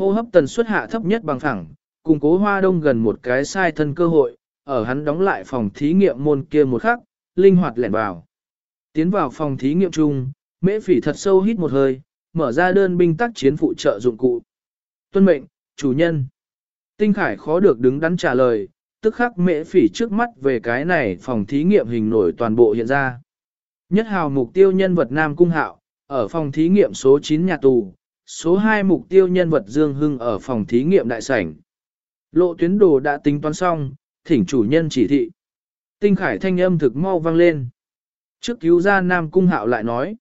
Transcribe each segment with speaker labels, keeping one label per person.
Speaker 1: hô hấp tần suất hạ thấp nhất bằng phẳng, cùng cố hoa đông gần một cái sai thân cơ hội, ở hắn đóng lại phòng thí nghiệm môn kia một khắc, linh hoạt lẻn vào. Tiến vào phòng thí nghiệm chung, mễ phỉ thật sâu hít một hơi, mở ra đơn binh tác chiến phụ trợ dụng cụ. Tuân mệnh, chủ nhân. Tinh Khải khó được đứng đắn trả lời, tức khắc mễ phỉ trước mắt về cái này phòng thí nghiệm hình nổi toàn bộ hiện ra. Nhất hào mục tiêu nhân vật Nam Cung Hạo, ở phòng thí nghiệm số 9 nhà tù, số 2 mục tiêu nhân vật Dương Hưng ở phòng thí nghiệm đại sảnh. Lộ tuyến đồ đã tính toán xong, thỉnh chủ nhân chỉ thị. Tinh Khải thanh âm thực mau vang lên. Trước cứu ra Nam Cung Hạo lại nói.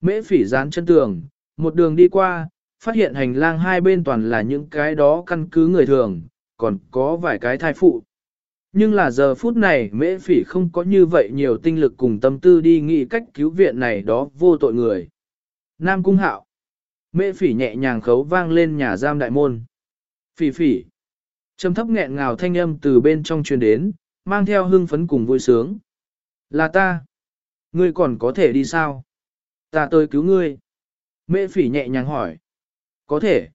Speaker 1: Mễ phỉ dán chân tường, một đường đi qua, phát hiện hành lang hai bên toàn là những cái đó căn cứ người thường, còn có vài cái thai phụ. Nhưng là giờ phút này mễ phỉ không có như vậy nhiều tinh lực cùng tâm tư đi nghĩ cách cứu viện này đó vô tội người. Nam Cung Hạo. Mễ phỉ nhẹ nhàng khấu vang lên nhà giam đại môn. Phỉ phỉ. Trầm thấp nghẹn ngào thanh âm từ bên trong truyền đến, mang theo hưng phấn cùng vui sướng. Là ta. Ngươi còn có thể đi sao? Ta tới cứu ngươi. Mễ phỉ nhẹ nhàng hỏi. Có thể.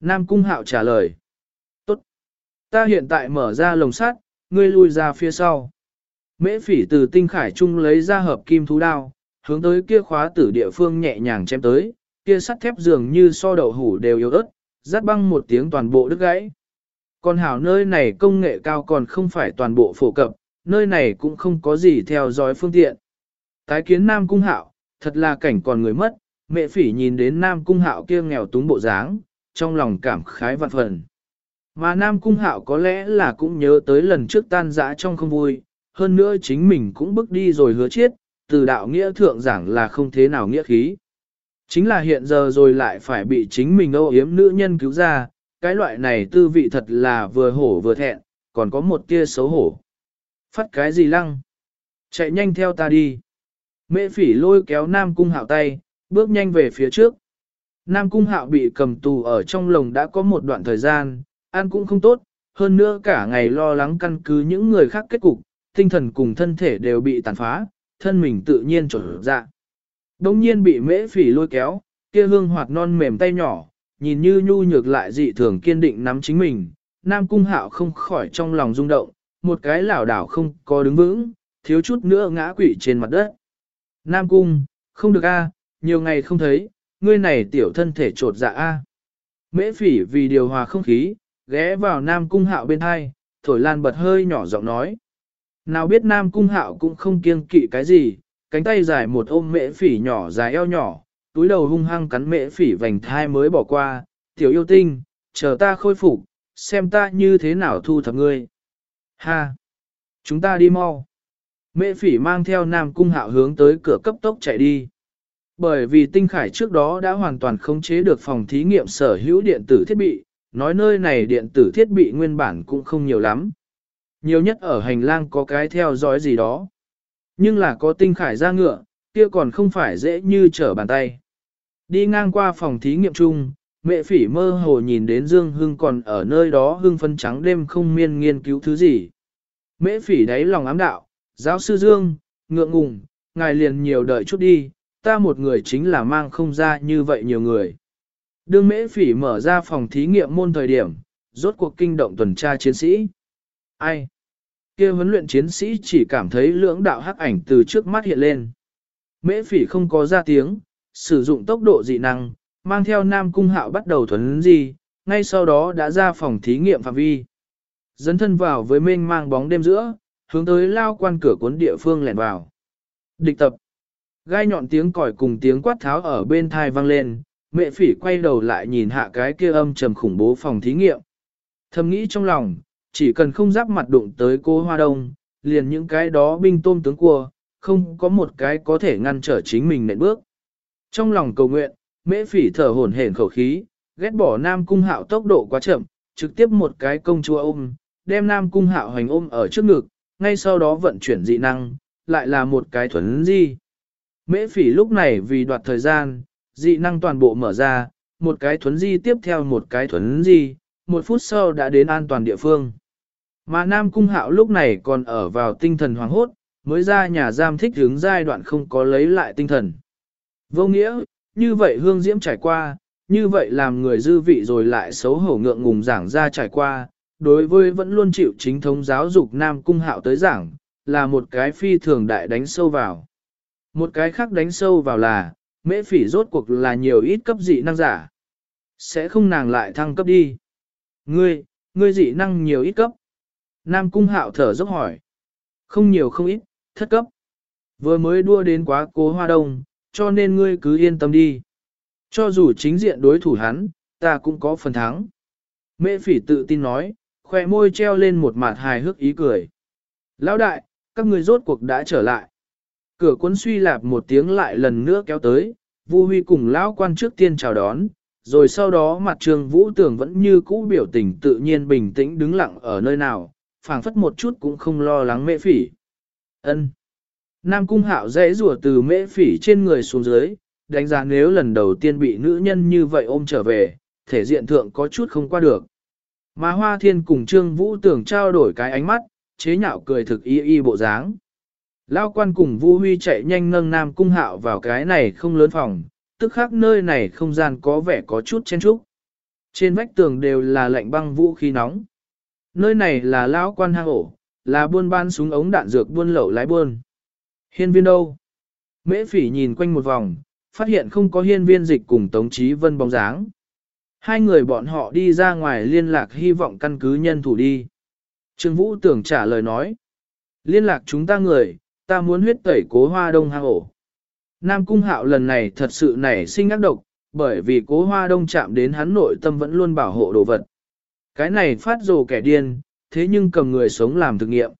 Speaker 1: Nam Cung Hạo trả lời. Tốt. Ta hiện tại mở ra lồng sắt, ngươi lui ra phía sau. Mễ phỉ từ tinh khải trung lấy ra hợp kim thú đao, hướng tới kia khóa tử địa phương nhẹ nhàng chém tới, kia sắt thép dường như so đậu hủ đều yếu ớt, rát băng một tiếng toàn bộ đứt gãy. Còn hảo nơi này công nghệ cao còn không phải toàn bộ phổ cập, nơi này cũng không có gì theo dõi phương tiện. Tái kiến Nam Cung Hạo, thật là cảnh còn người mất, mẹ phỉ nhìn đến Nam Cung Hạo kia nghèo túng bộ dáng, trong lòng cảm khái vạn phần. Mà Nam Cung Hạo có lẽ là cũng nhớ tới lần trước tan dã trong không vui, hơn nữa chính mình cũng bước đi rồi hứa chết, từ đạo nghĩa thượng giảng là không thế nào nghĩa khí. Chính là hiện giờ rồi lại phải bị chính mình âu yếm nữ nhân cứu ra, cái loại này tư vị thật là vừa hổ vừa thẹn, còn có một tia xấu hổ. Phát cái gì lăng? Chạy nhanh theo ta đi. Mễ phỉ lôi kéo Nam Cung Hạo tay, bước nhanh về phía trước. Nam Cung Hạo bị cầm tù ở trong lồng đã có một đoạn thời gian, ăn cũng không tốt, hơn nữa cả ngày lo lắng căn cứ những người khác kết cục, tinh thần cùng thân thể đều bị tàn phá, thân mình tự nhiên trở dạ. Đông nhiên bị mễ phỉ lôi kéo, kia hương hoạt non mềm tay nhỏ, nhìn như nhu nhược lại dị thường kiên định nắm chính mình, Nam Cung Hạo không khỏi trong lòng rung động, một cái lảo đảo không có đứng vững, thiếu chút nữa ngã quỵ trên mặt đất. Nam Cung, không được a, nhiều ngày không thấy, ngươi này tiểu thân thể trột dạ a. Mễ phỉ vì điều hòa không khí, ghé vào Nam Cung Hạo bên hai, thổi lan bật hơi nhỏ giọng nói. Nào biết Nam Cung Hạo cũng không kiêng kỵ cái gì, cánh tay dài một ôm mễ phỉ nhỏ dài eo nhỏ, túi đầu hung hăng cắn mễ phỉ vành thai mới bỏ qua, tiểu yêu tinh, chờ ta khôi phục, xem ta như thế nào thu thập ngươi. Ha! Chúng ta đi mau. Mễ phỉ mang theo Nam Cung Hạo hướng tới cửa cấp tốc chạy đi. Bởi vì Tinh Khải trước đó đã hoàn toàn khống chế được phòng thí nghiệm sở hữu điện tử thiết bị, nói nơi này điện tử thiết bị nguyên bản cũng không nhiều lắm. Nhiều nhất ở hành lang có cái theo dõi gì đó. Nhưng là có Tinh Khải ra ngựa, kia còn không phải dễ như trở bàn tay. Đi ngang qua phòng thí nghiệm chung, mẹ phỉ mơ hồ nhìn đến Dương Hưng còn ở nơi đó hưng phân trắng đêm không miên nghiên cứu thứ gì. Mễ phỉ đáy lòng ám đạo, giáo sư Dương, ngượng ngùng, ngài liền nhiều đợi chút đi, ta một người chính là mang không ra như vậy nhiều người. Đương mễ phỉ mở ra phòng thí nghiệm môn thời điểm, rốt cuộc kinh động tuần tra chiến sĩ. Ai? Kia huấn luyện chiến sĩ chỉ cảm thấy lưỡng đạo hắc ảnh từ trước mắt hiện lên. Mễ phỉ không có ra tiếng, sử dụng tốc độ dị năng, mang theo nam cung hạo bắt đầu thuấn gì, ngay sau đó đã ra phòng thí nghiệm phạm vi. Dấn thân vào với mênh mang bóng đêm giữa, hướng tới lao quan cửa cuốn địa phương lẻn vào. Địch tập. Gai nhọn tiếng còi cùng tiếng quát tháo ở bên thai vang lên, mẹ phỉ quay đầu lại nhìn hạ cái kia âm trầm khủng bố phòng thí nghiệm. Thầm nghĩ trong lòng, chỉ cần không giáp mặt đụng tới cô Hoa Đông, liền những cái đó binh tôm tướng cua, không có một cái có thể ngăn trở chính mình nện bước. Trong lòng cầu nguyện, mễ phỉ thở hổn hển khẩu khí, ghét bỏ Nam Cung Hạo tốc độ quá chậm, trực tiếp một cái công chúa ôm, đem Nam Cung Hạo hành ôm ở trước ngực, ngay sau đó vận chuyển dị năng, lại là một cái thuần di. Mễ phỉ lúc này vì đoạt thời gian, dị năng toàn bộ mở ra, một cái thuấn di tiếp theo một cái thuấn di, một phút sau đã đến an toàn địa phương. Mà Nam Cung Hạo lúc này còn ở vào tinh thần hoàng hốt, mới ra nhà giam thích hướng giai đoạn không có lấy lại tinh thần. Vô nghĩa, như vậy hương diễm trải qua, như vậy làm người dư vị rồi lại xấu hổ ngượng ngùng giảng ra trải qua, đối với vẫn luôn chịu chính thống giáo dục Nam Cung Hạo tới giảng, là một cái phi thường đại đánh sâu vào. Một cái khác đánh sâu vào là, mễ phỉ rốt cuộc là nhiều ít cấp dị năng giả. Sẽ không nàng lại thăng cấp đi. Ngươi, ngươi dị năng nhiều ít cấp. Nam Cung Hạo thở dốc hỏi. Không nhiều không ít, thất cấp. Vừa mới đua đến quá cố hoa đông, cho nên ngươi cứ yên tâm đi. Cho dù chính diện đối thủ hắn, ta cũng có phần thắng. Mễ phỉ tự tin nói, khoe môi treo lên một mặt hài hước ý cười. Lão đại, các người rốt cuộc đã trở lại. Cửa cuốn suy lạp một tiếng lại lần nữa kéo tới, Vu Huy cùng lão quan trước tiên chào đón, rồi sau đó mặt trường vũ tưởng vẫn như cũ biểu tình tự nhiên bình tĩnh đứng lặng ở nơi nào, phảng phất một chút cũng không lo lắng mễ phỉ. Ân. Nam cung hạo dễ rủa từ mễ phỉ trên người xuống dưới, đánh giá nếu lần đầu tiên bị nữ nhân như vậy ôm trở về, thể diện thượng có chút không qua được. Mà Hoa Thiên cùng Trương Vũ tưởng trao đổi cái ánh mắt, chế nhạo cười thực y y bộ dáng. Lao quan cùng Vu Huy chạy nhanh nâng Nam Cung Hạo vào cái này không lớn phòng, tức khác nơi này không gian có vẻ có chút chen trúc. Trên vách tường đều là lạnh băng vũ khí nóng. Nơi này là lão quan hang ổ, là buôn ban súng ống đạn dược buôn lậu lái buôn. Hiên viên đâu? Mễ phỉ nhìn quanh một vòng, phát hiện không có hiên viên dịch cùng Tống Chí Vân bóng dáng. Hai người bọn họ đi ra ngoài liên lạc hy vọng căn cứ nhân thủ đi. Trương Vũ tưởng trả lời nói. Liên lạc chúng ta người, ta muốn huyết tẩy cố hoa đông hang ổ. Nam Cung Hạo lần này thật sự nảy sinh ác độc, bởi vì cố hoa đông chạm đến hắn nội tâm vẫn luôn bảo hộ đồ vật. Cái này phát rồ kẻ điên, thế nhưng cầm người sống làm thực nghiệm.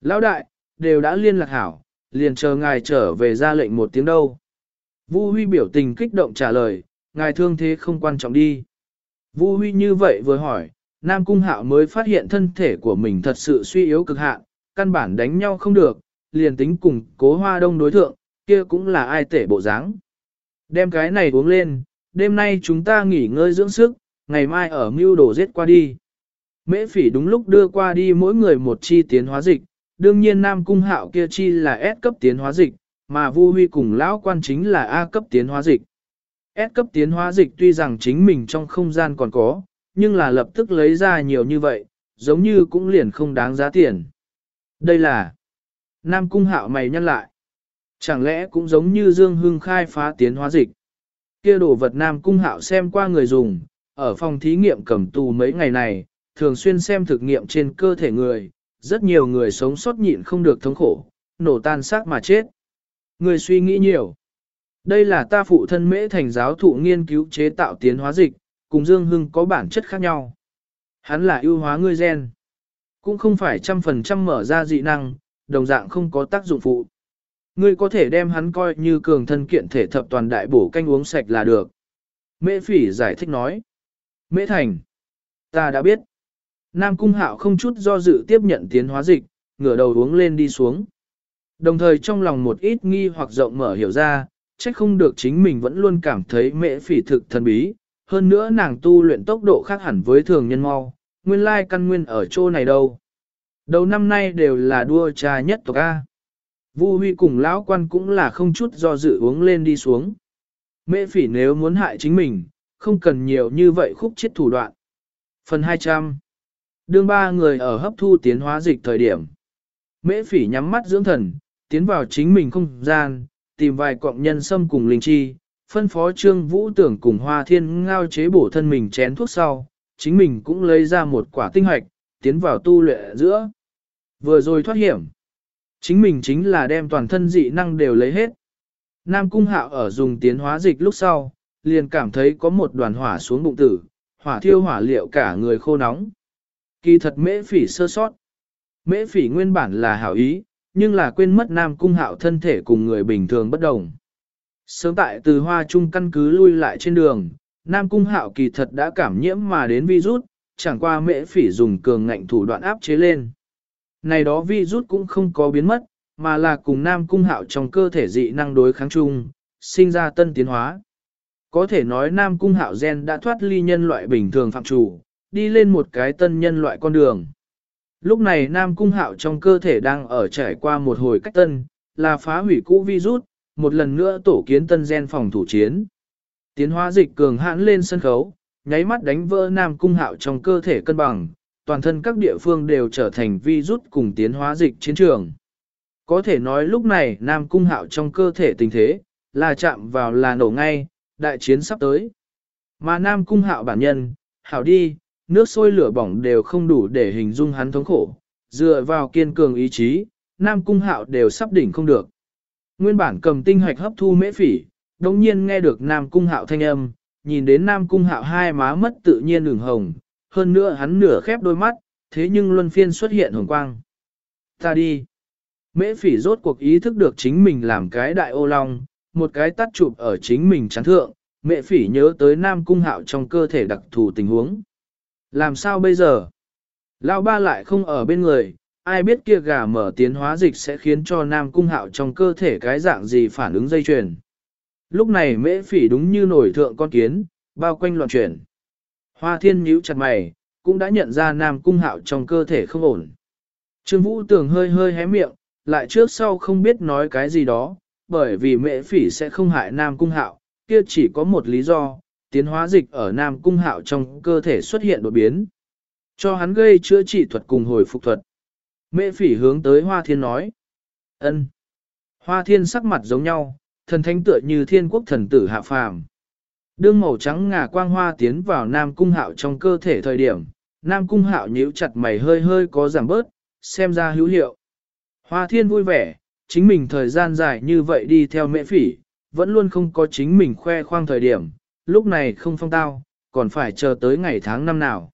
Speaker 1: Lão đại, đều đã liên lạc hảo, liền chờ ngài trở về ra lệnh một tiếng đâu. Vu Huy biểu tình kích động trả lời, ngài thương thế không quan trọng đi. Vu Huy như vậy vừa hỏi, Nam Cung Hạo mới phát hiện thân thể của mình thật sự suy yếu cực hạn, căn bản đánh nhau không được, liền tính cùng cố hoa đông đối thượng, kia cũng là ai tể bộ dáng. Đem cái này uống lên, đêm nay chúng ta nghỉ ngơi dưỡng sức, ngày mai ở mưu đồ giết qua đi. Mễ phỉ đúng lúc đưa qua đi mỗi người một chi tiến hóa dịch, đương nhiên Nam Cung Hạo kia chi là S cấp tiến hóa dịch, mà Vu Huy cùng lão quan chính là A cấp tiến hóa dịch. S cấp tiến hóa dịch tuy rằng chính mình trong không gian còn có, nhưng là lập tức lấy ra nhiều như vậy, giống như cũng liền không đáng giá tiền. Đây là Nam Cung Hạo mày nhăn lại. Chẳng lẽ cũng giống như Dương Hưng khai phá tiến hóa dịch. Kia đồ vật Nam Cung Hạo xem qua người dùng, ở phòng thí nghiệm cầm tù mấy ngày này, thường xuyên xem thực nghiệm trên cơ thể người, rất nhiều người sống sót nhịn không được thống khổ, nổ tan xác mà chết. Người suy nghĩ nhiều. Đây là ta phụ thân mễ thành giáo thụ nghiên cứu chế tạo tiến hóa dịch, cùng Dương Hưng có bản chất khác nhau. Hắn là ưu hóa ngươi gen. Cũng không phải trăm phần trăm mở ra dị năng, đồng dạng không có tác dụng phụ. Ngươi có thể đem hắn coi như cường thân kiện thể thập toàn đại bổ canh uống sạch là được. Mễ phỉ giải thích nói. Mễ thành. Ta đã biết. Nam Cung Hạo không chút do dự tiếp nhận tiến hóa dịch, ngửa đầu uống lên đi xuống. Đồng thời trong lòng một ít nghi hoặc rộng mở hiểu ra, trách không được chính mình vẫn luôn cảm thấy mễ phỉ thực thần bí, hơn nữa nàng tu luyện tốc độ khác hẳn với thường nhân mau, nguyên lai căn nguyên ở chỗ này đâu. Đầu năm nay đều là đua trà nhất tộc A. Vu Huy cùng lão quan cũng là không chút do dự uống lên đi xuống. Mễ phỉ nếu muốn hại chính mình, không cần nhiều như vậy khúc chết thủ đoạn. Phần 200 Đương ba người ở hấp thu tiến hóa dịch thời điểm. Mễ phỉ nhắm mắt dưỡng thần, tiến vào chính mình không gian, tìm vài cọng nhân sâm cùng linh chi, phân phó trương vũ tưởng cùng hoa thiên ngao chế bổ thân mình chén thuốc sau, chính mình cũng lấy ra một quả tinh hoạch, tiến vào tu luyện giữa. Vừa rồi thoát hiểm, chính mình chính là đem toàn thân dị năng đều lấy hết. Nam cung hạo ở dùng tiến hóa dịch lúc sau, liền cảm thấy có một đoàn hỏa xuống bụng tử, hỏa thiêu hỏa liệu cả người khô nóng. Kỳ thật mễ phỉ sơ sót. Mễ phỉ nguyên bản là hảo ý, nhưng là quên mất Nam cung hạo thân thể cùng người bình thường bất đồng. Sớm tại từ hoa trung căn cứ lui lại trên đường, Nam cung hạo kỳ thật đã cảm nhiễm mà đến virus, chẳng qua mễ phỉ dùng cường ngạnh thủ đoạn áp chế lên. Này đó virus cũng không có biến mất, mà là cùng Nam cung hạo trong cơ thể dị năng đối kháng chung, sinh ra tân tiến hóa. Có thể nói Nam cung hạo gen đã thoát ly nhân loại bình thường phạm chủ, đi lên một cái tân nhân loại con đường. Lúc này Nam cung hạo trong cơ thể đang ở trải qua một hồi cách tân, là phá hủy cũ virus, một lần nữa tổ kiến tân gen phòng thủ chiến. Tiến hóa dịch cường hãn lên sân khấu, nháy mắt đánh vỡ nam cung hạo trong cơ thể cân bằng, toàn thân các địa phương đều trở thành virus cùng tiến hóa dịch chiến trường. Có thể nói lúc này nam cung hạo trong cơ thể tình thế, là chạm vào là nổ ngay, đại chiến sắp tới. Mà nam cung hạo bản nhân, hảo đi, nước sôi lửa bỏng đều không đủ để hình dung hắn thống khổ, dựa vào kiên cường ý chí, nam cung hạo đều sắp đỉnh không được. Nguyên bản cầm tinh hoạch hấp thu mễ phỉ, đồng nhiên nghe được nam cung hạo thanh âm, nhìn đến nam cung hạo hai má mất tự nhiên đường hồng, hơn nữa hắn nửa khép đôi mắt, thế nhưng luân phiên xuất hiện hồng quang. Ta đi. Mễ phỉ rốt cuộc ý thức được chính mình làm cái đại ô long, một cái tắt chụp ở chính mình chán thượng, mẹ phỉ nhớ tới nam cung hạo trong cơ thể đặc thù tình huống. Làm sao bây giờ? Lão ba lại không ở bên người, ai biết kia gà mở tiến hóa dịch sẽ khiến cho nam cung hạo trong cơ thể cái dạng gì phản ứng dây chuyền. Lúc này mễ phỉ đúng như nổi thượng con kiến, bao quanh loạn chuyển. Hoa thiên nhíu chặt mày, cũng đã nhận ra nam cung hạo trong cơ thể không ổn. Trương Vũ Tường hơi hơi hé miệng, lại trước sau không biết nói cái gì đó, bởi vì mễ phỉ sẽ không hại nam cung hạo, kia chỉ có một lý do, tiến hóa dịch ở nam cung hạo trong cơ thể xuất hiện đột biến. Cho hắn gây chữa trị thuật cùng hồi phục thuật. Mễ phỉ hướng tới Hoa Thiên nói. ân. Hoa Thiên sắc mặt giống nhau, thần thánh tựa như thiên quốc thần tử hạ phàm. Đương màu trắng ngà quang hoa tiến vào Nam Cung Hạo trong cơ thể thời điểm, Nam Cung Hạo nhíu chặt mày hơi hơi có giảm bớt, xem ra hữu hiệu. Hoa Thiên vui vẻ, chính mình thời gian dài như vậy đi theo mẹ phỉ, vẫn luôn không có chính mình khoe khoang thời điểm, lúc này không phong tao, còn phải chờ tới ngày tháng năm nào.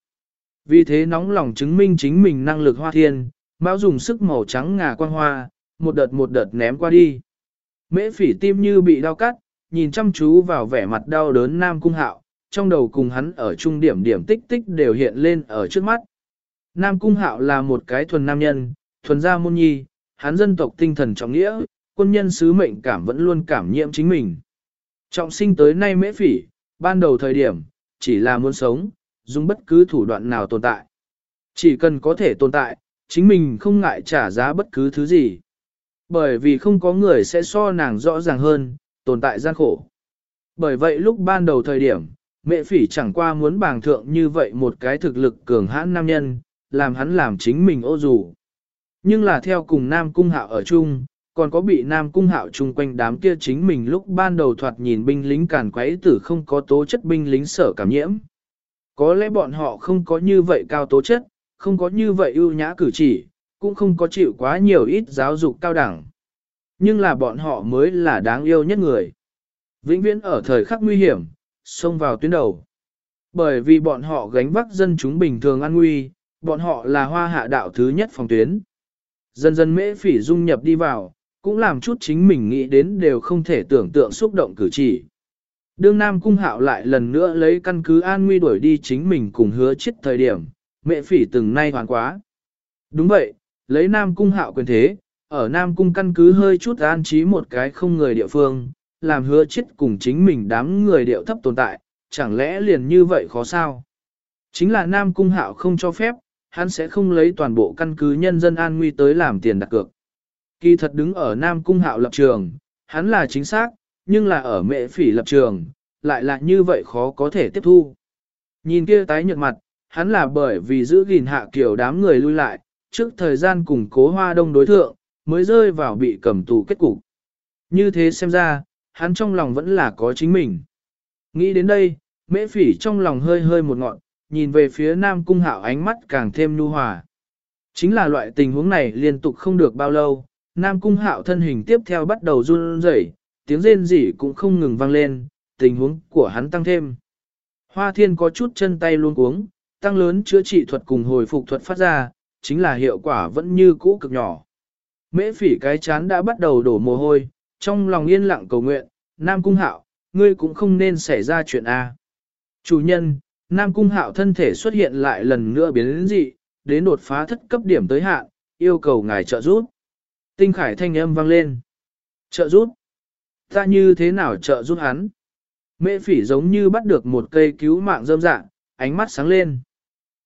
Speaker 1: Vì thế nóng lòng chứng minh chính mình năng lực hoa thiên, bão dùng sức màu trắng ngà quang hoa, một đợt một đợt ném qua đi. Mễ phỉ tim như bị đau cắt, nhìn chăm chú vào vẻ mặt đau đớn Nam Cung Hạo, trong đầu cùng hắn ở trung điểm điểm tích tích đều hiện lên ở trước mắt. Nam Cung Hạo là một cái thuần nam nhân, thuần gia môn nhi, hắn dân tộc tinh thần trọng nghĩa, quân nhân sứ mệnh cảm vẫn luôn cảm nhiễm chính mình. Trọng sinh tới nay mễ phỉ, ban đầu thời điểm, chỉ là muốn sống, dùng bất cứ thủ đoạn nào tồn tại. Chỉ cần có thể tồn tại, chính mình không ngại trả giá bất cứ thứ gì. Bởi vì không có người sẽ so nàng rõ ràng hơn, tồn tại gian khổ. Bởi vậy lúc ban đầu thời điểm, mẹ phỉ chẳng qua muốn bàng thượng như vậy một cái thực lực cường hãn nam nhân, làm hắn làm chính mình ô dù. Nhưng là theo cùng Nam Cung Hạo ở chung, còn có bị Nam Cung Hạo chung quanh đám kia chính mình lúc ban đầu thoạt nhìn binh lính càn quấy tử không có tố chất binh lính sở cảm nhiễm. Có lẽ bọn họ không có như vậy cao tố chất, không có như vậy ưu nhã cử chỉ, cũng không có chịu quá nhiều ít giáo dục cao đẳng. Nhưng là bọn họ mới là đáng yêu nhất người. Vĩnh viễn ở thời khắc nguy hiểm, xông vào tuyến đầu. Bởi vì bọn họ gánh vác dân chúng bình thường an nguy, bọn họ là hoa hạ đạo thứ nhất phòng tuyến. Dần dần mễ phỉ dung nhập đi vào, cũng làm chút chính mình nghĩ đến đều không thể tưởng tượng xúc động cử chỉ. Đương Nam Cung Hạo lại lần nữa lấy căn cứ an nguy đuổi đi chính mình cùng hứa chết thời điểm, mẹ phỉ từng nay hoàn quá. Đúng vậy, lấy Nam Cung Hạo quyền thế, ở Nam Cung căn cứ hơi chút an trí một cái không người địa phương, làm hứa chết cùng chính mình đám người điệu thấp tồn tại, chẳng lẽ liền như vậy khó sao? Chính là Nam Cung Hạo không cho phép, hắn sẽ không lấy toàn bộ căn cứ nhân dân an nguy tới làm tiền đặt cược. Kỳ thật đứng ở Nam Cung Hạo lập trường, hắn là chính xác, nhưng là ở mệ phỉ lập trường, lại là như vậy khó có thể tiếp thu. Nhìn kia tái nhợt mặt, hắn là bởi vì giữ gìn hạ kiểu đám người lui lại, trước thời gian củng cố hoa đông đối thượng, mới rơi vào bị cầm tù kết cục. Như thế xem ra, hắn trong lòng vẫn là có chính mình. Nghĩ đến đây, mễ phỉ trong lòng hơi hơi một ngọn, nhìn về phía Nam Cung Hạo ánh mắt càng thêm nhu hòa. Chính là loại tình huống này liên tục không được bao lâu, Nam Cung Hạo thân hình tiếp theo bắt đầu run rẩy, tiếng rên rỉ cũng không ngừng vang lên, tình huống của hắn tăng thêm. Hoa Thiên có chút chân tay luôn cuống, tăng lớn chữa trị thuật cùng hồi phục thuật phát ra, chính là hiệu quả vẫn như cũ cực nhỏ. Mễ phỉ cái chán đã bắt đầu đổ mồ hôi, trong lòng yên lặng cầu nguyện, Nam Cung Hạo, ngươi cũng không nên xảy ra chuyện A. Chủ nhân, Nam Cung Hạo thân thể xuất hiện lại lần nữa biến đến dị, đến đột phá thất cấp điểm tới hạn, yêu cầu ngài trợ giúp. Tinh khải thanh âm vang lên. Trợ giúp? Ta như thế nào trợ giúp hắn? Mễ phỉ giống như bắt được một cây cứu mạng rơm dạng, ánh mắt sáng lên.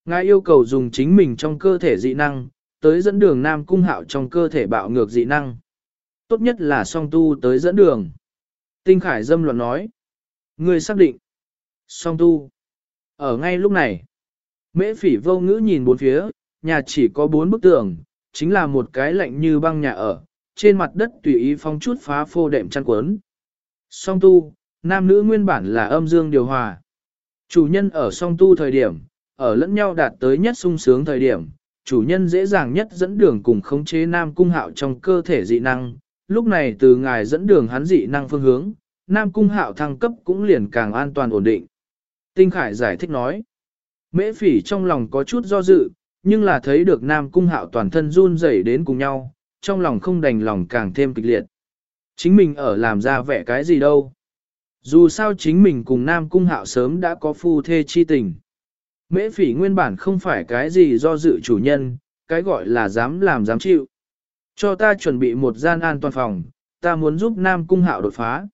Speaker 1: Ngài yêu cầu dùng chính mình trong cơ thể dị năng, tới dẫn đường Nam Cung Hạo trong cơ thể bạo ngược dị năng. Tốt nhất là song tu tới dẫn đường. Tinh Khải dâm luận nói. Ngươi xác định. Song tu. Ở ngay lúc này, mễ phỉ vô ngữ nhìn bốn phía, nhà chỉ có bốn bức tường, chính là một cái lạnh như băng nhà ở, trên mặt đất tùy ý phong chút phá phô đệm chăn quấn. Song tu, nam nữ nguyên bản là âm dương điều hòa. Chủ nhân ở song tu thời điểm, ở lẫn nhau đạt tới nhất sung sướng thời điểm, chủ nhân dễ dàng nhất dẫn đường cùng khống chế nam cung hạo trong cơ thể dị năng. Lúc này từ ngài dẫn đường hắn dị năng phương hướng, nam cung hạo thăng cấp cũng liền càng an toàn ổn định. Tinh Khải giải thích nói, mễ phỉ trong lòng có chút do dự, nhưng là thấy được nam cung hạo toàn thân run rẩy đến cùng nhau, trong lòng không đành lòng càng thêm kịch liệt. Chính mình ở làm ra vẻ cái gì đâu. Dù sao chính mình cùng nam cung hạo sớm đã có phu thê chi tình. Mễ phỉ nguyên bản không phải cái gì do dự chủ nhân, cái gọi là dám làm dám chịu. Cho ta chuẩn bị một gian an toàn phòng, ta muốn giúp nam cung hạo đột phá.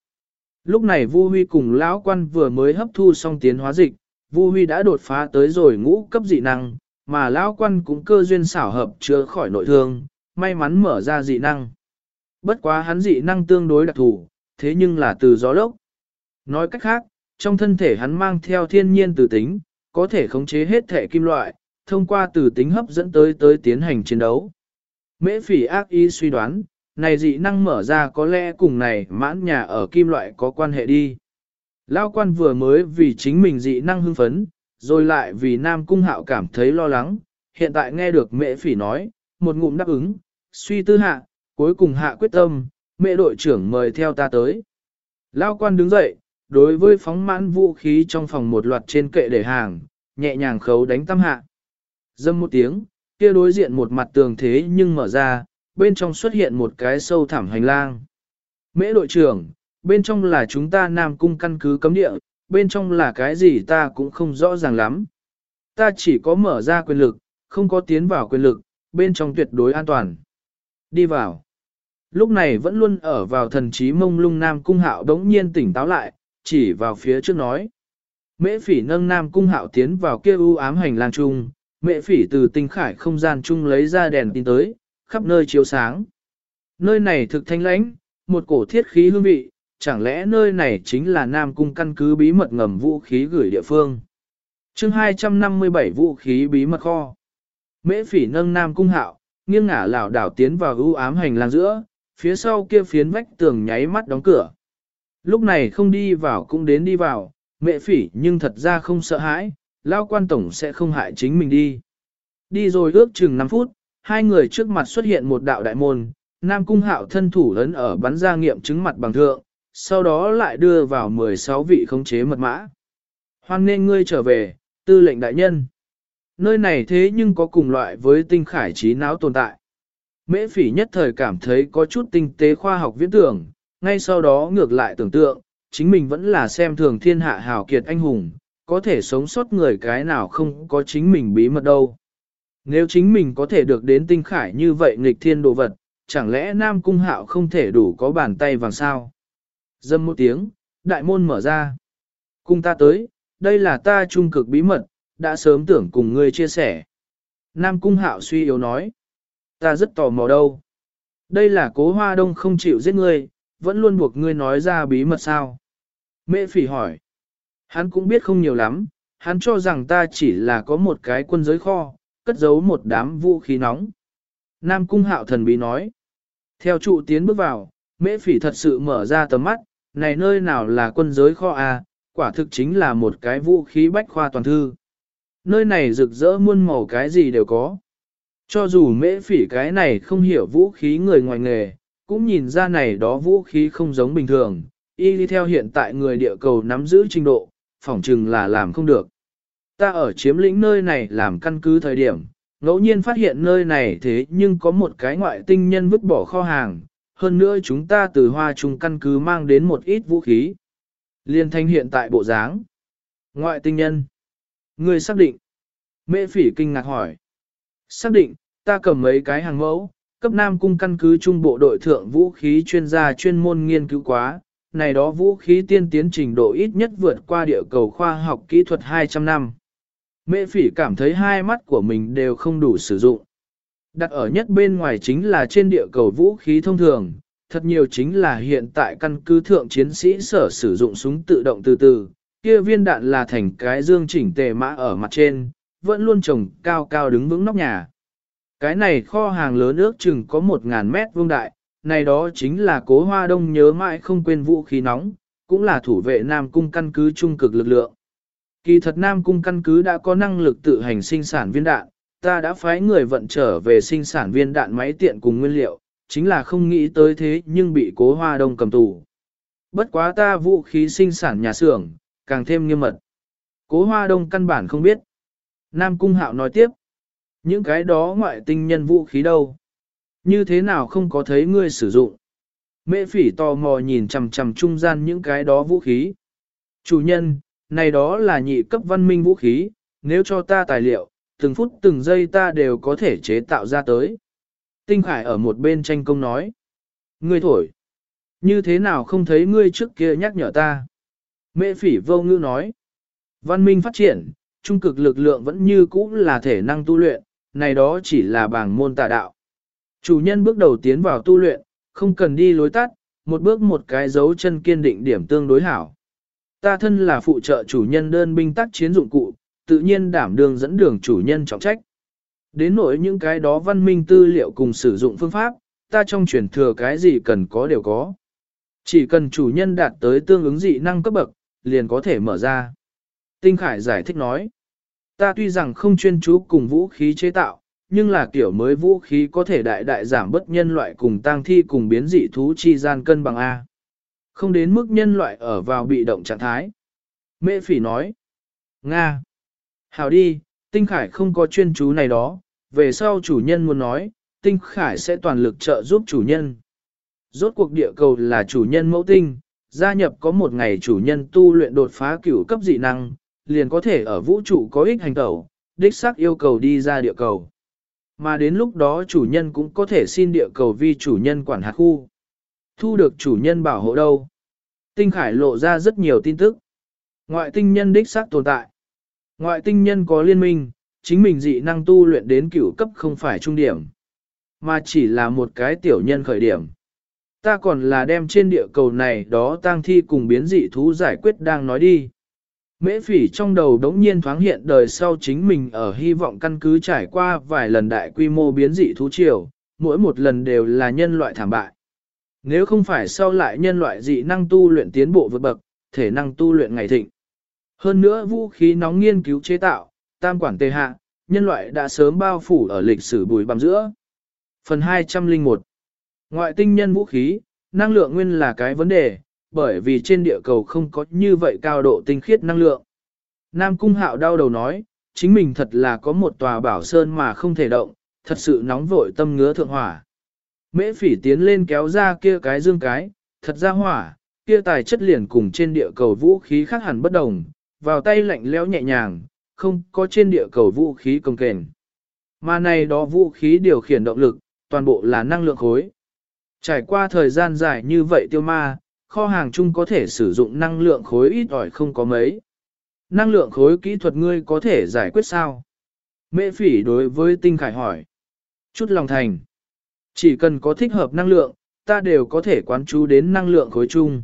Speaker 1: Lúc này Vu Huy cùng lão quan vừa mới hấp thu xong tiến hóa dịch, Vu Huy đã đột phá tới rồi ngũ cấp dị năng, mà lão quan cũng cơ duyên xảo hợp chữa khỏi nội thương, may mắn mở ra dị năng. Bất quá hắn dị năng tương đối đặc thù, thế nhưng là từ gió lốc. Nói cách khác, trong thân thể hắn mang theo thiên nhiên từ tính, có thể khống chế hết thể kim loại, thông qua từ tính hấp dẫn tới tới tiến hành chiến đấu. Mễ phỉ ác ý suy đoán, này dị năng mở ra có lẽ cùng này mãn nhà ở kim loại có quan hệ đi. Lao quan vừa mới vì chính mình dị năng hưng phấn, rồi lại vì Nam Cung Hạo cảm thấy lo lắng, hiện tại nghe được mẹ phỉ nói, một ngụm đáp ứng, suy tư hạ, cuối cùng hạ quyết tâm, mẹ đội trưởng mời theo ta tới. Lao quan đứng dậy, đối với phóng mãn vũ khí trong phòng một loạt trên kệ để hàng, nhẹ nhàng khấu đánh tâm hạ. Dâm một tiếng, kia đối diện một mặt tường thế nhưng mở ra, bên trong xuất hiện một cái sâu thẳm hành lang. Mễ đội trưởng, bên trong là chúng ta Nam Cung căn cứ cấm địa, bên trong là cái gì ta cũng không rõ ràng lắm. Ta chỉ có mở ra quyền lực, không có tiến vào quyền lực, bên trong tuyệt đối an toàn. Đi vào. Lúc này vẫn luôn ở vào thần trí mông lung Nam Cung Hạo đống nhiên tỉnh táo lại, chỉ vào phía trước nói. Mễ phỉ nâng Nam Cung Hạo tiến vào kia u ám hành lang chung, mễ phỉ từ tinh khải không gian chung lấy ra đèn tin tới, khắp nơi chiếu sáng. Nơi này thực thanh lãnh, một cổ thiết khí hương vị, chẳng lẽ nơi này chính là Nam Cung căn cứ bí mật ngầm vũ khí gửi địa phương. chương 257 vũ khí bí mật kho. Mễ phỉ nâng Nam Cung hạo, nghiêng ngả lảo đảo tiến vào ưu ám hành lang giữa, phía sau kia phiến vách tường nháy mắt đóng cửa. Lúc này không đi vào cũng đến đi vào, mẹ phỉ nhưng thật ra không sợ hãi, lao quan tổng sẽ không hại chính mình đi. Đi rồi ước chừng 5 phút, hai người trước mặt xuất hiện một đạo đại môn, Nam Cung Hạo thân thủ lớn ở bắn ra nghiệm chứng mặt bằng thượng, sau đó lại đưa vào 16 vị khống chế mật mã. Hoan nên ngươi trở về, tư lệnh đại nhân. Nơi này thế nhưng có cùng loại với tinh khải trí não tồn tại. Mễ phỉ nhất thời cảm thấy có chút tinh tế khoa học viễn tưởng, ngay sau đó ngược lại tưởng tượng, chính mình vẫn là xem thường thiên hạ hào kiệt anh hùng, có thể sống sót người cái nào không có chính mình bí mật đâu. Nếu chính mình có thể được đến tinh khải như vậy nghịch thiên đồ vật, chẳng lẽ Nam Cung Hạo không thể đủ có bàn tay vàng sao? Dâm một tiếng, đại môn mở ra. Cung ta tới, đây là ta trung cực bí mật, đã sớm tưởng cùng ngươi chia sẻ. Nam Cung Hạo suy yếu nói. Ta rất tò mò đâu. Đây là cố hoa đông không chịu giết ngươi, vẫn luôn buộc ngươi nói ra bí mật sao. Mẹ phỉ hỏi. Hắn cũng biết không nhiều lắm, hắn cho rằng ta chỉ là có một cái quân giới kho, cất giấu một đám vũ khí nóng. Nam Cung Hạo thần bí nói. Theo trụ tiến bước vào, mễ phỉ thật sự mở ra tầm mắt, này nơi nào là quân giới kho à, quả thực chính là một cái vũ khí bách khoa toàn thư. Nơi này rực rỡ muôn màu cái gì đều có. Cho dù mễ phỉ cái này không hiểu vũ khí người ngoài nghề, cũng nhìn ra này đó vũ khí không giống bình thường, y đi theo hiện tại người địa cầu nắm giữ trình độ, phỏng chừng là làm không được. Ta ở chiếm lĩnh nơi này làm căn cứ thời điểm, ngẫu nhiên phát hiện nơi này thế nhưng có một cái ngoại tinh nhân vứt bỏ kho hàng, hơn nữa chúng ta từ hoa trung căn cứ mang đến một ít vũ khí. Liên thanh hiện tại bộ dáng. Ngoại tinh nhân. Người xác định. Mễ phỉ kinh ngạc hỏi. Xác định, ta cầm mấy cái hàng mẫu, cấp nam cung căn cứ trung bộ đội thượng vũ khí chuyên gia chuyên môn nghiên cứu quá. Này đó vũ khí tiên tiến trình độ ít nhất vượt qua địa cầu khoa học kỹ thuật 200 năm. Mễ phỉ cảm thấy hai mắt của mình đều không đủ sử dụng. Đặt ở nhất bên ngoài chính là trên địa cầu vũ khí thông thường, thật nhiều chính là hiện tại căn cứ thượng chiến sĩ sở sử dụng súng tự động từ từ, kia viên đạn là thành cái dương chỉnh tề mã ở mặt trên, vẫn luôn trồng cao cao đứng vững nóc nhà. Cái này kho hàng lớn ước chừng có 1.000 mét vuông đại, này đó chính là cố hoa đông nhớ mãi không quên vũ khí nóng, cũng là thủ vệ Nam Cung căn cứ trung cực lực lượng. Kỳ thật Nam Cung căn cứ đã có năng lực tự hành sinh sản viên đạn, ta đã phái người vận trở về sinh sản viên đạn máy tiện cùng nguyên liệu, chính là không nghĩ tới thế nhưng bị cố hoa đông cầm tù. Bất quá ta vũ khí sinh sản nhà xưởng, càng thêm nghiêm mật. Cố hoa đông căn bản không biết. Nam Cung Hạo nói tiếp. Những cái đó ngoại tinh nhân vũ khí đâu? Như thế nào không có thấy ngươi sử dụng? Mễ phỉ tò mò nhìn chằm chằm trung gian những cái đó vũ khí. Chủ nhân, này đó là nhị cấp văn minh vũ khí, nếu cho ta tài liệu, từng phút từng giây ta đều có thể chế tạo ra tới. Tinh Khải ở một bên tranh công nói. Ngươi thổi. Như thế nào không thấy ngươi trước kia nhắc nhở ta? Mễ phỉ vô ngữ nói. Văn minh phát triển, trung cực lực lượng vẫn như cũ là thể năng tu luyện, này đó chỉ là bảng môn tà đạo. Chủ nhân bước đầu tiến vào tu luyện, không cần đi lối tắt, một bước một cái dấu chân kiên định điểm tương đối hảo. Ta thân là phụ trợ chủ nhân đơn binh tác chiến dụng cụ, tự nhiên đảm đường dẫn đường chủ nhân trọng trách. Đến nỗi những cái đó văn minh tư liệu cùng sử dụng phương pháp, ta trong truyền thừa cái gì cần có đều có. Chỉ cần chủ nhân đạt tới tương ứng dị năng cấp bậc, liền có thể mở ra. Tinh Khải giải thích nói, ta tuy rằng không chuyên chú cùng vũ khí chế tạo, nhưng là kiểu mới vũ khí có thể đại đại giảm bất nhân loại cùng tang thi cùng biến dị thú chi gian cân bằng A. Không đến mức nhân loại ở vào bị động trạng thái. Mễ phỉ nói, Nga, hào đi, Tinh Khải không có chuyên chú này đó, về sau chủ nhân muốn nói, Tinh Khải sẽ toàn lực trợ giúp chủ nhân. Rốt cuộc địa cầu là chủ nhân mẫu tinh, gia nhập có một ngày chủ nhân tu luyện đột phá cửu cấp dị năng, liền có thể ở vũ trụ có ích hành tẩu, đích xác yêu cầu đi ra địa cầu. Mà đến lúc đó chủ nhân cũng có thể xin địa cầu vi chủ nhân quản hạt khu. Thu được chủ nhân bảo hộ đâu. Tinh Khải lộ ra rất nhiều tin tức. Ngoại tinh nhân đích xác tồn tại. Ngoại tinh nhân có liên minh, chính mình dị năng tu luyện đến cửu cấp không phải trung điểm, mà chỉ là một cái tiểu nhân khởi điểm. Ta còn là đem trên địa cầu này đó tang thi cùng biến dị thú giải quyết đang nói đi. Mễ phỉ trong đầu đống nhiên thoáng hiện đời sau chính mình ở hy vọng căn cứ trải qua vài lần đại quy mô biến dị thú triều, mỗi một lần đều là nhân loại thảm bại. Nếu không phải sau lại nhân loại dị năng tu luyện tiến bộ vượt bậc, thể năng tu luyện ngày thịnh. Hơn nữa vũ khí nóng nghiên cứu chế tạo, tam quản tề hạ, nhân loại đã sớm bao phủ ở lịch sử bùi bằm giữa. Phần 201 Ngoại tinh nhân vũ khí, năng lượng nguyên là cái vấn đề, bởi vì trên địa cầu không có như vậy cao độ tinh khiết năng lượng. Nam Cung Hạo đau đầu nói, chính mình thật là có một tòa bảo sơn mà không thể động, thật sự nóng vội tâm ngứa thượng hỏa. Mễ phỉ tiến lên kéo ra kia cái dương cái, thật ra hỏa, kia tài chất liền cùng trên địa cầu vũ khí khác hẳn bất đồng, vào tay lạnh lẽo nhẹ nhàng, không có trên địa cầu vũ khí công kềnh. Mà này đó vũ khí điều khiển động lực, toàn bộ là năng lượng khối. Trải qua thời gian dài như vậy tiêu ma, kho hàng chung có thể sử dụng năng lượng khối ít ỏi không có mấy. Năng lượng khối kỹ thuật ngươi có thể giải quyết sao? Mễ phỉ đối với tinh khải hỏi. Chút lòng thành. Chỉ cần có thích hợp năng lượng, ta đều có thể quán chú đến năng lượng khối chung.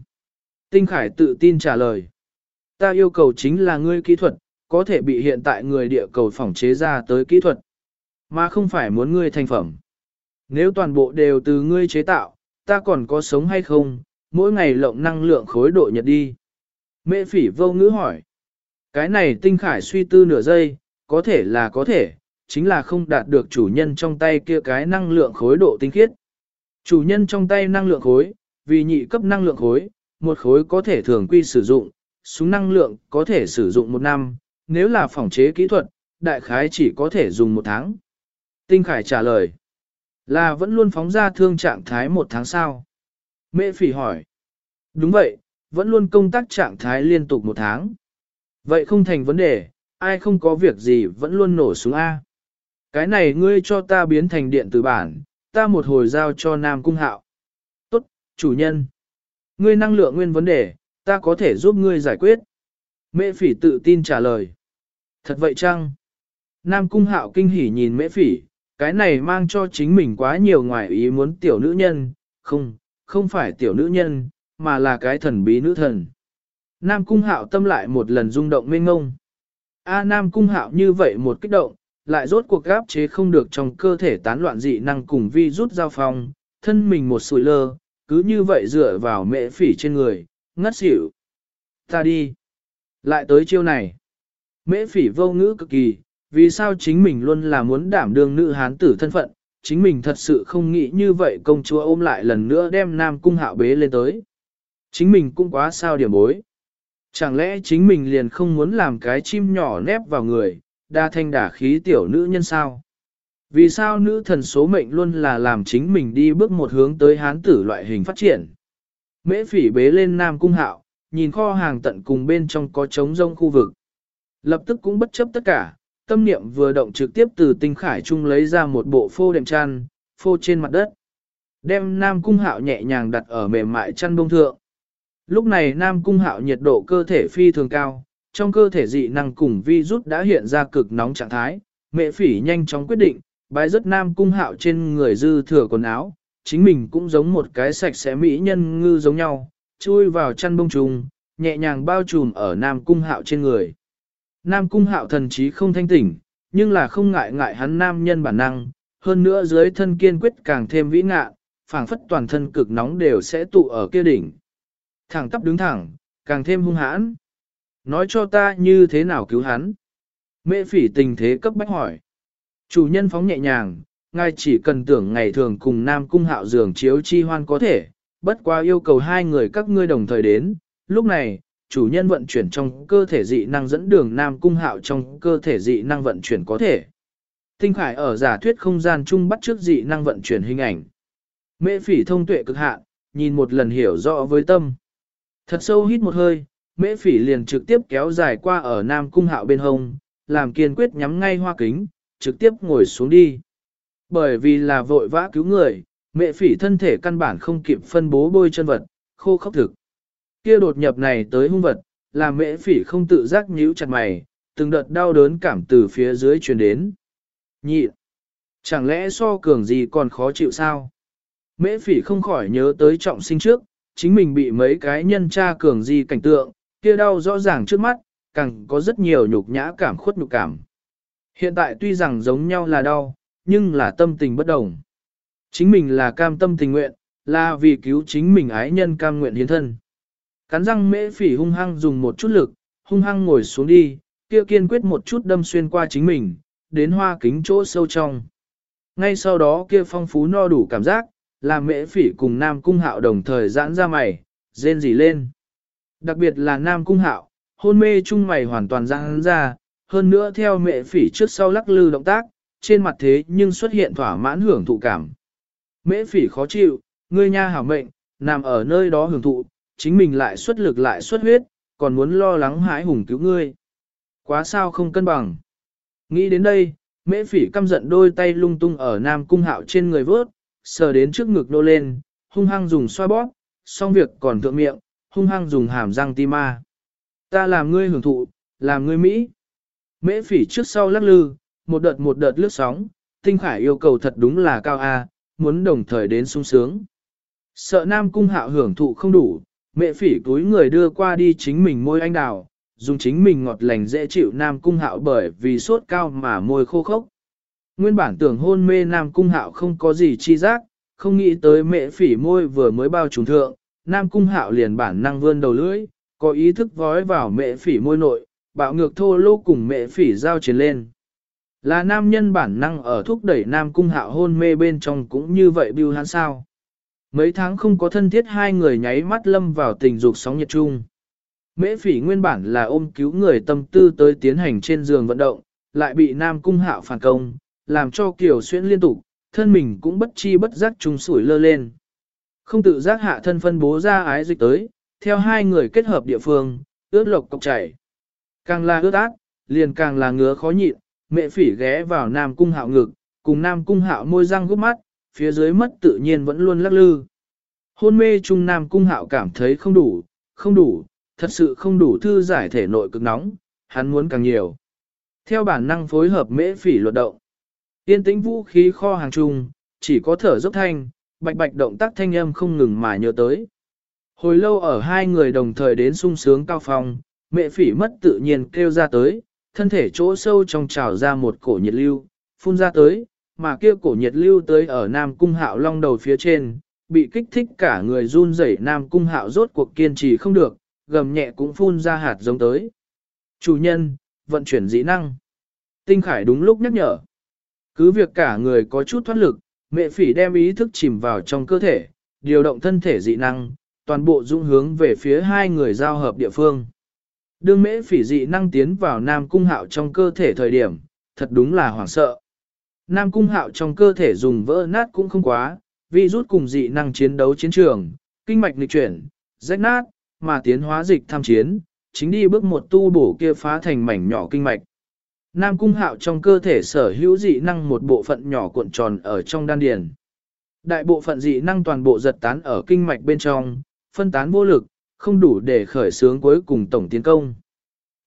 Speaker 1: Tinh khải tự tin trả lời. Ta yêu cầu chính là ngươi kỹ thuật, có thể bị hiện tại người địa cầu phỏng chế ra tới kỹ thuật, mà không phải muốn ngươi thành phẩm. Nếu toàn bộ đều từ ngươi chế tạo, ta còn có sống hay không, mỗi ngày lộng năng lượng khối độ nhật đi. Mệ phỉ vô ngữ hỏi. Cái này tinh khải suy tư nửa giây, có thể là có thể, chính là không đạt được chủ nhân trong tay kia cái năng lượng khối độ tinh khiết. Chủ nhân trong tay năng lượng khối, vì nhị cấp năng lượng khối, một khối có thể thường quy sử dụng, súng năng lượng có thể sử dụng một năm, nếu là phòng chế kỹ thuật, đại khái chỉ có thể dùng một tháng. Tinh Khải trả lời, là vẫn luôn phóng ra thương trạng thái một tháng sau. Mễ phỉ hỏi, đúng vậy, vẫn luôn công tác trạng thái liên tục một tháng. Vậy không thành vấn đề, ai không có việc gì vẫn luôn nổ súng A. Cái này ngươi cho ta biến thành điện tử bản, ta một hồi giao cho Nam Cung Hạo. Tốt, chủ nhân. Ngươi năng lượng nguyên vấn đề, ta có thể giúp ngươi giải quyết. Mễ phỉ tự tin trả lời. Thật vậy chăng? Nam cung hạo kinh hỉ nhìn mễ phỉ, cái này mang cho chính mình quá nhiều ngoài ý muốn tiểu nữ nhân, không, không phải tiểu nữ nhân, mà là cái thần bí nữ thần. Nam cung hạo tâm lại một lần rung động mênh ngông. A Nam cung hạo như vậy một kích động, lại rốt cuộc gáp chế không được trong cơ thể tán loạn dị năng cùng vi rút giao phong, thân mình một sủi lơ, cứ như vậy dựa vào mẹ phỉ trên người, ngất xỉu. Ta đi. Lại tới chiêu này. Mễ phỉ vô ngữ cực kỳ, vì sao chính mình luôn là muốn đảm đương nữ hán tử thân phận, chính mình thật sự không nghĩ như vậy công chúa ôm lại lần nữa đem nam cung hạo bế lên tới. Chính mình cũng quá sao điểm bối. Chẳng lẽ chính mình liền không muốn làm cái chim nhỏ nép vào người, đa thanh đả khí tiểu nữ nhân sao? Vì sao nữ thần số mệnh luôn là làm chính mình đi bước một hướng tới hán tử loại hình phát triển? Mễ phỉ bế lên nam cung hạo, nhìn kho hàng tận cùng bên trong có trống rông khu vực. Lập tức cũng bất chấp tất cả, tâm niệm vừa động trực tiếp từ tinh khải trung lấy ra một bộ phô đệm chăn, phô trên mặt đất. Đem nam cung hạo nhẹ nhàng đặt ở mềm mại chăn bông thượng. Lúc này nam cung hạo nhiệt độ cơ thể phi thường cao, trong cơ thể dị năng cùng vi rút đã hiện ra cực nóng trạng thái, mẹ phỉ nhanh chóng quyết định, bái rất nam cung hạo trên người dư thừa quần áo, chính mình cũng giống một cái sạch sẽ mỹ nhân ngư giống nhau, chui vào chăn bông trùng, nhẹ nhàng bao trùm ở nam cung hạo trên người. Nam cung hạo thần trí không thanh tỉnh, nhưng là không ngại ngại hắn nam nhân bản năng, hơn nữa dưới thân kiên quyết càng thêm vĩ ngạ, phảng phất toàn thân cực nóng đều sẽ tụ ở kia đỉnh. Thẳng tắp đứng thẳng, càng thêm hung hãn. Nói cho ta như thế nào cứu hắn. Mễ phỉ tình thế cấp bách hỏi. Chủ nhân phóng nhẹ nhàng, ngài chỉ cần tưởng ngày thường cùng Nam Cung hạo giường chiếu chi hoan có thể, bất quá yêu cầu hai người các ngươi đồng thời đến. Lúc này, chủ nhân vận chuyển trong cơ thể dị năng dẫn đường Nam Cung hạo trong cơ thể dị năng vận chuyển có thể. Tinh Khải ở giả thuyết không gian chung bắt trước dị năng vận chuyển hình ảnh. Mễ phỉ thông tuệ cực hạn, nhìn một lần hiểu rõ với tâm. Thật sâu hít một hơi, mễ phỉ liền trực tiếp kéo dài qua ở Nam Cung hạo bên hông, làm kiên quyết nhắm ngay hoa kính, trực tiếp ngồi xuống đi. Bởi vì là vội vã cứu người, Mễ phỉ thân thể căn bản không kịp phân bố bôi chân vật, khô khốc thực. Kia đột nhập này tới hung vật, làm Mễ phỉ không tự giác nhíu chặt mày, từng đợt đau đớn cảm từ phía dưới truyền đến. Nhị, chẳng lẽ so cường gì còn khó chịu sao? Mễ phỉ không khỏi nhớ tới trọng sinh trước, chính mình bị mấy cái nhân tra cường gì cảnh tượng, kia đau rõ ràng trước mắt, càng có rất nhiều nhục nhã cảm khuất nhục cảm. Hiện tại tuy rằng giống nhau là đau, nhưng là tâm tình bất đồng. Chính mình là cam tâm tình nguyện, là vì cứu chính mình ái nhân cam nguyện hiến thân. Cắn răng mễ phỉ hung hăng dùng một chút lực, hung hăng ngồi xuống đi, kia kiên quyết một chút đâm xuyên qua chính mình, đến hoa kính chỗ sâu trong. Ngay sau đó kia phong phú no đủ cảm giác, làm mễ phỉ cùng Nam Cung Hạo đồng thời giãn ra mày, rên rỉ lên. Đặc biệt là Nam Cung Hạo, hôn mê chung mày hoàn toàn giãn ra, hơn nữa theo mẹ phỉ trước sau lắc lư động tác, trên mặt thế nhưng xuất hiện thỏa mãn hưởng thụ cảm. Mễ phỉ khó chịu, ngươi nha hảo mệnh, nằm ở nơi đó hưởng thụ, chính mình lại xuất lực lại xuất huyết, còn muốn lo lắng hãi hùng cứu ngươi. Quá sao không cân bằng. Nghĩ đến đây, mễ phỉ căm giận đôi tay lung tung ở nam cung hạo trên người vớt, sờ đến trước ngực nô lên, hung hăng dùng xoa bóp, xong việc còn thượng miệng, hung hăng dùng hàm răng ti ma. Ta làm ngươi hưởng thụ, làm ngươi Mỹ. Mễ phỉ trước sau lắc lư, một đợt một đợt lướt sóng, tinh khải yêu cầu thật đúng là cao A, muốn đồng thời đến sung sướng. Sợ nam cung hạo hưởng thụ không đủ, mẹ phỉ túi người đưa qua đi chính mình môi anh đào, dùng chính mình ngọt lành dễ chịu nam cung hạo bởi vì sốt cao mà môi khô khốc. Nguyên bản tưởng hôn mê nam cung hạo không có gì chi giác, không nghĩ tới mẹ phỉ môi vừa mới bao trùng thượng, nam cung hạo liền bản năng vươn đầu lưỡi, có ý thức vói vào mẹ phỉ môi nội, bạo ngược thô lô cùng mẹ phỉ giao chiến lên. Là nam nhân bản năng ở thúc đẩy nam cung hạo hôn mê bên trong cũng như vậy bưu hắn sao. Mấy tháng không có thân thiết hai người nháy mắt lâm vào tình dục sóng nhiệt chung. Mễ phỉ nguyên bản là ôm cứu người tâm tư tới tiến hành trên giường vận động, lại bị nam cung hạo phản công, làm cho kiểu xuyên liên tục, thân mình cũng bất chi bất giác trùng sủi lơ lên. Không tự giác hạ thân phân bố ra ái dịch tới, theo hai người kết hợp địa phương, ướt lộc cọc chảy. Càng là ướt át, liền càng là ngứa khó nhịn, mẹ phỉ ghé vào nam cung hạo ngực, cùng nam cung hạo môi răng gúp mắt, phía dưới mất tự nhiên vẫn luôn lắc lư. Hôn mê chung nam cung hạo cảm thấy không đủ, không đủ, thật sự không đủ thư giải thể nội cực nóng, hắn muốn càng nhiều. Theo bản năng phối hợp mễ phỉ luật động. Yên tĩnh vũ khí kho hàng chung, chỉ có thở dốc thanh, bạch bạch động tác thanh âm không ngừng mà nhớ tới. Hồi lâu ở hai người đồng thời đến sung sướng cao phong, mẹ phỉ mất tự nhiên kêu ra tới, thân thể chỗ sâu trong trào ra một cổ nhiệt lưu, phun ra tới, mà kia cổ nhiệt lưu tới ở Nam Cung Hạo long đầu phía trên, bị kích thích cả người run rẩy Nam Cung Hạo rốt cuộc kiên trì không được, gầm nhẹ cũng phun ra hạt giống tới. Chủ nhân, vận chuyển dĩ năng. Tinh Khải đúng lúc nhắc nhở. Cứ việc cả người có chút thoát lực, mẹ phỉ đem ý thức chìm vào trong cơ thể, điều động thân thể dị năng, toàn bộ dung hướng về phía hai người giao hợp địa phương. Đương mễ phỉ dị năng tiến vào Nam Cung Hạo trong cơ thể thời điểm, thật đúng là hoảng sợ. Nam Cung Hạo trong cơ thể dùng vỡ nát cũng không quá, vì rút cùng dị năng chiến đấu chiến trường, kinh mạch nghịch chuyển, rách nát, mà tiến hóa dịch tham chiến, chính đi bước một tu bổ kia phá thành mảnh nhỏ kinh mạch. Nam Cung Hạo trong cơ thể sở hữu dị năng một bộ phận nhỏ cuộn tròn ở trong đan điền. Đại bộ phận dị năng toàn bộ giật tán ở kinh mạch bên trong, phân tán vô lực, không đủ để khởi xướng cuối cùng tổng tiến công.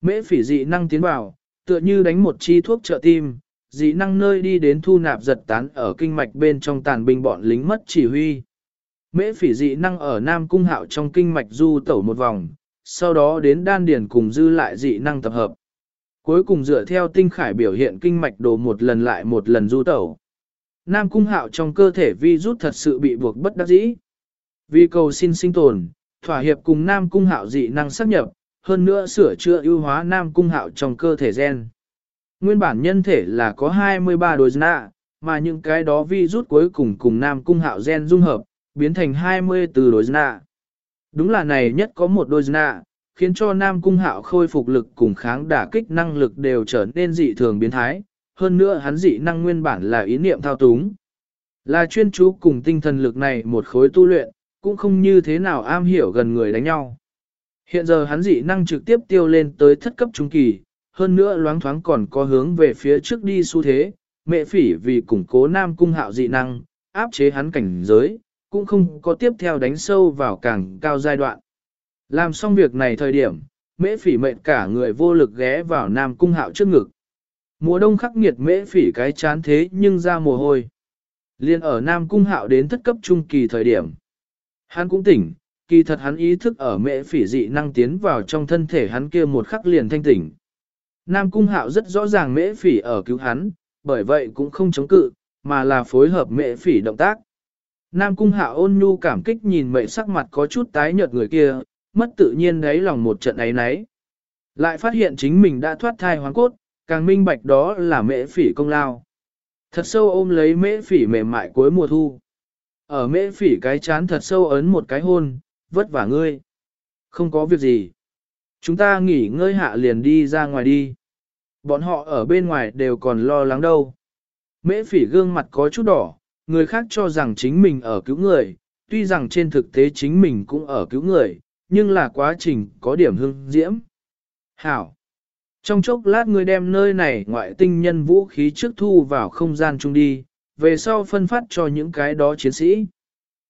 Speaker 1: Mễ phỉ dị năng tiến vào, tựa như đánh một chi thuốc trợ tim, dị năng nơi đi đến thu nạp giật tán ở kinh mạch bên trong tàn binh bọn lính mất chỉ huy. Mễ phỉ dị năng ở Nam Cung Hạo trong kinh mạch du tẩu một vòng, sau đó đến đan điền cùng dư lại dị năng tập hợp. Cuối cùng dựa theo tinh khải biểu hiện kinh mạch đồ một lần lại một lần du tẩu. Nam Cung Hạo trong cơ thể vi rút thật sự bị buộc bất đắc dĩ. Vì cầu xin sinh tồn, thỏa hiệp cùng Nam Cung Hạo dị năng xác nhập, hơn nữa sửa chữa ưu hóa Nam Cung Hạo trong cơ thể gen. Nguyên bản nhân thể là có 23 đối nạ, mà những cái đó vi rút cuối cùng cùng Nam Cung Hạo gen dung hợp, biến thành 24 đối nạ. Đúng là này nhất có một đôi nạ, khiến cho Nam Cung Hạo khôi phục lực cùng kháng đả kích năng lực đều trở nên dị thường biến thái, hơn nữa hắn dị năng nguyên bản là ý niệm thao túng. Là chuyên chú cùng tinh thần lực này một khối tu luyện, cũng không như thế nào am hiểu gần người đánh nhau. Hiện giờ hắn dị năng trực tiếp tiêu lên tới thất cấp trung kỳ, hơn nữa loáng thoáng còn có hướng về phía trước đi xu thế, mẹ phỉ vì củng cố nam cung hạo dị năng, áp chế hắn cảnh giới, cũng không có tiếp theo đánh sâu vào càng cao giai đoạn. Làm xong việc này thời điểm, mễ phỉ mệnh cả người vô lực ghé vào nam cung hạo trước ngực. Mùa đông khắc nghiệt mễ phỉ cái chán thế nhưng ra mồ hôi. Liên ở nam cung hạo đến thất cấp trung kỳ thời điểm. Hắn cũng tỉnh, kỳ thật hắn ý thức ở mễ phỉ dị năng tiến vào trong thân thể hắn kia một khắc liền thanh tỉnh. Nam Cung Hạo rất rõ ràng mễ phỉ ở cứu hắn, bởi vậy cũng không chống cự, mà là phối hợp mễ phỉ động tác. Nam Cung Hạo ôn nhu cảm kích nhìn mệ sắc mặt có chút tái nhợt người kia, mất tự nhiên đáy lòng một trận ấy nấy. Lại phát hiện chính mình đã thoát thai hoang cốt, càng minh bạch đó là mễ phỉ công lao. Thật sâu ôm lấy mễ phỉ mềm mại cuối mùa thu. Ở mễ phỉ cái chán thật sâu ấn một cái hôn, vất vả ngươi. Không có việc gì. Chúng ta nghỉ ngơi hạ liền đi ra ngoài đi. Bọn họ ở bên ngoài đều còn lo lắng đâu. Mễ phỉ gương mặt có chút đỏ, người khác cho rằng chính mình ở cứu người, tuy rằng trên thực tế chính mình cũng ở cứu người, nhưng là quá trình có điểm hương diễm. Hảo! Trong chốc lát ngươi đem nơi này ngoại tinh nhân vũ khí trước thu vào không gian chung đi, về sau phân phát cho những cái đó chiến sĩ.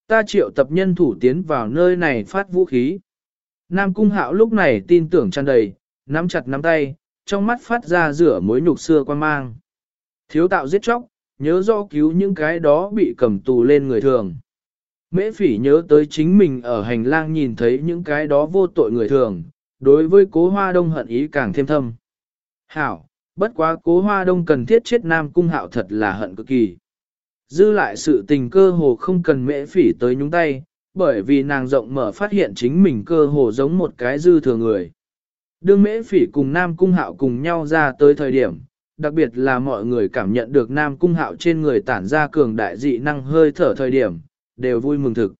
Speaker 1: Ta triệu tập nhân thủ tiến vào nơi này phát vũ khí. Nam Cung Hạo lúc này tin tưởng tràn đầy, nắm chặt nắm tay, trong mắt phát ra rửa mối nhục xưa quan mang. Thiếu tạo giết chóc, nhớ do cứu những cái đó bị cầm tù lên người thường. Mễ phỉ nhớ tới chính mình ở hành lang nhìn thấy những cái đó vô tội người thường, đối với cố hoa đông hận ý càng thêm thâm. Hảo, bất quá cố hoa đông cần thiết chết nam cung hạo thật là hận cực kỳ. Dư lại sự tình cơ hồ không cần mễ phỉ tới nhúng tay, bởi vì nàng rộng mở phát hiện chính mình cơ hồ giống một cái dư thừa người. Đương mễ phỉ cùng Nam Cung Hạo cùng nhau ra tới thời điểm, đặc biệt là mọi người cảm nhận được Nam Cung Hạo trên người tản ra cường đại dị năng hơi thở thời điểm, đều vui mừng thực.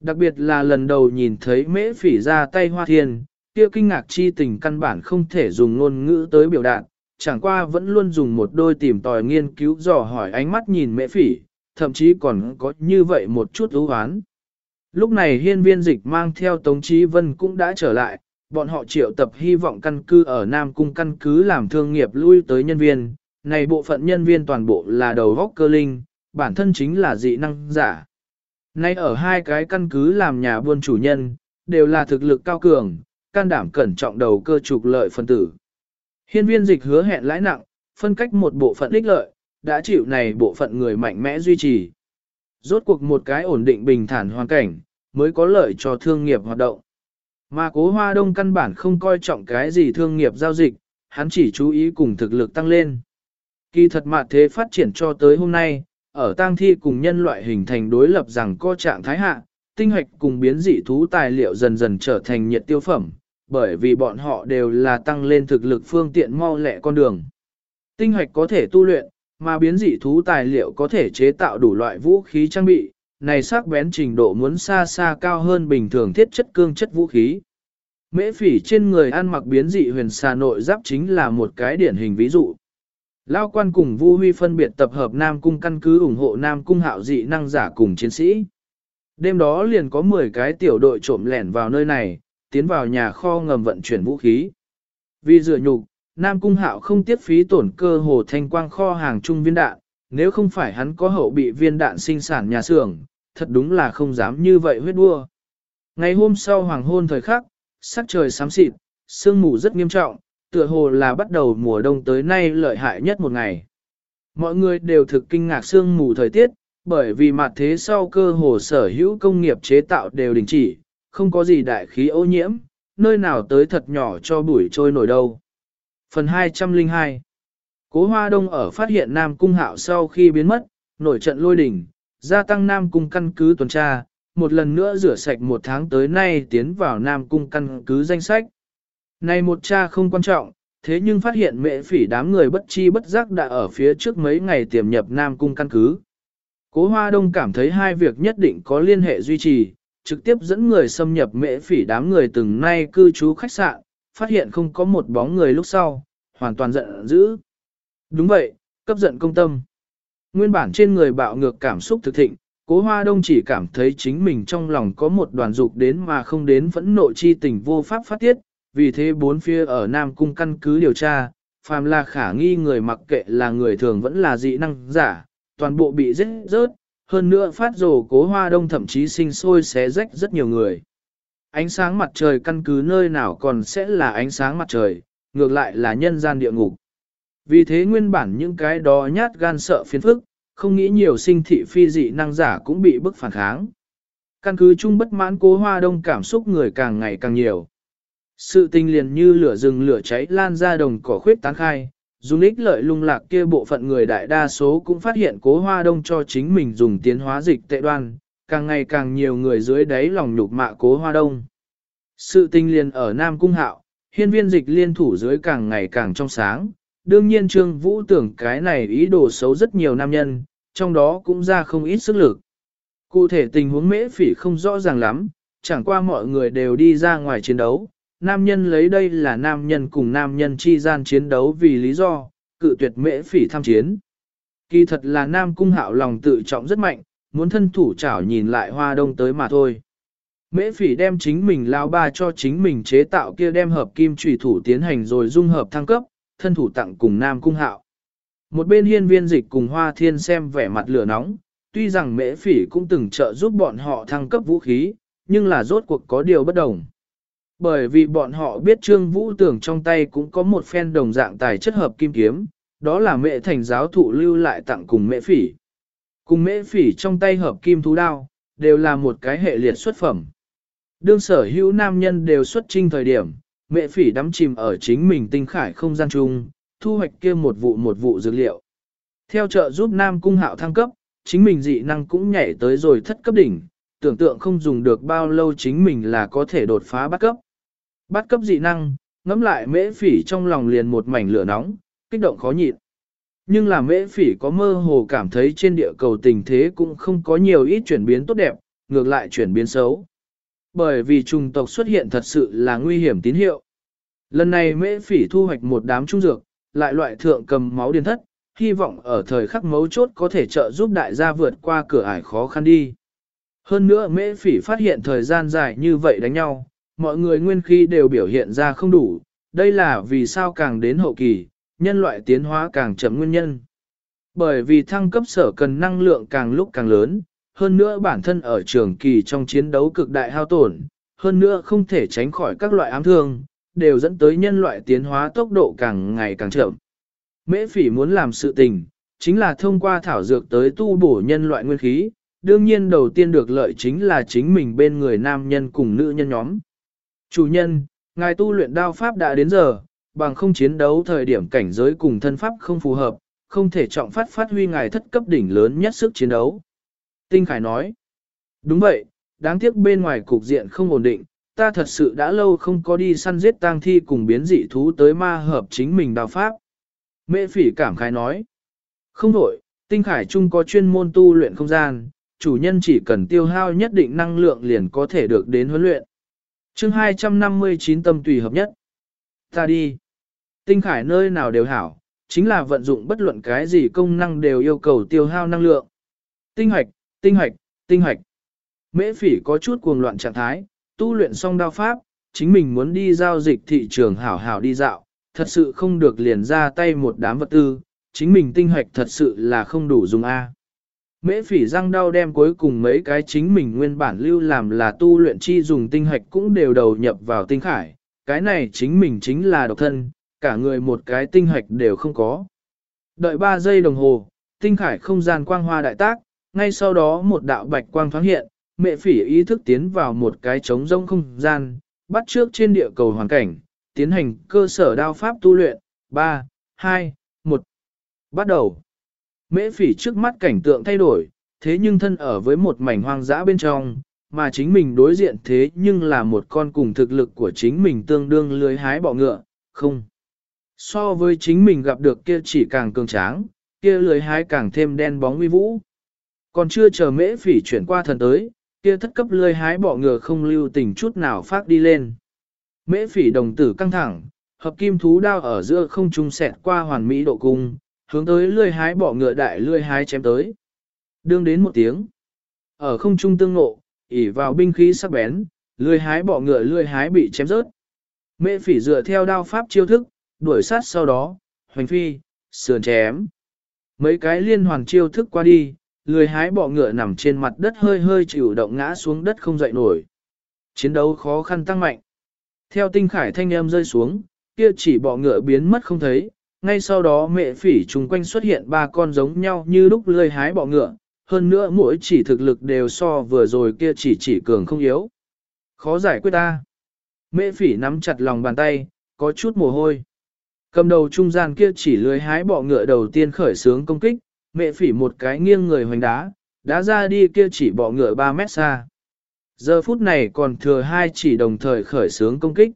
Speaker 1: Đặc biệt là lần đầu nhìn thấy mễ phỉ ra tay hoa thiên, kia kinh ngạc chi tình căn bản không thể dùng ngôn ngữ tới biểu đạt, chẳng qua vẫn luôn dùng một đôi tìm tòi nghiên cứu dò hỏi ánh mắt nhìn mễ phỉ, thậm chí còn có như vậy một chút ưu hoán. Lúc này hiên viên dịch mang theo Tống Chí Vân cũng đã trở lại, bọn họ triệu tập hy vọng căn cứ ở Nam Cung căn cứ làm thương nghiệp lui tới nhân viên, này bộ phận nhân viên toàn bộ là đầu góc cơ linh, bản thân chính là dị năng giả. Nay ở hai cái căn cứ làm nhà buôn chủ nhân, đều là thực lực cao cường, can đảm cẩn trọng đầu cơ trục lợi phân tử. Hiên viên dịch hứa hẹn lãi nặng, phân cách một bộ phận ích lợi, đã chịu này bộ phận người mạnh mẽ duy trì. Rốt cuộc một cái ổn định bình thản hoàn cảnh, mới có lợi cho thương nghiệp hoạt động. Mà cố hoa đông căn bản không coi trọng cái gì thương nghiệp giao dịch, hắn chỉ chú ý cùng thực lực tăng lên. Kỳ thật mà thế phát triển cho tới hôm nay, ở tang thi cùng nhân loại hình thành đối lập rằng co trạng thái hạ, tinh hoạch cùng biến dị thú tài liệu dần dần trở thành nhiệt tiêu phẩm, bởi vì bọn họ đều là tăng lên thực lực phương tiện mau lẹ con đường. Tinh hoạch có thể tu luyện, mà biến dị thú tài liệu có thể chế tạo đủ loại vũ khí trang bị, này sắc bén trình độ muốn xa xa cao hơn bình thường thiết chất cương chất vũ khí. Mễ phỉ trên người ăn mặc biến dị huyền xà nội giáp chính là một cái điển hình ví dụ. Lao quan cùng Vu Huy phân biệt tập hợp Nam Cung căn cứ ủng hộ Nam Cung hạo dị năng giả cùng chiến sĩ. Đêm đó liền có 10 cái tiểu đội trộm lẻn vào nơi này, tiến vào nhà kho ngầm vận chuyển vũ khí. Vì dựa nhục, Nam Cung hạo không tiết phí tổn cơ hồ thanh quang kho hàng trung viên đạn, nếu không phải hắn có hậu bị viên đạn sinh sản nhà xưởng, thật đúng là không dám như vậy huyết đua. Ngày hôm sau hoàng hôn thời khắc, sắc trời xám xịt, sương mù rất nghiêm trọng, tựa hồ là bắt đầu mùa đông tới nay lợi hại nhất một ngày. Mọi người đều thực kinh ngạc sương mù thời tiết, bởi vì mặt thế sau cơ hồ sở hữu công nghiệp chế tạo đều đình chỉ, không có gì đại khí ô nhiễm, nơi nào tới thật nhỏ cho bụi trôi nổi đâu. Phần 202 Cố Hoa Đông ở phát hiện Nam Cung Hạo sau khi biến mất, nổi trận lôi đỉnh, gia tăng Nam Cung căn cứ tuần tra, một lần nữa rửa sạch một tháng tới nay tiến vào Nam Cung căn cứ danh sách. Này một cha không quan trọng, thế nhưng phát hiện mệ phỉ đám người bất chi bất giác đã ở phía trước mấy ngày tiềm nhập Nam Cung căn cứ. Cố Hoa Đông cảm thấy hai việc nhất định có liên hệ duy trì, trực tiếp dẫn người xâm nhập mệ phỉ đám người từng nay cư trú khách sạn, phát hiện không có một bóng người lúc sau, hoàn toàn giận dữ. Đúng vậy, cấp giận công tâm. Nguyên bản trên người bạo ngược cảm xúc thực thịnh, cố hoa đông chỉ cảm thấy chính mình trong lòng có một đoàn dục đến mà không đến phẫn nộ chi tình vô pháp phát tiết, vì thế bốn phía ở Nam Cung căn cứ điều tra, phàm là khả nghi người mặc kệ là người thường vẫn là dị năng giả, toàn bộ bị giết rớt, hơn nữa phát rồ cố hoa đông thậm chí sinh sôi xé rách rất nhiều người. Ánh sáng mặt trời căn cứ nơi nào còn sẽ là ánh sáng mặt trời, ngược lại là nhân gian địa ngục. Vì thế nguyên bản những cái đó nhát gan sợ phiền phức, không nghĩ nhiều sinh thị phi dị năng giả cũng bị bức phản kháng. Căn cứ chung bất mãn cố hoa đông cảm xúc người càng ngày càng nhiều. Sự tình liền như lửa rừng lửa cháy lan ra đồng cỏ khuyết tán khai, dùng ích lợi lung lạc kia bộ phận người đại đa số cũng phát hiện cố hoa đông cho chính mình dùng tiến hóa dịch tệ đoan, càng ngày càng nhiều người dưới đáy lòng nhục mạ cố hoa đông. Sự tình liền ở Nam Cung Hạo, hiên viên dịch liên thủ dưới càng ngày càng trong sáng, đương nhiên Trương Vũ tưởng cái này ý đồ xấu rất nhiều nam nhân, trong đó cũng ra không ít sức lực. Cụ thể tình huống mễ phỉ không rõ ràng lắm, chẳng qua mọi người đều đi ra ngoài chiến đấu, nam nhân lấy đây là nam nhân cùng nam nhân chi gian chiến đấu vì lý do, cự tuyệt mễ phỉ tham chiến. Kỳ thật là nam cung hạo lòng tự trọng rất mạnh, muốn thân thủ chảo nhìn lại hoa đông tới mà thôi. Mễ phỉ đem chính mình lao ba cho chính mình chế tạo kia đem hợp kim trùy thủ tiến hành rồi dung hợp thăng cấp, thân thủ tặng cùng nam cung hạo. Một bên hiên viên dịch cùng hoa thiên xem vẻ mặt lửa nóng, tuy rằng mễ phỉ cũng từng trợ giúp bọn họ thăng cấp vũ khí, nhưng là rốt cuộc có điều bất đồng. Bởi vì bọn họ biết Trương Vũ Tưởng trong tay cũng có một phen đồng dạng tài chất hợp kim kiếm, đó là mẹ thành giáo thụ lưu lại tặng cùng mẹ phỉ. Cùng mẹ phỉ trong tay hợp kim thú đao, đều là một cái hệ liệt xuất phẩm. Đương sở hữu nam nhân đều xuất trinh thời điểm, mẹ phỉ đắm chìm ở chính mình tinh khải không gian chung, thu hoạch kia một vụ một vụ dược liệu. Theo trợ giúp nam cung hạo thăng cấp, chính mình dị năng cũng nhảy tới rồi thất cấp đỉnh, tưởng tượng không dùng được bao lâu chính mình là có thể đột phá bắt cấp. Bắt cấp dị năng, ngẫm lại mễ phỉ trong lòng liền một mảnh lửa nóng, kích động khó nhịn. Nhưng là mễ phỉ có mơ hồ cảm thấy trên địa cầu tình thế cũng không có nhiều ít chuyển biến tốt đẹp, ngược lại chuyển biến xấu. Bởi vì trùng tộc xuất hiện thật sự là nguy hiểm tín hiệu. Lần này mễ phỉ thu hoạch một đám trung dược, lại loại thượng cầm máu điên thất, hy vọng ở thời khắc mấu chốt có thể trợ giúp đại gia vượt qua cửa ải khó khăn đi. Hơn nữa mễ phỉ phát hiện thời gian dài như vậy đánh nhau, mọi người nguyên khí đều biểu hiện ra không đủ, đây là vì sao càng đến hậu kỳ, nhân loại tiến hóa càng chậm nguyên nhân. Bởi vì thăng cấp sở cần năng lượng càng lúc càng lớn, hơn nữa bản thân ở trường kỳ trong chiến đấu cực đại hao tổn, hơn nữa không thể tránh khỏi các loại ám thương, đều dẫn tới nhân loại tiến hóa tốc độ càng ngày càng chậm. Mễ phỉ muốn làm sự tình, chính là thông qua thảo dược tới tu bổ nhân loại nguyên khí, đương nhiên đầu tiên được lợi chính là chính mình bên người nam nhân cùng nữ nhân nhóm. Chủ nhân, ngài tu luyện đao pháp đã đến giờ, bằng không chiến đấu thời điểm cảnh giới cùng thân pháp không phù hợp, không thể trọng phát phát huy ngài thất cấp đỉnh lớn nhất sức chiến đấu. Tinh Khải nói, đúng vậy, đáng tiếc bên ngoài cục diện không ổn định, ta thật sự đã lâu không có đi săn giết tang thi cùng biến dị thú tới ma hợp chính mình Đao pháp. Mễ phỉ cảm khái nói, không đổi, Tinh Khải Trung có chuyên môn tu luyện không gian, chủ nhân chỉ cần tiêu hao nhất định năng lượng liền có thể được đến huấn luyện chương 259 tâm tùy hợp nhất. Ta đi. Tinh Khải nơi nào đều hảo, chính là vận dụng bất luận cái gì công năng đều yêu cầu tiêu hao năng lượng. Tinh hoạch, tinh hoạch, tinh hoạch. Mễ phỉ có chút cuồng loạn trạng thái, tu luyện xong đao pháp, chính mình muốn đi giao dịch thị trường hảo hảo đi dạo, thật sự không được liền ra tay một đám vật tư, chính mình tinh hoạch thật sự là không đủ dùng A. Mễ phỉ răng đau đem cuối cùng mấy cái chính mình nguyên bản lưu làm là tu luyện chi dùng tinh hạch cũng đều đầu nhập vào tinh khải, cái này chính mình chính là độc thân, cả người một cái tinh hạch đều không có. Đợi 3 giây đồng hồ, tinh khải không gian quang hoa đại tác, ngay sau đó một đạo bạch quang thoáng hiện, mẹ phỉ ý thức tiến vào một cái trống rông không gian, bắt trước trên địa cầu hoàn cảnh, tiến hành cơ sở đao pháp tu luyện, 3, 2, 1. Bắt đầu. Mễ phỉ trước mắt cảnh tượng thay đổi, thế nhưng thân ở với một mảnh hoang dã bên trong, mà chính mình đối diện thế nhưng là một con cùng thực lực của chính mình tương đương lưới hái bọ ngựa, không. So với chính mình gặp được kia chỉ càng cường tráng, kia lưới hái càng thêm đen bóng uy vũ. Còn chưa chờ mễ phỉ chuyển qua thần tới, kia thất cấp lưới hái bọ ngựa không lưu tình chút nào phát đi lên. Mễ phỉ đồng tử căng thẳng, hợp kim thú đao ở giữa không trung xẹt qua hoàn mỹ độ cung, hướng tới lươi hái bọ ngựa đại lươi hái chém tới. Đương đến một tiếng. Ở không trung tương ngộ, ỉ vào binh khí sắc bén, lươi hái bọ ngựa lươi hái bị chém rớt. Mễ phỉ dựa theo đao pháp chiêu thức, đuổi sát sau đó, hoành phi, sườn chém. Mấy cái liên hoàn chiêu thức qua đi, lười hái bọ ngựa nằm trên mặt đất hơi hơi chịu động ngã xuống đất không dậy nổi. Chiến đấu khó khăn tăng mạnh. Theo tinh khải thanh em rơi xuống, kia chỉ bọ ngựa biến mất không thấy, ngay sau đó mẹ phỉ chung quanh xuất hiện ba con giống nhau như lúc lơi hái bọ ngựa, hơn nữa mỗi chỉ thực lực đều so vừa rồi kia chỉ chỉ cường không yếu. Khó giải quyết ta. Mẹ phỉ nắm chặt lòng bàn tay, có chút mồ hôi. Cầm đầu trung gian kia chỉ lưới hái bọ ngựa đầu tiên khởi sướng công kích, mẹ phỉ một cái nghiêng người hoành đá, đá ra đi kia chỉ bọ ngựa 3 mét xa. Giờ phút này còn thừa hai chỉ đồng thời khởi sướng công kích.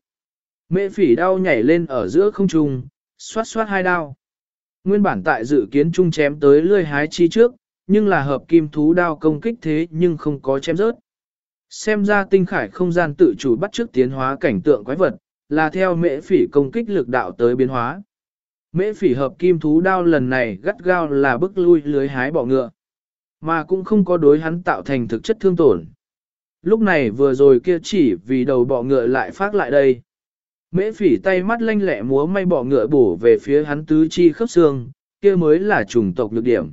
Speaker 1: Mẹ phỉ đau nhảy lên ở giữa không trung, xoát xoát hai đao. Nguyên bản tại dự kiến chung chém tới lươi hái chi trước, nhưng là hợp kim thú đao công kích thế nhưng không có chém rớt. Xem ra tinh khải không gian tự chủ bắt trước tiến hóa cảnh tượng quái vật, là theo mễ phỉ công kích lực đạo tới biến hóa. Mễ phỉ hợp kim thú đao lần này gắt gao là bức lui lưới hái bọ ngựa, mà cũng không có đối hắn tạo thành thực chất thương tổn. Lúc này vừa rồi kia chỉ vì đầu bọ ngựa lại phát lại đây. Mễ phỉ tay mắt lanh lẹ múa may bỏ ngựa bổ về phía hắn tứ chi khớp xương, kia mới là chủng tộc lực điểm.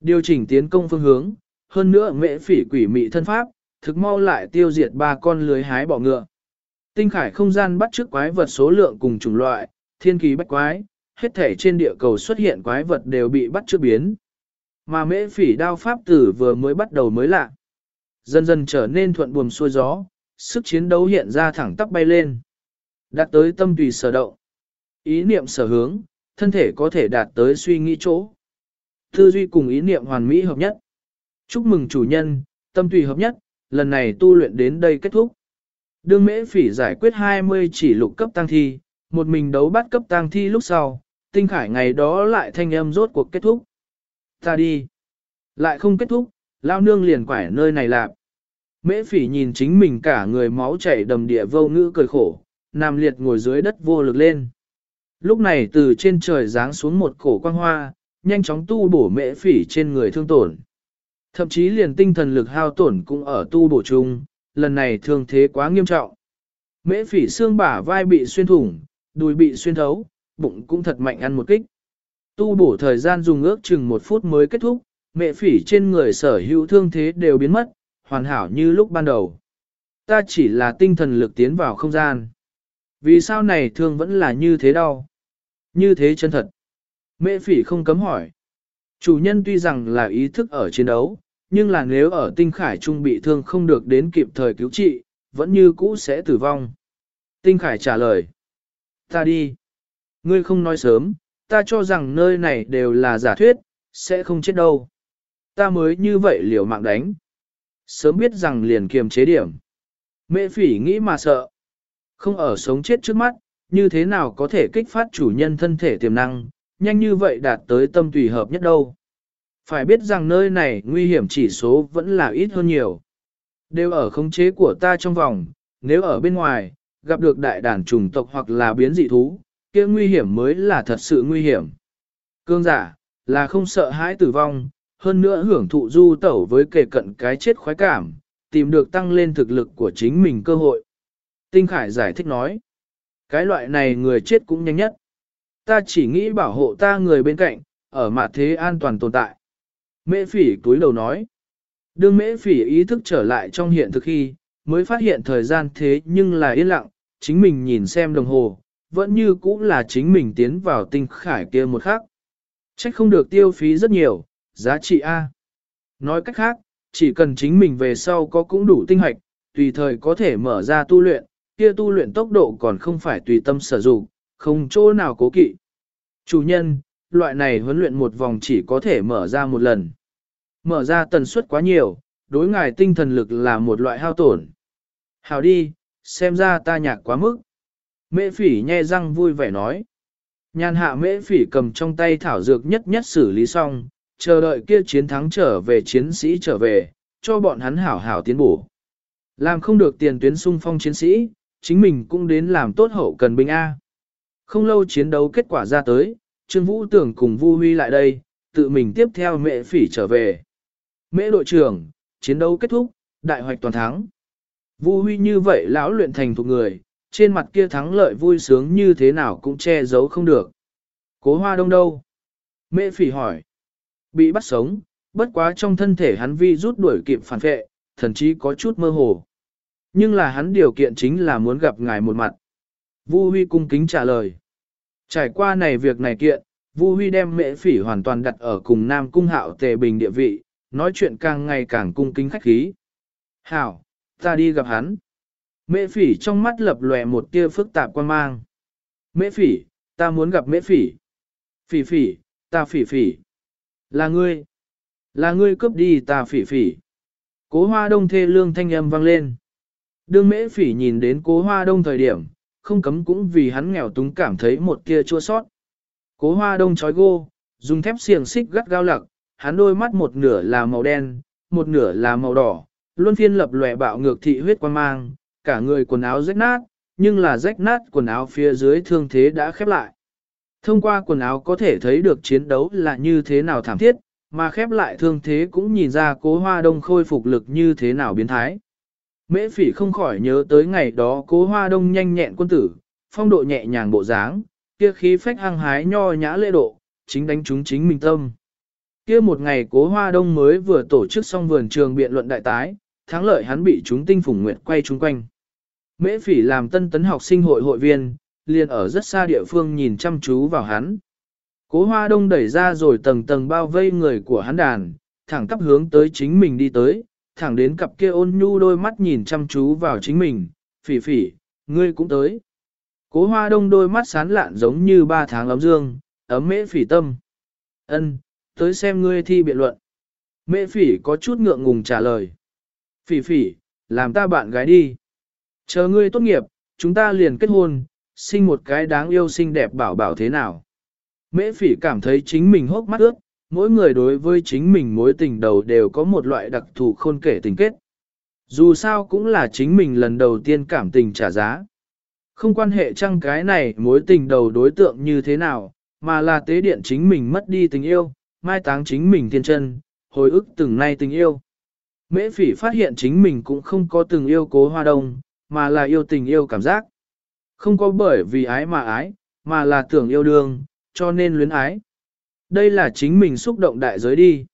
Speaker 1: Điều chỉnh tiến công phương hướng, hơn nữa mễ phỉ quỷ mị thân pháp, thực mau lại tiêu diệt ba con lưới hái bỏ ngựa. Tinh khải không gian bắt trước quái vật số lượng cùng chủng loại, thiên kỳ bách quái, hết thể trên địa cầu xuất hiện quái vật đều bị bắt trước biến. Mà mễ phỉ đao pháp tử vừa mới bắt đầu mới lạ. Dần dần trở nên thuận buồm xuôi gió, sức chiến đấu hiện ra thẳng tắp bay lên. Đạt tới tâm tùy sở động. Ý niệm sở hướng, thân thể có thể đạt tới suy nghĩ chỗ. Tư duy cùng ý niệm hoàn mỹ hợp nhất. Chúc mừng chủ nhân, tâm tùy hợp nhất, lần này tu luyện đến đây kết thúc. Đương mễ phỉ giải quyết 20 chỉ lục cấp tăng thi, một mình đấu bắt cấp tăng thi lúc sau, tinh khải ngày đó lại thanh âm rốt cuộc kết thúc. Ta đi. Lại không kết thúc, lao nương liền quải nơi này lạp. Mễ phỉ nhìn chính mình cả người máu chảy đầm địa vô ngữ cười khổ, nằm liệt ngồi dưới đất vô lực lên. Lúc này từ trên trời giáng xuống một cổ quang hoa, nhanh chóng tu bổ mễ phỉ trên người thương tổn. Thậm chí liền tinh thần lực hao tổn cũng ở tu bổ chung, lần này thương thế quá nghiêm trọng. Mễ phỉ xương bả vai bị xuyên thủng, đùi bị xuyên thấu, bụng cũng thật mạnh ăn một kích. Tu bổ thời gian dùng ước chừng một phút mới kết thúc, mẹ phỉ trên người sở hữu thương thế đều biến mất, hoàn hảo như lúc ban đầu. Ta chỉ là tinh thần lực tiến vào không gian. Vì sao này thương vẫn là như thế đau? Như thế chân thật. Mẹ phỉ không cấm hỏi. Chủ nhân tuy rằng là ý thức ở chiến đấu, nhưng là nếu ở tinh khải trung bị thương không được đến kịp thời cứu trị, vẫn như cũ sẽ tử vong. Tinh khải trả lời. Ta đi. Ngươi không nói sớm, ta cho rằng nơi này đều là giả thuyết, sẽ không chết đâu. Ta mới như vậy liều mạng đánh. Sớm biết rằng liền kiềm chế điểm. Mẹ phỉ nghĩ mà sợ. Không ở sống chết trước mắt, như thế nào có thể kích phát chủ nhân thân thể tiềm năng, nhanh như vậy đạt tới tâm tùy hợp nhất đâu. Phải biết rằng nơi này nguy hiểm chỉ số vẫn là ít hơn nhiều. Đều ở khống chế của ta trong vòng, nếu ở bên ngoài, gặp được đại đàn trùng tộc hoặc là biến dị thú, kia nguy hiểm mới là thật sự nguy hiểm. Cương giả, là không sợ hãi tử vong, hơn nữa hưởng thụ du tẩu với kề cận cái chết khoái cảm, tìm được tăng lên thực lực của chính mình cơ hội. Tinh Khải giải thích nói, cái loại này người chết cũng nhanh nhất. Ta chỉ nghĩ bảo hộ ta người bên cạnh, ở mặt thế an toàn tồn tại. Mễ phỉ túi đầu nói, đương mễ phỉ ý thức trở lại trong hiện thực khi, mới phát hiện thời gian thế nhưng là yên lặng, chính mình nhìn xem đồng hồ, vẫn như cũng là chính mình tiến vào tinh khải kia một khắc. Trách không được tiêu phí rất nhiều, giá trị A. Nói cách khác, chỉ cần chính mình về sau có cũng đủ tinh hoạch, tùy thời có thể mở ra tu luyện, kia tu luyện tốc độ còn không phải tùy tâm sử dụng, không chỗ nào cố kỵ. Chủ nhân, loại này huấn luyện một vòng chỉ có thể mở ra một lần. Mở ra tần suất quá nhiều, đối ngài tinh thần lực là một loại hao tổn. Hào đi, xem ra ta nhạc quá mức. Mễ phỉ nhe răng vui vẻ nói. Nhàn hạ mễ phỉ cầm trong tay thảo dược nhất nhất xử lý xong, chờ đợi kia chiến thắng trở về chiến sĩ trở về, cho bọn hắn hảo hảo tiến bổ. Làm không được tiền tuyến sung phong chiến sĩ, chính mình cũng đến làm tốt hậu cần binh A. Không lâu chiến đấu kết quả ra tới, Trương Vũ tưởng cùng Vu Huy lại đây, tự mình tiếp theo mẹ phỉ trở về. Mễ đội trưởng, chiến đấu kết thúc, đại hoạch toàn thắng. Vu Huy như vậy lão luyện thành thuộc người, trên mặt kia thắng lợi vui sướng như thế nào cũng che giấu không được. Cố hoa đông đâu? Mễ phỉ hỏi. Bị bắt sống, bất quá trong thân thể hắn vi rút đuổi kịp phản vệ, thần chí có chút mơ hồ. Nhưng là hắn điều kiện chính là muốn gặp ngài một mặt. Vu Huy cung kính trả lời. Trải qua này việc này kiện, Vu Huy đem mễ phỉ hoàn toàn đặt ở cùng Nam Cung Hạo tề bình địa vị, nói chuyện càng ngày càng cung kính khách khí. Hảo, ta đi gặp hắn. Mễ phỉ trong mắt lập lòe một tia phức tạp quan mang. Mễ phỉ, ta muốn gặp mễ phỉ. Phỉ phỉ, ta phỉ phỉ. Là ngươi. Là ngươi cướp đi ta phỉ phỉ. Cố hoa đông thê lương thanh âm vang lên. Đương mễ phỉ nhìn đến cố hoa đông thời điểm, không cấm cũng vì hắn nghèo túng cảm thấy một tia chua sót. Cố hoa đông chói gô, dùng thép xiềng xích gắt gao lặc, hắn đôi mắt một nửa là màu đen, một nửa là màu đỏ, luôn phiên lập lòe bạo ngược thị huyết quan mang, cả người quần áo rách nát, nhưng là rách nát quần áo phía dưới thương thế đã khép lại. Thông qua quần áo có thể thấy được chiến đấu là như thế nào thảm thiết, mà khép lại thương thế cũng nhìn ra cố hoa đông khôi phục lực như thế nào biến thái. Mễ phỉ không khỏi nhớ tới ngày đó cố hoa đông nhanh nhẹn quân tử, phong độ nhẹ nhàng bộ dáng, kia khí phách hăng hái nho nhã lễ độ, chính đánh chúng chính mình tâm. Kia một ngày cố hoa đông mới vừa tổ chức xong vườn trường biện luận đại tái, thắng lợi hắn bị chúng tinh phủng nguyệt quay chung quanh. Mễ phỉ làm tân tấn học sinh hội hội viên, liền ở rất xa địa phương nhìn chăm chú vào hắn. Cố hoa đông đẩy ra rồi tầng tầng bao vây người của hắn đàn, thẳng tắp hướng tới chính mình đi tới, thẳng đến cặp kia ôn nhu đôi mắt nhìn chăm chú vào chính mình, phỉ phỉ, ngươi cũng tới. Cố hoa đông đôi mắt sán lạn giống như ba tháng ấm dương, ấm mễ phỉ tâm. ân tới xem ngươi thi biện luận. Mễ phỉ có chút ngượng ngùng trả lời. Phỉ phỉ, làm ta bạn gái đi. Chờ ngươi tốt nghiệp, chúng ta liền kết hôn, sinh một cái đáng yêu xinh đẹp bảo bảo thế nào. Mễ phỉ cảm thấy chính mình hốc mắt ướt, mỗi người đối với chính mình mối tình đầu đều có một loại đặc thù khôn kể tình kết. Dù sao cũng là chính mình lần đầu tiên cảm tình trả giá. Không quan hệ chăng cái này mối tình đầu đối tượng như thế nào, mà là tế điện chính mình mất đi tình yêu, mai táng chính mình thiên chân, hồi ức từng nay tình yêu. Mễ phỉ phát hiện chính mình cũng không có từng yêu cố hoa đông, mà là yêu tình yêu cảm giác. Không có bởi vì ái mà ái, mà là tưởng yêu đương, cho nên luyến ái. Đây là chính mình xúc động đại giới đi.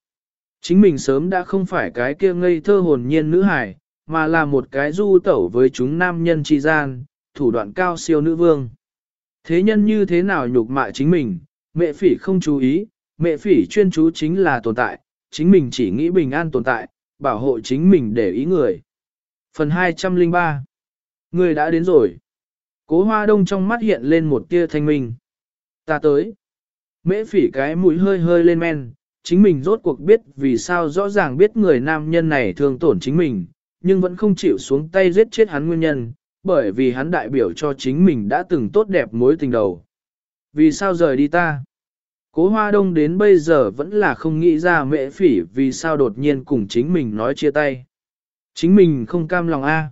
Speaker 1: Chính mình sớm đã không phải cái kia ngây thơ hồn nhiên nữ hải, mà là một cái du tẩu với chúng nam nhân tri gian, thủ đoạn cao siêu nữ vương. Thế nhân như thế nào nhục mạ chính mình, mẹ phỉ không chú ý, mẹ phỉ chuyên chú chính là tồn tại, chính mình chỉ nghĩ bình an tồn tại, bảo hộ chính mình để ý người. Phần 203 Người đã đến rồi. Cố hoa đông trong mắt hiện lên một tia thanh minh. Ta tới. Mễ phỉ cái mũi hơi hơi lên men, chính mình rốt cuộc biết vì sao rõ ràng biết người nam nhân này thương tổn chính mình, nhưng vẫn không chịu xuống tay giết chết hắn nguyên nhân, bởi vì hắn đại biểu cho chính mình đã từng tốt đẹp mối tình đầu. Vì sao rời đi ta? Cố hoa đông đến bây giờ vẫn là không nghĩ ra Mễ phỉ vì sao đột nhiên cùng chính mình nói chia tay. Chính mình không cam lòng a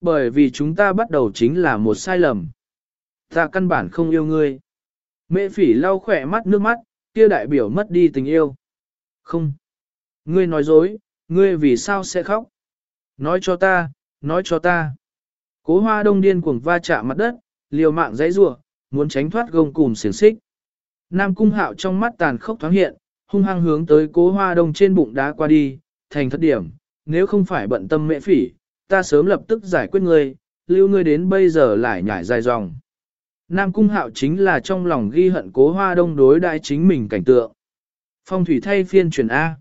Speaker 1: Bởi vì chúng ta bắt đầu chính là một sai lầm. Ta căn bản không yêu ngươi. Mẹ phỉ lau khỏe mắt nước mắt, kia đại biểu mất đi tình yêu. Không. Ngươi nói dối, ngươi vì sao sẽ khóc? Nói cho ta, nói cho ta. Cố hoa đông điên cuồng va chạm mặt đất, liều mạng dãy rủa, muốn tránh thoát gông cùm xiềng xích. Nam cung hạo trong mắt tàn khốc thoáng hiện, hung hăng hướng tới cố hoa đông trên bụng đá qua đi, thành thất điểm, nếu không phải bận tâm mẹ phỉ, ta sớm lập tức giải quyết ngươi, lưu ngươi đến bây giờ lại nhảy dài dòng. Nam cung hạo chính là trong lòng ghi hận cố hoa đông đối đại chính mình cảnh tượng. Phong thủy thay phiên truyền A.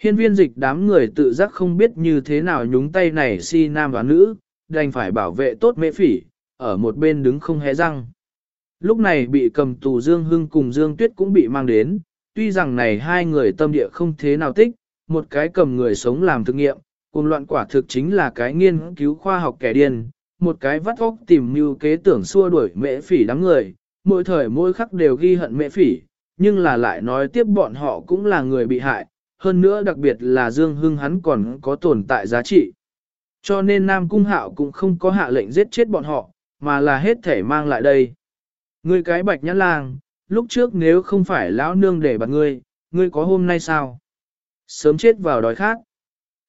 Speaker 1: Hiên viên dịch đám người tự giác không biết như thế nào nhúng tay này si nam và nữ, đành phải bảo vệ tốt mễ phỉ, ở một bên đứng không hé răng. Lúc này bị cầm tù Dương Hưng cùng Dương Tuyết cũng bị mang đến, tuy rằng này hai người tâm địa không thế nào tích, một cái cầm người sống làm thực nghiệm, cùng loạn quả thực chính là cái nghiên cứu khoa học kẻ điên, một cái vắt óc tìm mưu kế tưởng xua đuổi mẹ phỉ đám người, mỗi thời mỗi khắc đều ghi hận mẹ phỉ, nhưng là lại nói tiếp bọn họ cũng là người bị hại, hơn nữa đặc biệt là Dương Hưng hắn còn có tồn tại giá trị. Cho nên Nam Cung Hạo cũng không có hạ lệnh giết chết bọn họ, mà là hết thể mang lại đây. Ngươi cái bạch nhãn lang, lúc trước nếu không phải lão nương để bạc ngươi, ngươi có hôm nay sao? Sớm chết vào đói khát.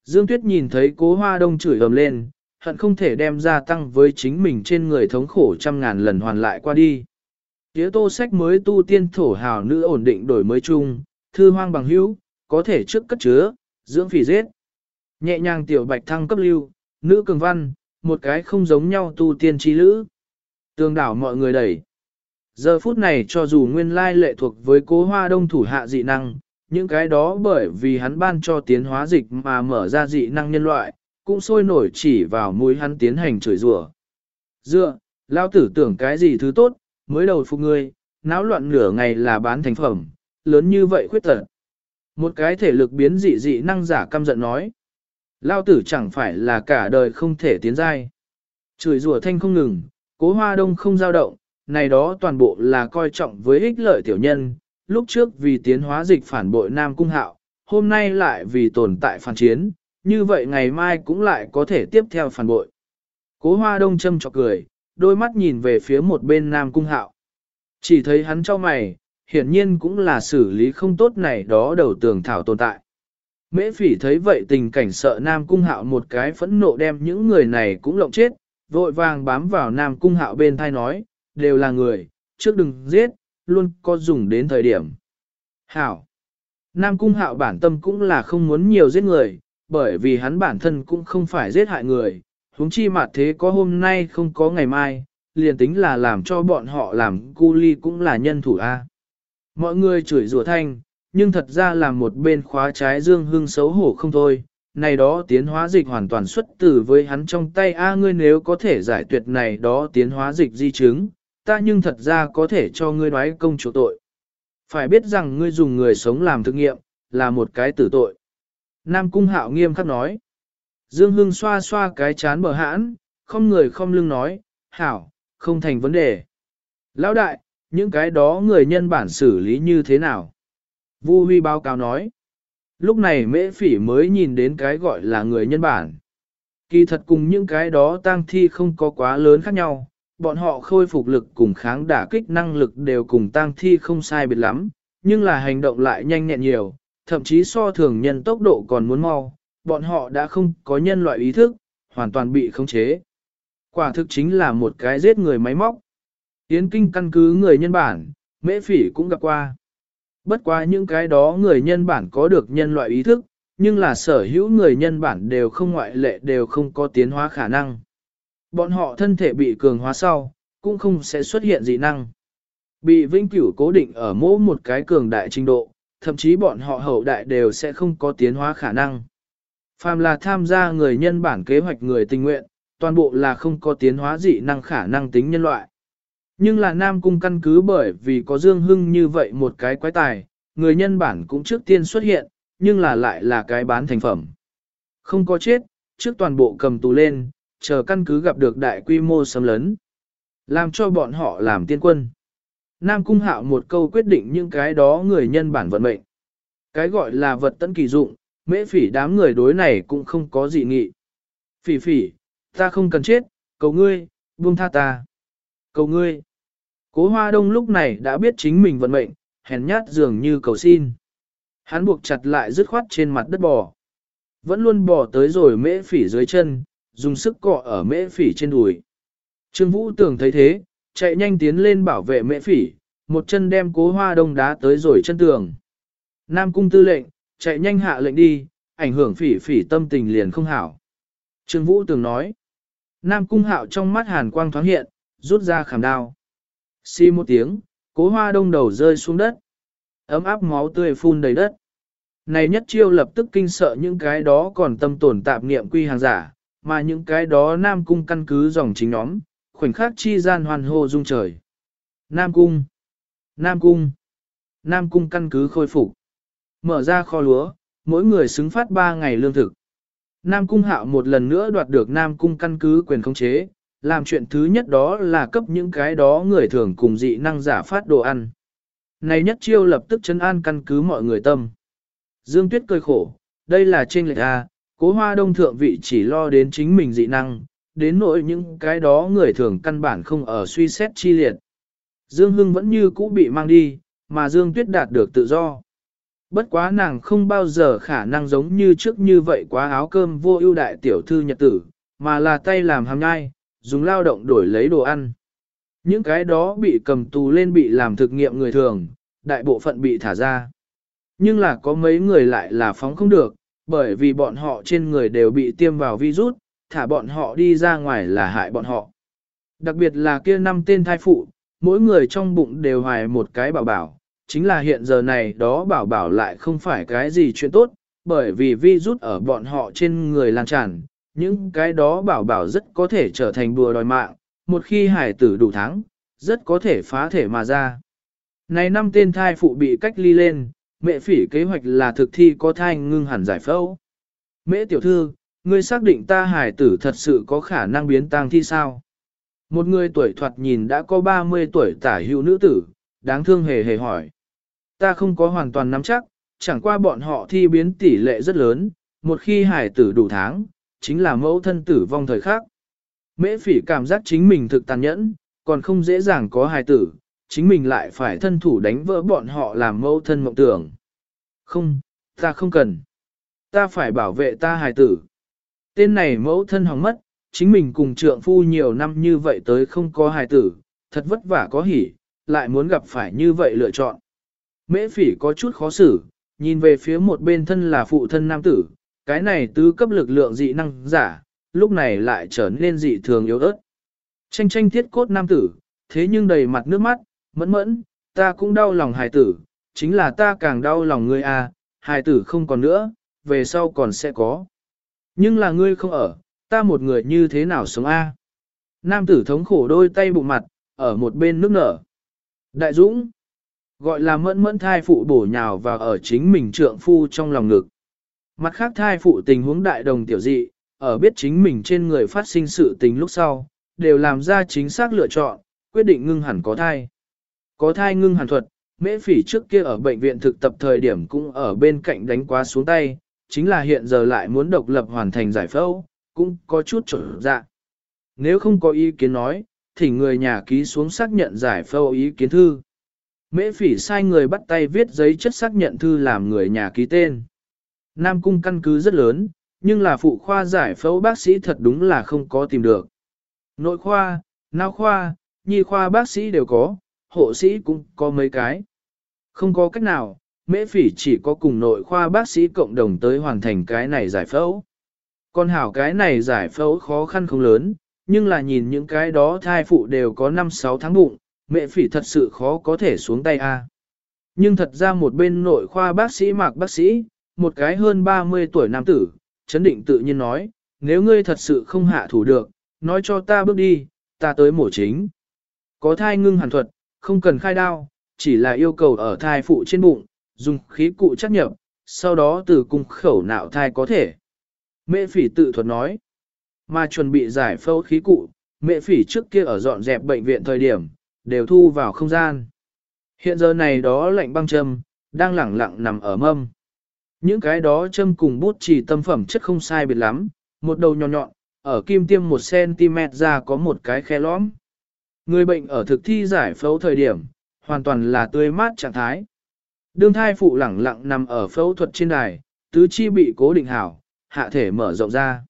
Speaker 1: Dương Tuyết nhìn thấy cố hoa đông chửi ầm lên, hận không thể đem ra tăng với chính mình trên người thống khổ trăm ngàn lần hoàn lại qua đi. Tía tô sách mới tu tiên thổ hào nữ ổn định đổi mới chung, thư hoang bằng hữu, có thể trước cất chứa, dưỡng phỉ giết. Nhẹ nhàng tiểu bạch thăng cấp lưu, nữ cường văn, một cái không giống nhau tu tiên trí lữ. Tương đảo mọi người đẩy. Giờ phút này cho dù nguyên lai lệ thuộc với cố hoa đông thủ hạ dị năng, những cái đó bởi vì hắn ban cho tiến hóa dịch mà mở ra dị năng nhân loại, cũng sôi nổi chỉ vào mũi hắn tiến hành chửi rủa. Dựa, lao tử tưởng cái gì thứ tốt, mới đầu phục ngươi, náo loạn nửa ngày là bán thành phẩm, lớn như vậy khuyết tật. Một cái thể lực biến dị dị năng giả căm giận nói. Lao tử chẳng phải là cả đời không thể tiến giai. Chửi rủa thanh không ngừng, cố hoa đông không dao động, này đó toàn bộ là coi trọng với ích lợi tiểu nhân, lúc trước vì tiến hóa dịch phản bội Nam Cung Hạo, hôm nay lại vì tồn tại phản chiến, như vậy ngày mai cũng lại có thể tiếp theo phản bội. Cố hoa đông châm chọc cười, đôi mắt nhìn về phía một bên Nam Cung Hạo. Chỉ thấy hắn cho mày, hiển nhiên cũng là xử lý không tốt này đó đầu tường thảo tồn tại. Mễ phỉ thấy vậy tình cảnh sợ Nam Cung Hạo một cái phẫn nộ đem những người này cũng lộng chết, vội vàng bám vào Nam Cung Hạo bên thai nói, đều là người, trước đừng giết, luôn có dùng đến thời điểm. Hảo! Nam Cung Hạo bản tâm cũng là không muốn nhiều giết người, bởi vì hắn bản thân cũng không phải giết hại người, huống chi mà thế có hôm nay không có ngày mai, liền tính là làm cho bọn họ làm cu ly cũng là nhân thủ A. Mọi người chửi rủa thanh, nhưng thật ra là một bên khóa trái dương hưng xấu hổ không thôi. Này đó tiến hóa dịch hoàn toàn xuất từ với hắn trong tay A ngươi nếu có thể giải tuyệt này đó tiến hóa dịch di chứng, ta nhưng thật ra có thể cho ngươi đoái công chủ tội. Phải biết rằng ngươi dùng người sống làm thực nghiệm, là một cái tử tội. Nam Cung Hạo nghiêm khắc nói. Dương Hưng xoa xoa cái chán bờ hãn, không người không lưng nói, hảo, không thành vấn đề. Lão đại, những cái đó người nhân bản xử lý như thế nào? Vu Huy báo cáo nói. Lúc này mễ phỉ mới nhìn đến cái gọi là người nhân bản. Kỳ thật cùng những cái đó tang thi không có quá lớn khác nhau, bọn họ khôi phục lực cùng kháng đả kích năng lực đều cùng tang thi không sai biệt lắm, nhưng là hành động lại nhanh nhẹn nhiều, thậm chí so thường nhân tốc độ còn muốn mau, bọn họ đã không có nhân loại ý thức, hoàn toàn bị khống chế. Quả thực chính là một cái giết người máy móc. Yến kinh căn cứ người nhân bản, mễ phỉ cũng gặp qua. Bất quá những cái đó người nhân bản có được nhân loại ý thức, nhưng là sở hữu người nhân bản đều không ngoại lệ đều không có tiến hóa khả năng. Bọn họ thân thể bị cường hóa sau, cũng không sẽ xuất hiện dị năng. Bị vĩnh cửu cố định ở mỗi một cái cường đại trình độ, thậm chí bọn họ hậu đại đều sẽ không có tiến hóa khả năng. Phàm là tham gia người nhân bản kế hoạch người tình nguyện, toàn bộ là không có tiến hóa dị năng khả năng tính nhân loại. Nhưng là Nam Cung căn cứ bởi vì có Dương Hưng như vậy một cái quái tài, người nhân bản cũng trước tiên xuất hiện, nhưng là lại là cái bán thành phẩm. Không có chết, trước toàn bộ cầm tù lên, chờ căn cứ gặp được đại quy mô xâm lấn. Làm cho bọn họ làm tiên quân. Nam Cung hạo một câu quyết định những cái đó người nhân bản vận mệnh. Cái gọi là vật tận kỳ dụng, mễ phỉ đám người đối này cũng không có gì nghị. Phỉ phỉ, ta không cần chết, cầu ngươi, buông tha ta. Cầu ngươi. Cố hoa đông lúc này đã biết chính mình vận mệnh, hèn nhát dường như cầu xin. Hắn buộc chặt lại dứt khoát trên mặt đất bò. Vẫn luôn bò tới rồi mễ phỉ dưới chân, dùng sức cọ ở mễ phỉ trên đùi. Trương Vũ tưởng thấy thế, chạy nhanh tiến lên bảo vệ mễ phỉ, một chân đem cố hoa đông đá tới rồi chân tường. Nam cung tư lệnh, chạy nhanh hạ lệnh đi, ảnh hưởng phỉ phỉ tâm tình liền không hảo. Trương Vũ tường nói. Nam cung hạo trong mắt hàn quang thoáng hiện, rút ra khảm đao. Xi một tiếng, cố hoa đông đầu rơi xuống đất. Ấm áp máu tươi phun đầy đất. Này nhất chiêu lập tức kinh sợ những cái đó còn tâm tổn tạp niệm quy hàng giả, mà những cái đó Nam Cung căn cứ dòng chính nhóm, khoảnh khắc chi gian hoàn hô dung trời. Nam Cung, Nam Cung, Nam Cung căn cứ khôi phục. Mở ra kho lúa, mỗi người xứng phát 3 ngày lương thực. Nam Cung hạo một lần nữa đoạt được Nam Cung căn cứ quyền khống chế, làm chuyện thứ nhất đó là cấp những cái đó người thường cùng dị năng giả phát đồ ăn. Này nhất chiêu lập tức chấn an căn cứ mọi người tâm. Dương Tuyết cười khổ, đây là trên lệch A, cố hoa đông thượng vị chỉ lo đến chính mình dị năng, đến nỗi những cái đó người thường căn bản không ở suy xét chi liệt. Dương Hưng vẫn như cũ bị mang đi, mà Dương Tuyết đạt được tự do. Bất quá nàng không bao giờ khả năng giống như trước như vậy quá áo cơm vô ưu đại tiểu thư nhật tử, mà là tay làm hàm nhai, dùng lao động đổi lấy đồ ăn. Những cái đó bị cầm tù lên bị làm thực nghiệm người thường, đại bộ phận bị thả ra. Nhưng là có mấy người lại là phóng không được, bởi vì bọn họ trên người đều bị tiêm vào virus, thả bọn họ đi ra ngoài là hại bọn họ. Đặc biệt là kia năm tên thai phụ, mỗi người trong bụng đều hoài một cái bảo bảo, chính là hiện giờ này đó bảo bảo lại không phải cái gì chuyện tốt, bởi vì vi rút ở bọn họ trên người lan tràn, những cái đó bảo bảo rất có thể trở thành bùa đòi mạng, một khi hải tử đủ thắng, rất có thể phá thể mà ra. Này năm tên thai phụ bị cách ly lên, mẹ phỉ kế hoạch là thực thi có thai ngưng hẳn giải phẫu. Mẹ tiểu thư, ngươi xác định ta hải tử thật sự có khả năng biến tang thi sao? Một người tuổi thoạt nhìn đã có 30 tuổi tả hữu nữ tử, đáng thương hề hề hỏi. Ta không có hoàn toàn nắm chắc, chẳng qua bọn họ thi biến tỷ lệ rất lớn, một khi hải tử đủ tháng, chính là mẫu thân tử vong thời khắc. Mễ phỉ cảm giác chính mình thực tàn nhẫn, còn không dễ dàng có Hải tử, chính mình lại phải thân thủ đánh vỡ bọn họ làm mẫu thân mộng tưởng. Không, ta không cần. Ta phải bảo vệ ta Hải tử. Tên này mẫu thân hỏng mất, chính mình cùng trượng phu nhiều năm như vậy tới không có hài tử, thật vất vả có hỉ, lại muốn gặp phải như vậy lựa chọn. Mễ phỉ có chút khó xử, nhìn về phía một bên thân là phụ thân nam tử, cái này tứ cấp lực lượng dị năng giả, lúc này lại trở nên dị thường yếu ớt. Tranh tranh thiết cốt nam tử, thế nhưng đầy mặt nước mắt, mẫn mẫn, ta cũng đau lòng hài tử, chính là ta càng đau lòng ngươi à, hài tử không còn nữa, về sau còn sẽ có. Nhưng là ngươi không ở, ta một người như thế nào sống a? Nam tử thống khổ đôi tay bụng mặt, ở một bên nước nở. Đại Dũng, gọi là mẫn mẫn thai phụ bổ nhào vào ở chính mình trượng phu trong lòng ngực. Mặt khác thai phụ tình huống đại đồng tiểu dị, ở biết chính mình trên người phát sinh sự tình lúc sau, đều làm ra chính xác lựa chọn, quyết định ngưng hẳn có thai. Có thai ngưng hẳn thuật, mễ phỉ trước kia ở bệnh viện thực tập thời điểm cũng ở bên cạnh đánh quá xuống tay, chính là hiện giờ lại muốn độc lập hoàn thành giải phẫu, cũng có chút trở dạ. Nếu không có ý kiến nói, thì người nhà ký xuống xác nhận giải phẫu ý kiến thư. Mễ phỉ sai người bắt tay viết giấy chất xác nhận thư làm người nhà ký tên. Nam cung căn cứ rất lớn, nhưng là phụ khoa giải phẫu bác sĩ thật đúng là không có tìm được. Nội khoa, não khoa, nhi khoa bác sĩ đều có, hộ sĩ cũng có mấy cái. Không có cách nào, mễ phỉ chỉ có cùng nội khoa bác sĩ cộng đồng tới hoàn thành cái này giải phẫu. Con hảo cái này giải phẫu khó khăn không lớn, nhưng là nhìn những cái đó thai phụ đều có 5-6 tháng bụng, mẹ phỉ thật sự khó có thể xuống tay a. Nhưng thật ra một bên nội khoa bác sĩ mạc bác sĩ, một cái hơn 30 tuổi nam tử, chấn định tự nhiên nói, nếu ngươi thật sự không hạ thủ được, nói cho ta bước đi, ta tới mổ chính. Có thai ngưng hàn thuật, không cần khai đao, chỉ là yêu cầu ở thai phụ trên bụng, dùng khí cụ chắc nhập, sau đó từ cung khẩu nạo thai có thể. Mẹ phỉ tự thuật nói, mà chuẩn bị giải phẫu khí cụ, mẹ phỉ trước kia ở dọn dẹp bệnh viện thời điểm, đều thu vào không gian. Hiện giờ này đó lạnh băng châm, đang lẳng lặng nằm ở mâm. Những cái đó châm cùng bút chỉ tâm phẩm chất không sai biệt lắm, một đầu nhọn nhọn, ở kim tiêm 1cm ra có một cái khe lõm. Người bệnh ở thực thi giải phẫu thời điểm, hoàn toàn là tươi mát trạng thái. Đương thai phụ lẳng lặng nằm ở phẫu thuật trên đài, tứ chi bị cố định hảo, hạ thể mở rộng ra.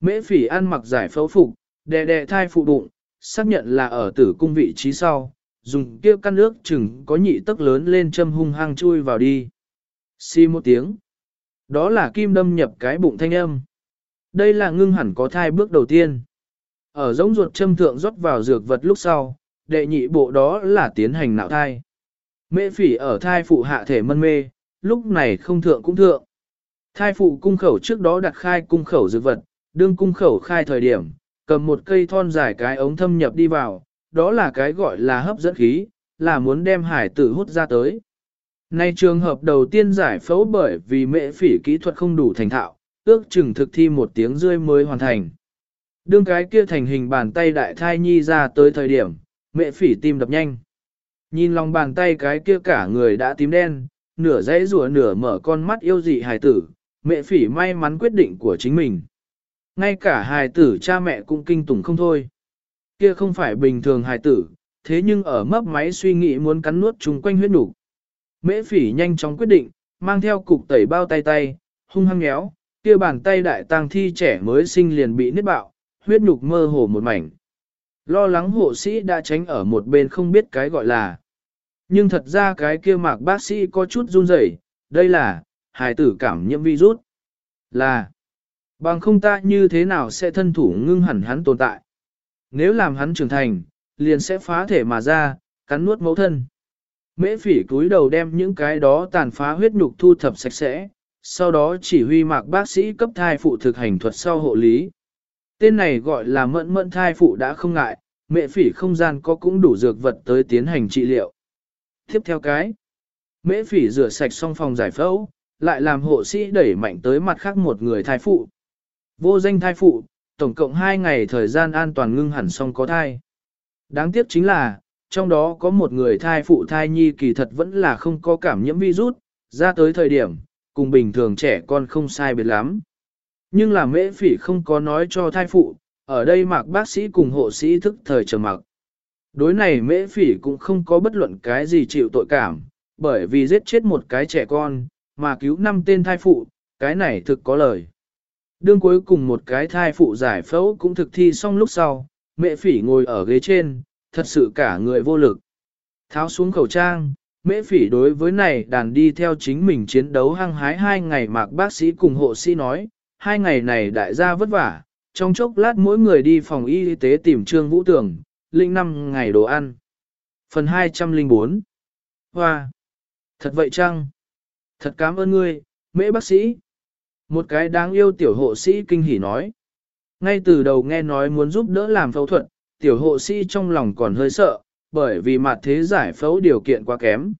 Speaker 1: Mễ phỉ ăn mặc giải phẫu phục, đè đè thai phụ bụng, xác nhận là ở tử cung vị trí sau, dùng kia căn nước chừng có nhị tấc lớn lên châm hung hăng chui vào đi. Xi một tiếng. Đó là kim đâm nhập cái bụng thanh âm. Đây là ngưng hẳn có thai bước đầu tiên. Ở giống ruột châm thượng rót vào dược vật lúc sau, đệ nhị bộ đó là tiến hành nạo thai. Mễ phỉ ở thai phụ hạ thể mân mê, lúc này không thượng cũng thượng. Thai phụ cung khẩu trước đó đặt khai cung khẩu dược vật, đương cung khẩu khai thời điểm, cầm một cây thon dài cái ống thâm nhập đi vào, đó là cái gọi là hấp dẫn khí, là muốn đem hải tử hút ra tới. Nay trường hợp đầu tiên giải phẫu bởi vì mễ phỉ kỹ thuật không đủ thành thạo, ước chừng thực thi một tiếng rưỡi mới hoàn thành. Đương cái kia thành hình bàn tay đại thai nhi ra tới thời điểm, mẹ phỉ tim đập nhanh. Nhìn lòng bàn tay cái kia cả người đã tím đen, nửa dãy rùa nửa mở con mắt yêu dị hài tử, mẹ phỉ may mắn quyết định của chính mình. Ngay cả hài tử cha mẹ cũng kinh tủng không thôi. Kia không phải bình thường hài tử, thế nhưng ở mấp máy suy nghĩ muốn cắn nuốt chung quanh huyết đủ. Mễ phỉ nhanh chóng quyết định, mang theo cục tẩy bao tay tay, hung hăng nhéo, kia bàn tay đại tang thi trẻ mới sinh liền bị nứt bạo, huyết nhục mơ hồ một mảnh. Lo lắng hộ sĩ đã tránh ở một bên không biết cái gọi là. Nhưng thật ra cái kia mạc bác sĩ có chút run rẩy, đây là, hài tử cảm nhiễm virus. Là, bằng không ta như thế nào sẽ thân thủ ngưng hẳn hắn tồn tại. Nếu làm hắn trưởng thành, liền sẽ phá thể mà ra, cắn nuốt mẫu thân. Mễ phỉ cúi đầu đem những cái đó tàn phá huyết nhục thu thập sạch sẽ, sau đó chỉ huy mạc bác sĩ cấp thai phụ thực hành thuật sau hộ lý. Tên này gọi là mẫn mẫn thai phụ đã không ngại, mẹ phỉ không gian có cũng đủ dược vật tới tiến hành trị liệu. Tiếp theo cái, mễ phỉ rửa sạch xong phòng giải phẫu, lại làm hộ sĩ đẩy mạnh tới mặt khác một người thai phụ. Vô danh thai phụ, tổng cộng 2 ngày thời gian an toàn ngưng hẳn xong có thai. Đáng tiếc chính là, trong đó có một người thai phụ thai nhi kỳ thật vẫn là không có cảm nhiễm virus, ra tới thời điểm, cùng bình thường trẻ con không sai biệt lắm. Nhưng là mễ phỉ không có nói cho thai phụ, ở đây mặc bác sĩ cùng hộ sĩ thức thời chờ mặc. Đối này mễ phỉ cũng không có bất luận cái gì chịu tội cảm, bởi vì giết chết một cái trẻ con, mà cứu năm tên thai phụ, cái này thực có lời. Đương cuối cùng một cái thai phụ giải phẫu cũng thực thi xong lúc sau, mẹ phỉ ngồi ở ghế trên, thật sự cả người vô lực. Tháo xuống khẩu trang, mễ phỉ đối với này đàn đi theo chính mình chiến đấu hăng hái hai ngày mạc bác sĩ cùng hộ sĩ nói, hai ngày này đại gia vất vả, trong chốc lát mỗi người đi phòng y tế tìm Trương Vũ Tường, linh năm ngày đồ ăn. Phần 204 Hoa! Thật vậy chăng? Thật cảm ơn ngươi, mễ bác sĩ. Một cái đáng yêu tiểu hộ sĩ kinh hỉ nói. Ngay từ đầu nghe nói muốn giúp đỡ làm phẫu thuật, tiểu hộ sĩ trong lòng còn hơi sợ, bởi vì mặt thế giải phẫu điều kiện quá kém.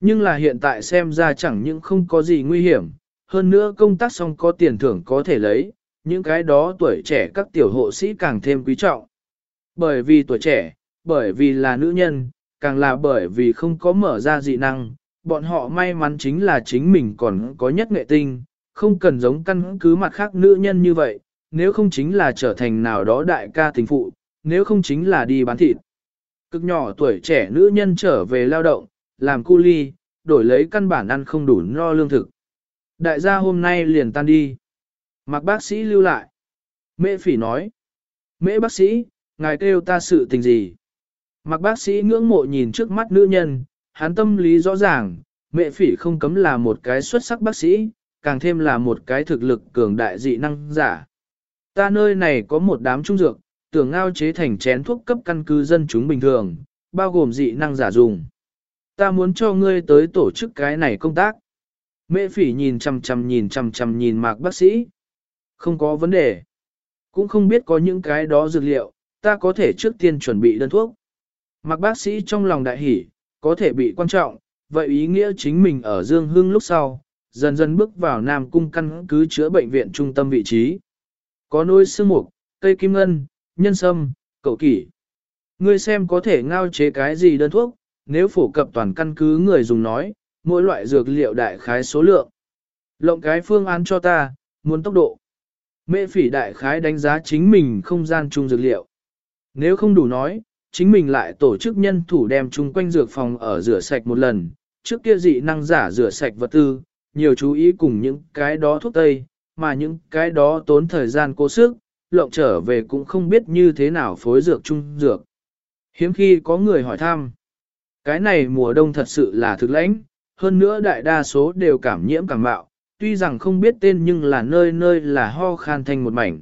Speaker 1: Nhưng là hiện tại xem ra chẳng những không có gì nguy hiểm, hơn nữa công tác xong có tiền thưởng có thể lấy, những cái đó tuổi trẻ các tiểu hộ sĩ càng thêm quý trọng. Bởi vì tuổi trẻ, bởi vì là nữ nhân, càng là bởi vì không có mở ra dị năng, bọn họ may mắn chính là chính mình còn có nhất nghệ tinh, không cần giống căn cứ mặt khác nữ nhân như vậy, nếu không chính là trở thành nào đó đại ca tình phụ, nếu không chính là đi bán thịt. Cực nhỏ tuổi trẻ nữ nhân trở về lao động, làm cu ly, đổi lấy căn bản ăn không đủ no lương thực. Đại gia hôm nay liền tan đi. Mặc bác sĩ lưu lại. Mễ phỉ nói. Mễ bác sĩ, ngài kêu ta sự tình gì? Mặc bác sĩ ngưỡng mộ nhìn trước mắt nữ nhân, hắn tâm lý rõ ràng, mẹ phỉ không cấm là một cái xuất sắc bác sĩ, càng thêm là một cái thực lực cường đại dị năng giả. Ta nơi này có một đám trung dược, tưởng ngao chế thành chén thuốc cấp căn cứ dân chúng bình thường, bao gồm dị năng giả dùng. ta muốn cho ngươi tới tổ chức cái này công tác. Mẹ phỉ nhìn chằm chằm nhìn chằm chằm nhìn mạc bác sĩ. Không có vấn đề. Cũng không biết có những cái đó dược liệu, ta có thể trước tiên chuẩn bị đơn thuốc. mặc bác sĩ trong lòng đại hỉ, có thể bị quan trọng, vậy ý nghĩa chính mình ở Dương Hưng lúc sau, dần dần bước vào Nam Cung căn cứ chữa bệnh viện trung tâm vị trí. Có nuôi xương mục, cây kim ngân, nhân sâm, cậu kỷ. Ngươi xem có thể ngao chế cái gì đơn thuốc, nếu phổ cập toàn căn cứ người dùng nói, mỗi loại dược liệu đại khái số lượng. Lộng cái phương án cho ta, muốn tốc độ. Mệ phỉ đại khái đánh giá chính mình không gian chung dược liệu. Nếu không đủ nói, chính mình lại tổ chức nhân thủ đem chung quanh dược phòng ở rửa sạch một lần, trước kia dị năng giả rửa sạch vật tư, nhiều chú ý cùng những cái đó thuốc tây, mà những cái đó tốn thời gian cố sức, lộng trở về cũng không biết như thế nào phối dược chung dược. Hiếm khi có người hỏi thăm, cái này mùa đông thật sự là thực lãnh, hơn nữa đại đa số đều cảm nhiễm cảm mạo, tuy rằng không biết tên nhưng là nơi nơi là ho khan thành một mảnh.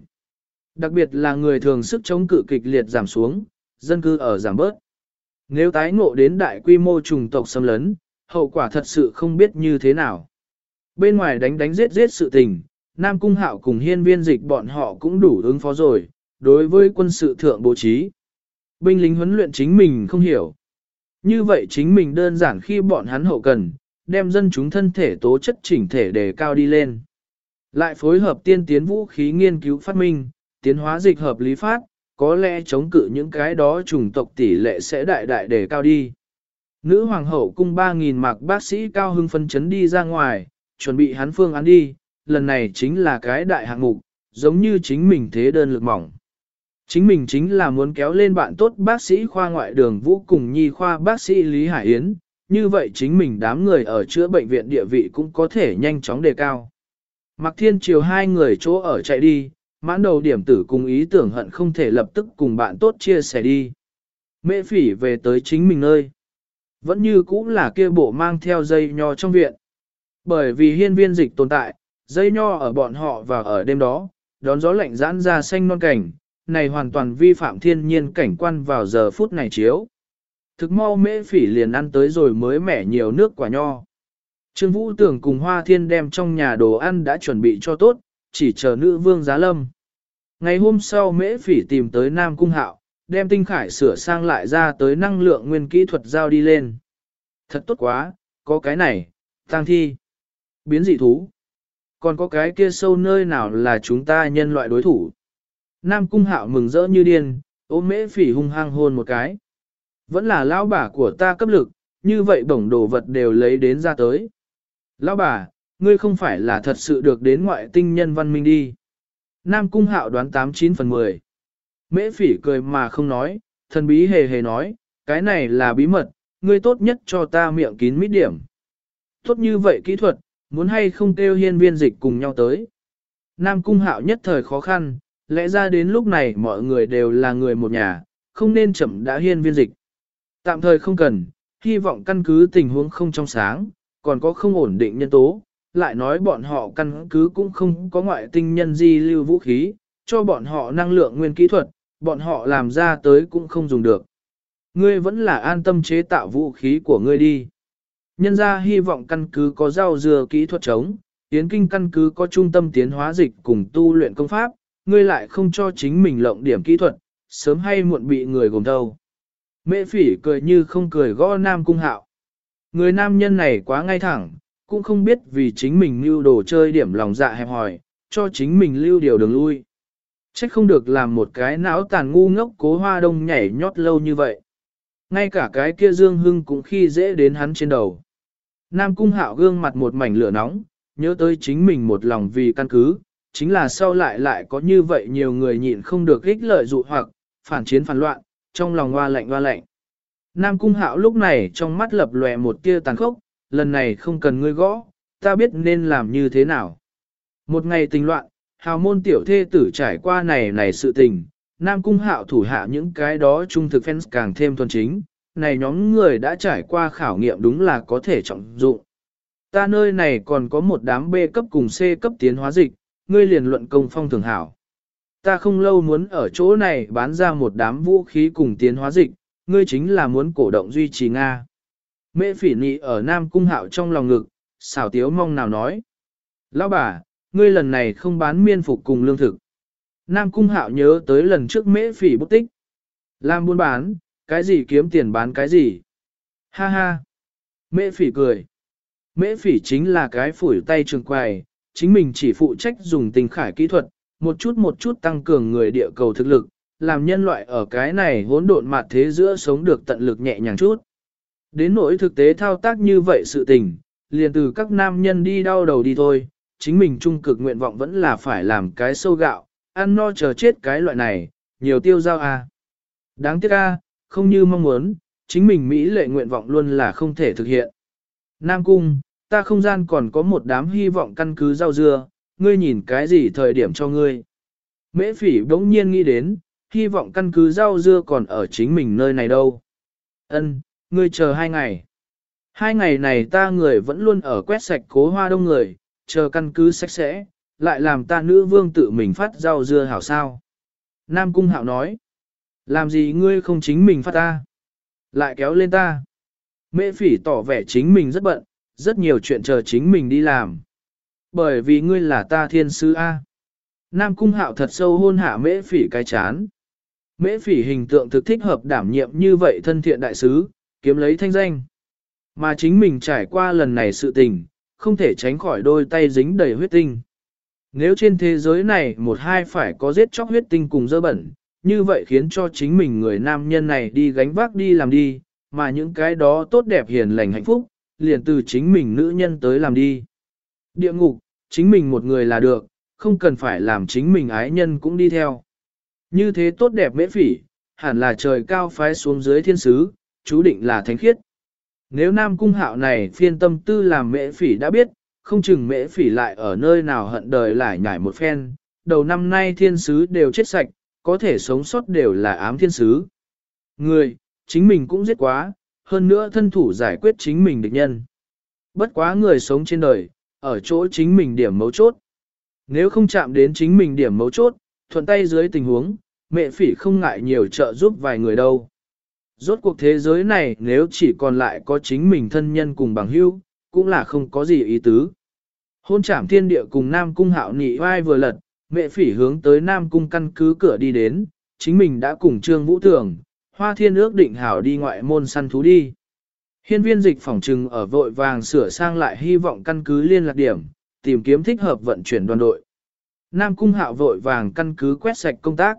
Speaker 1: Đặc biệt là người thường sức chống cự kịch liệt giảm xuống, dân cư ở giảm bớt. Nếu tái ngộ đến đại quy mô trùng tộc xâm lấn, hậu quả thật sự không biết như thế nào. Bên ngoài đánh đánh giết giết sự tình, Nam Cung Hạo cùng hiên viên dịch bọn họ cũng đủ ứng phó rồi, đối với quân sự thượng bố trí. Binh lính huấn luyện chính mình không hiểu. Như vậy chính mình đơn giản khi bọn hắn hậu cần, đem dân chúng thân thể tố chất chỉnh thể đề cao đi lên. Lại phối hợp tiên tiến vũ khí nghiên cứu phát minh, tiến hóa dịch hợp lý phát, có lẽ chống cự những cái đó chủng tộc tỷ lệ sẽ đại đại đề cao đi. Nữ hoàng hậu cung 3.000 mạc bác sĩ cao hưng phân chấn đi ra ngoài, chuẩn bị hắn phương án đi, lần này chính là cái đại hạng mục, giống như chính mình thế đơn lực mỏng. Chính mình chính là muốn kéo lên bạn tốt bác sĩ khoa ngoại đường vũ cùng nhi khoa bác sĩ Lý Hải Yến, như vậy chính mình đám người ở chữa bệnh viện địa vị cũng có thể nhanh chóng đề cao. Mặc thiên chiều hai người chỗ ở chạy đi, mãn đầu điểm tử cùng ý tưởng hận không thể lập tức cùng bạn tốt chia sẻ đi. Mễ phỉ về tới chính mình nơi. Vẫn như cũ là kia bộ mang theo dây nho trong viện. Bởi vì hiên viên dịch tồn tại, dây nho ở bọn họ và ở đêm đó, đón gió lạnh giãn ra xanh non cảnh, này hoàn toàn vi phạm thiên nhiên cảnh quan vào giờ phút này chiếu. Thực mau mễ phỉ liền ăn tới rồi mới mẻ nhiều nước quả nho. Trương Vũ Tưởng cùng Hoa Thiên đem trong nhà đồ ăn đã chuẩn bị cho tốt, chỉ chờ nữ vương giá lâm. Ngày hôm sau mễ phỉ tìm tới Nam Cung Hạo, đem tinh khải sửa sang lại ra tới năng lượng nguyên kỹ thuật giao đi lên. Thật tốt quá, có cái này, tăng thi, biến dị thú. Còn có cái kia sâu nơi nào là chúng ta nhân loại đối thủ. Nam Cung Hạo mừng rỡ như điên, ôm mễ phỉ hung hăng hôn một cái. Vẫn là lão bà của ta cấp lực, như vậy bổng đồ vật đều lấy đến ra tới. Lão bà, ngươi không phải là thật sự được đến ngoại tinh nhân văn minh đi. Nam Cung Hạo đoán 89 phần 10. Mễ phỉ cười mà không nói, thần bí hề hề nói, cái này là bí mật, ngươi tốt nhất cho ta miệng kín mít điểm. Tốt như vậy kỹ thuật, muốn hay không kêu hiên viên dịch cùng nhau tới. Nam Cung Hạo nhất thời khó khăn, lẽ ra đến lúc này mọi người đều là người một nhà, không nên chậm đã hiên viên dịch. Tạm thời không cần, hy vọng căn cứ tình huống không trong sáng, còn có không ổn định nhân tố, lại nói bọn họ căn cứ cũng không có ngoại tinh nhân di lưu vũ khí, cho bọn họ năng lượng nguyên kỹ thuật, bọn họ làm ra tới cũng không dùng được. Ngươi vẫn là an tâm chế tạo vũ khí của ngươi đi. Nhân ra hy vọng căn cứ có rau dừa kỹ thuật chống, tiến kinh căn cứ có trung tâm tiến hóa dịch cùng tu luyện công pháp, ngươi lại không cho chính mình lộng điểm kỹ thuật, sớm hay muộn bị người gồm đầu Mễ phỉ cười như không cười gõ nam cung hạo. Người nam nhân này quá ngay thẳng, cũng không biết vì chính mình lưu đồ chơi điểm lòng dạ hẹp hòi, cho chính mình lưu điều đường lui. Trách không được làm một cái não tàn ngu ngốc cố hoa đông nhảy nhót lâu như vậy. Ngay cả cái kia dương hưng cũng khi dễ đến hắn trên đầu. Nam cung hạo gương mặt một mảnh lửa nóng, nhớ tới chính mình một lòng vì căn cứ, chính là sau lại lại có như vậy nhiều người nhịn không được ích lợi dụ hoặc, phản chiến phản loạn, trong lòng hoa lạnh hoa lạnh. Nam cung hạo lúc này trong mắt lập lòe một tia tàn khốc, lần này không cần ngươi gõ, ta biết nên làm như thế nào. Một ngày tình loạn, hào môn tiểu thê tử trải qua này này sự tình, Nam cung hạo thủ hạ những cái đó trung thực fans càng thêm thuần chính, này nhóm người đã trải qua khảo nghiệm đúng là có thể trọng dụng. Ta nơi này còn có một đám B cấp cùng C cấp tiến hóa dịch, ngươi liền luận công phong thường hảo. Ta không lâu muốn ở chỗ này bán ra một đám vũ khí cùng tiến hóa dịch, ngươi chính là muốn cổ động duy trì Nga. Mễ phỉ nị ở Nam Cung Hạo trong lòng ngực, xảo tiếu mong nào nói. Lão bà, ngươi lần này không bán miên phục cùng lương thực. Nam Cung Hạo nhớ tới lần trước mễ phỉ bút tích. Làm buôn bán, cái gì kiếm tiền bán cái gì. Ha ha. Mễ phỉ cười. Mễ phỉ chính là cái phủi tay trường quài, chính mình chỉ phụ trách dùng tình khải kỹ thuật, một chút một chút tăng cường người địa cầu thực lực, làm nhân loại ở cái này hỗn độn mặt thế giữa sống được tận lực nhẹ nhàng chút. Đến nỗi thực tế thao tác như vậy sự tình, liền từ các nam nhân đi đau đầu đi thôi, chính mình trung cực nguyện vọng vẫn là phải làm cái sâu gạo, ăn no chờ chết cái loại này, nhiều tiêu giao à. Đáng tiếc a, không như mong muốn, chính mình Mỹ lệ nguyện vọng luôn là không thể thực hiện. Nam Cung, ta không gian còn có một đám hy vọng căn cứ rau dưa, ngươi nhìn cái gì thời điểm cho ngươi. Mễ phỉ bỗng nhiên nghĩ đến, hy vọng căn cứ rau dưa còn ở chính mình nơi này đâu. Ân, ngươi chờ hai ngày. Hai ngày này ta người vẫn luôn ở quét sạch cố hoa đông người, chờ căn cứ sạch sẽ, lại làm ta nữ vương tự mình phát rau dưa hảo sao. Nam Cung Hạo nói, làm gì ngươi không chính mình phát ta? Lại kéo lên ta. Mễ phỉ tỏ vẻ chính mình rất bận, rất nhiều chuyện chờ chính mình đi làm. Bởi vì ngươi là ta thiên sư A. Nam Cung Hạo thật sâu hôn hạ mễ phỉ cái chán. Mễ phỉ hình tượng thực thích hợp đảm nhiệm như vậy thân thiện đại sứ, kiếm lấy thanh danh. Mà chính mình trải qua lần này sự tình, không thể tránh khỏi đôi tay dính đầy huyết tinh. Nếu trên thế giới này một hai phải có giết chóc huyết tinh cùng dơ bẩn, như vậy khiến cho chính mình người nam nhân này đi gánh vác đi làm đi, mà những cái đó tốt đẹp hiền lành hạnh phúc, liền từ chính mình nữ nhân tới làm đi. Địa ngục, chính mình một người là được, không cần phải làm chính mình ái nhân cũng đi theo. Như thế tốt đẹp mễ phỉ, hẳn là trời cao phái xuống dưới thiên sứ, chú định là thánh khiết. Nếu nam cung hạo này phiên tâm tư làm mễ phỉ đã biết, không chừng mễ phỉ lại ở nơi nào hận đời lại nhảy một phen, đầu năm nay thiên sứ đều chết sạch, có thể sống sót đều là ám thiên sứ. Người, chính mình cũng giết quá, hơn nữa thân thủ giải quyết chính mình địch nhân. Bất quá người sống trên đời, ở chỗ chính mình điểm mấu chốt. Nếu không chạm đến chính mình điểm mấu chốt, thuận tay dưới tình huống, mẹ phỉ không ngại nhiều trợ giúp vài người đâu. Rốt cuộc thế giới này nếu chỉ còn lại có chính mình thân nhân cùng bằng hữu, cũng là không có gì ý tứ. Hôn trảm thiên địa cùng Nam Cung hạo nị vai vừa lật, mẹ phỉ hướng tới Nam Cung căn cứ cửa đi đến, chính mình đã cùng Trương Vũ Tường, Hoa Thiên ước định hảo đi ngoại môn săn thú đi. Hiên viên dịch phỏng trừng ở vội vàng sửa sang lại hy vọng căn cứ liên lạc điểm, tìm kiếm thích hợp vận chuyển đoàn đội. Nam Cung hạo vội vàng căn cứ quét sạch công tác.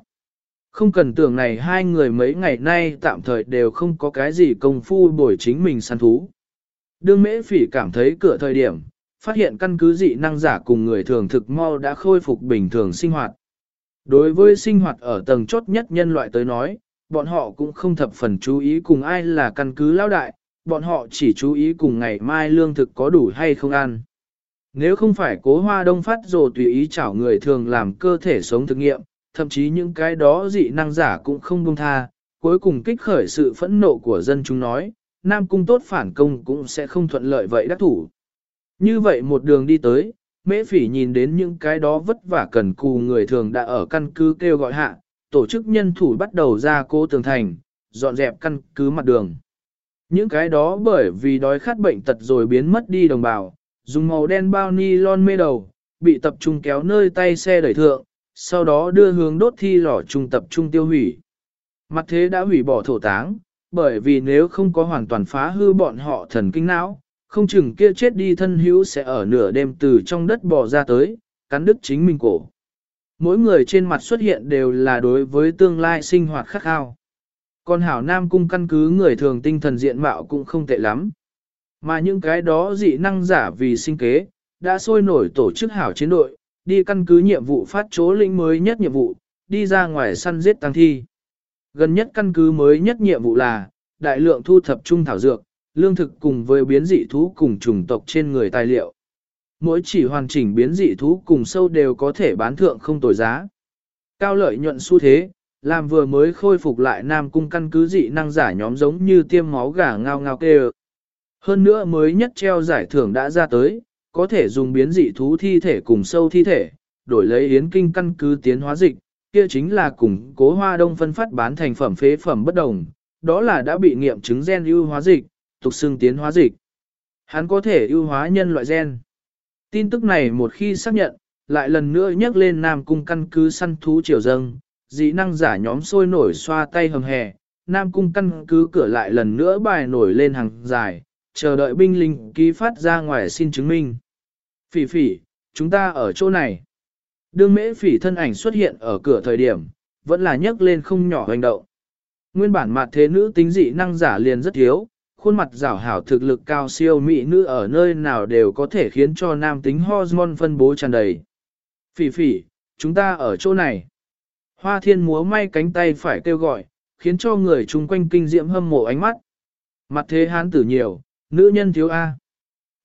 Speaker 1: Không cần tưởng này hai người mấy ngày nay tạm thời đều không có cái gì công phu bồi chính mình săn thú. Đương mễ phỉ cảm thấy cửa thời điểm, phát hiện căn cứ dị năng giả cùng người thường thực mau đã khôi phục bình thường sinh hoạt. Đối với sinh hoạt ở tầng chốt nhất nhân loại tới nói, bọn họ cũng không thập phần chú ý cùng ai là căn cứ lao đại, bọn họ chỉ chú ý cùng ngày mai lương thực có đủ hay không ăn. Nếu không phải cố hoa đông phát rồ tùy ý chảo người thường làm cơ thể sống thực nghiệm, thậm chí những cái đó dị năng giả cũng không buông tha, cuối cùng kích khởi sự phẫn nộ của dân chúng nói, Nam Cung tốt phản công cũng sẽ không thuận lợi vậy đắc thủ. Như vậy một đường đi tới, mễ phỉ nhìn đến những cái đó vất vả cần cù người thường đã ở căn cứ kêu gọi hạ, tổ chức nhân thủ bắt đầu ra cố tường thành, dọn dẹp căn cứ mặt đường. Những cái đó bởi vì đói khát bệnh tật rồi biến mất đi đồng bào, dùng màu đen bao ni lon mê đầu, bị tập trung kéo nơi tay xe đẩy thượng, sau đó đưa hướng đốt thi lò trung tập trung tiêu hủy. Mặt thế đã hủy bỏ thổ táng, bởi vì nếu không có hoàn toàn phá hư bọn họ thần kinh não, không chừng kia chết đi thân hữu sẽ ở nửa đêm từ trong đất bò ra tới, cắn đứt chính mình cổ. Mỗi người trên mặt xuất hiện đều là đối với tương lai sinh hoạt khắc khao. Còn hảo nam cung căn cứ người thường tinh thần diện mạo cũng không tệ lắm. Mà những cái đó dị năng giả vì sinh kế, đã sôi nổi tổ chức hảo chiến đội, đi căn cứ nhiệm vụ phát chỗ lĩnh mới nhất nhiệm vụ, đi ra ngoài săn giết tăng thi. Gần nhất căn cứ mới nhất nhiệm vụ là, đại lượng thu thập trung thảo dược, lương thực cùng với biến dị thú cùng chủng tộc trên người tài liệu. Mỗi chỉ hoàn chỉnh biến dị thú cùng sâu đều có thể bán thượng không tồi giá. Cao lợi nhuận xu thế, làm vừa mới khôi phục lại Nam Cung căn cứ dị năng giả nhóm giống như tiêm máu gà ngao ngao kêu. Hơn nữa mới nhất treo giải thưởng đã ra tới, có thể dùng biến dị thú thi thể cùng sâu thi thể, đổi lấy yến kinh căn cứ tiến hóa dịch, kia chính là cùng cố hoa đông phân phát bán thành phẩm phế phẩm bất đồng, đó là đã bị nghiệm chứng gen ưu hóa dịch, tục xưng tiến hóa dịch. Hắn có thể ưu hóa nhân loại gen. Tin tức này một khi xác nhận, lại lần nữa nhắc lên Nam Cung căn cứ săn thú triều dâng, dị năng giả nhóm sôi nổi xoa tay hầm hè, Nam Cung căn cứ cửa lại lần nữa bài nổi lên hàng dài, chờ đợi binh lính ký phát ra ngoài xin chứng minh. Phỉ phỉ, chúng ta ở chỗ này. Đương mễ phỉ thân ảnh xuất hiện ở cửa thời điểm, vẫn là nhấc lên không nhỏ hành động. Nguyên bản mặt thế nữ tính dị năng giả liền rất thiếu, khuôn mặt rảo hảo thực lực cao siêu mỹ nữ ở nơi nào đều có thể khiến cho nam tính hormone phân bố tràn đầy. Phỉ phỉ, chúng ta ở chỗ này. Hoa thiên múa may cánh tay phải kêu gọi, khiến cho người chung quanh kinh diễm hâm mộ ánh mắt. Mặt thế hán tử nhiều, nữ nhân thiếu A.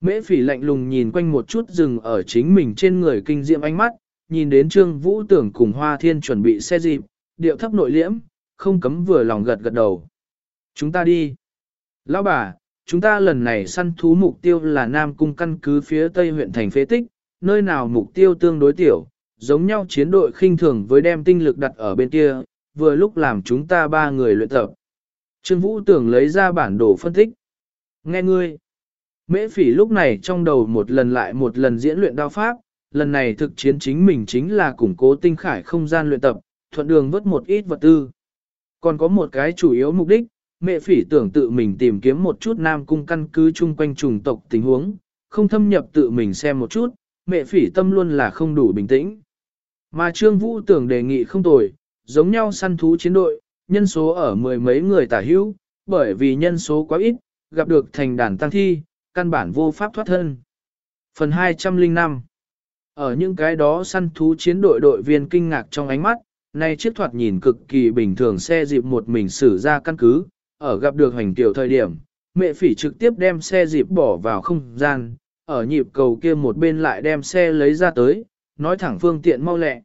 Speaker 1: Mễ phỉ lạnh lùng nhìn quanh một chút dừng ở chính mình trên người kinh diệm ánh mắt, nhìn đến trương vũ tưởng cùng hoa thiên chuẩn bị xe dịp, điệu thấp nội liễm, không cấm vừa lòng gật gật đầu. Chúng ta đi. Lão bà, chúng ta lần này săn thú mục tiêu là Nam Cung căn cứ phía tây huyện thành phế tích, nơi nào mục tiêu tương đối tiểu, giống nhau chiến đội khinh thường với đem tinh lực đặt ở bên kia, vừa lúc làm chúng ta ba người luyện tập. Trương Vũ tưởng lấy ra bản đồ phân tích. Nghe ngươi. Mễ phỉ lúc này trong đầu một lần lại một lần diễn luyện đao pháp, lần này thực chiến chính mình chính là củng cố tinh khải không gian luyện tập, thuận đường vớt một ít vật tư. Còn có một cái chủ yếu mục đích, mẹ phỉ tưởng tự mình tìm kiếm một chút nam cung căn cứ chung quanh trùng tộc tình huống, không thâm nhập tự mình xem một chút, mẹ phỉ tâm luôn là không đủ bình tĩnh. Mà Trương Vũ tưởng đề nghị không tồi, giống nhau săn thú chiến đội, nhân số ở mười mấy người tả hữu, bởi vì nhân số quá ít, gặp được thành đàn tăng thi, căn bản vô pháp thoát thân. Phần 205 Ở những cái đó săn thú chiến đội đội viên kinh ngạc trong ánh mắt, nay chiếc thoạt nhìn cực kỳ bình thường xe dịp một mình xử ra căn cứ, ở gặp được hành tiểu thời điểm, mẹ phỉ trực tiếp đem xe dịp bỏ vào không gian, ở nhịp cầu kia một bên lại đem xe lấy ra tới, nói thẳng phương tiện mau lẹ.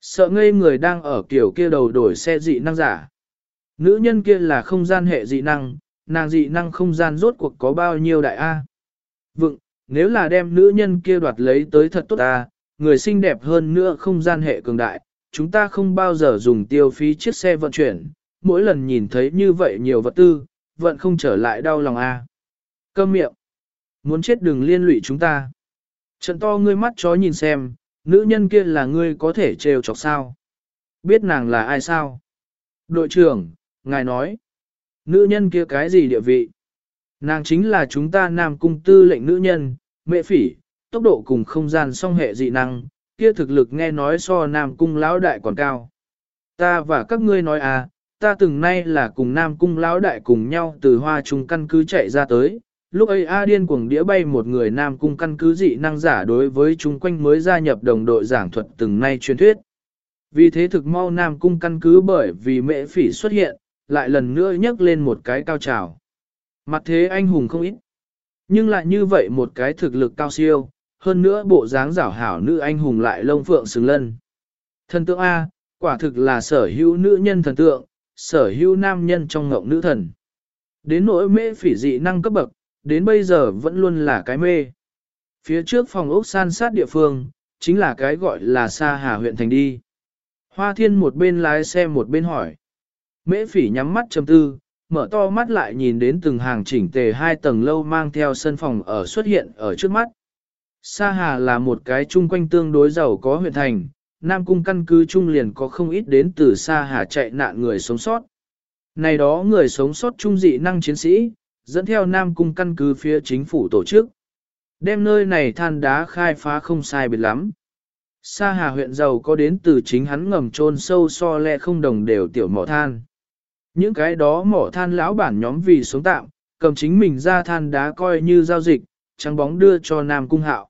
Speaker 1: Sợ ngây người đang ở kiểu kia đầu đổi xe dị năng giả. Nữ nhân kia là không gian hệ dị năng, nàng dị năng không gian rốt cuộc có bao nhiêu đại A. Vựng, nếu là đem nữ nhân kia đoạt lấy tới thật tốt ta, người xinh đẹp hơn nữa không gian hệ cường đại, chúng ta không bao giờ dùng tiêu phí chiếc xe vận chuyển, mỗi lần nhìn thấy như vậy nhiều vật tư, vận không trở lại đau lòng A. Câm miệng, muốn chết đừng liên lụy chúng ta. Trận to ngươi mắt chó nhìn xem, nữ nhân kia là ngươi có thể trêu chọc sao. Biết nàng là ai sao? Đội trưởng, ngài nói, nữ nhân kia cái gì địa vị? Nàng chính là chúng ta nam cung tư lệnh nữ nhân, mẹ phỉ, tốc độ cùng không gian song hệ dị năng, kia thực lực nghe nói so nam cung lão đại còn cao. Ta và các ngươi nói à, ta từng nay là cùng nam cung lão đại cùng nhau từ hoa trung căn cứ chạy ra tới. Lúc ấy A điên cuồng đĩa bay một người nam cung căn cứ dị năng giả đối với chúng quanh mới gia nhập đồng đội giảng thuật từng nay truyền thuyết. Vì thế thực mau nam cung căn cứ bởi vì mẹ phỉ xuất hiện, lại lần nữa nhấc lên một cái cao trào. Mặt thế anh hùng không ít. Nhưng lại như vậy một cái thực lực cao siêu, hơn nữa bộ dáng giảo hảo nữ anh hùng lại lông phượng xứng lân. Thần tượng A, quả thực là sở hữu nữ nhân thần tượng, sở hữu nam nhân trong ngộng nữ thần. Đến nỗi mê phỉ dị năng cấp bậc, đến bây giờ vẫn luôn là cái mê. Phía trước phòng ốc san sát địa phương, chính là cái gọi là Sa Hà huyện thành đi. Hoa thiên một bên lái xe một bên hỏi. Mễ phỉ nhắm mắt chầm tư, mở to mắt lại nhìn đến từng hàng chỉnh tề hai tầng lâu mang theo sân phòng ở xuất hiện ở trước mắt. Sa Hà là một cái chung quanh tương đối giàu có huyện thành, Nam Cung căn cứ trung liền có không ít đến từ Sa Hà chạy nạn người sống sót. Này đó người sống sót trung dị năng chiến sĩ, dẫn theo Nam Cung căn cứ phía chính phủ tổ chức. Đem nơi này than đá khai phá không sai biệt lắm. Sa Hà huyện giàu có đến từ chính hắn ngầm trôn sâu so lẹ không đồng đều tiểu mỏ than. Những cái đó mỏ than lão bản nhóm vì sống tạm, cầm chính mình ra than đá coi như giao dịch, trắng bóng đưa cho Nam Cung Hạo.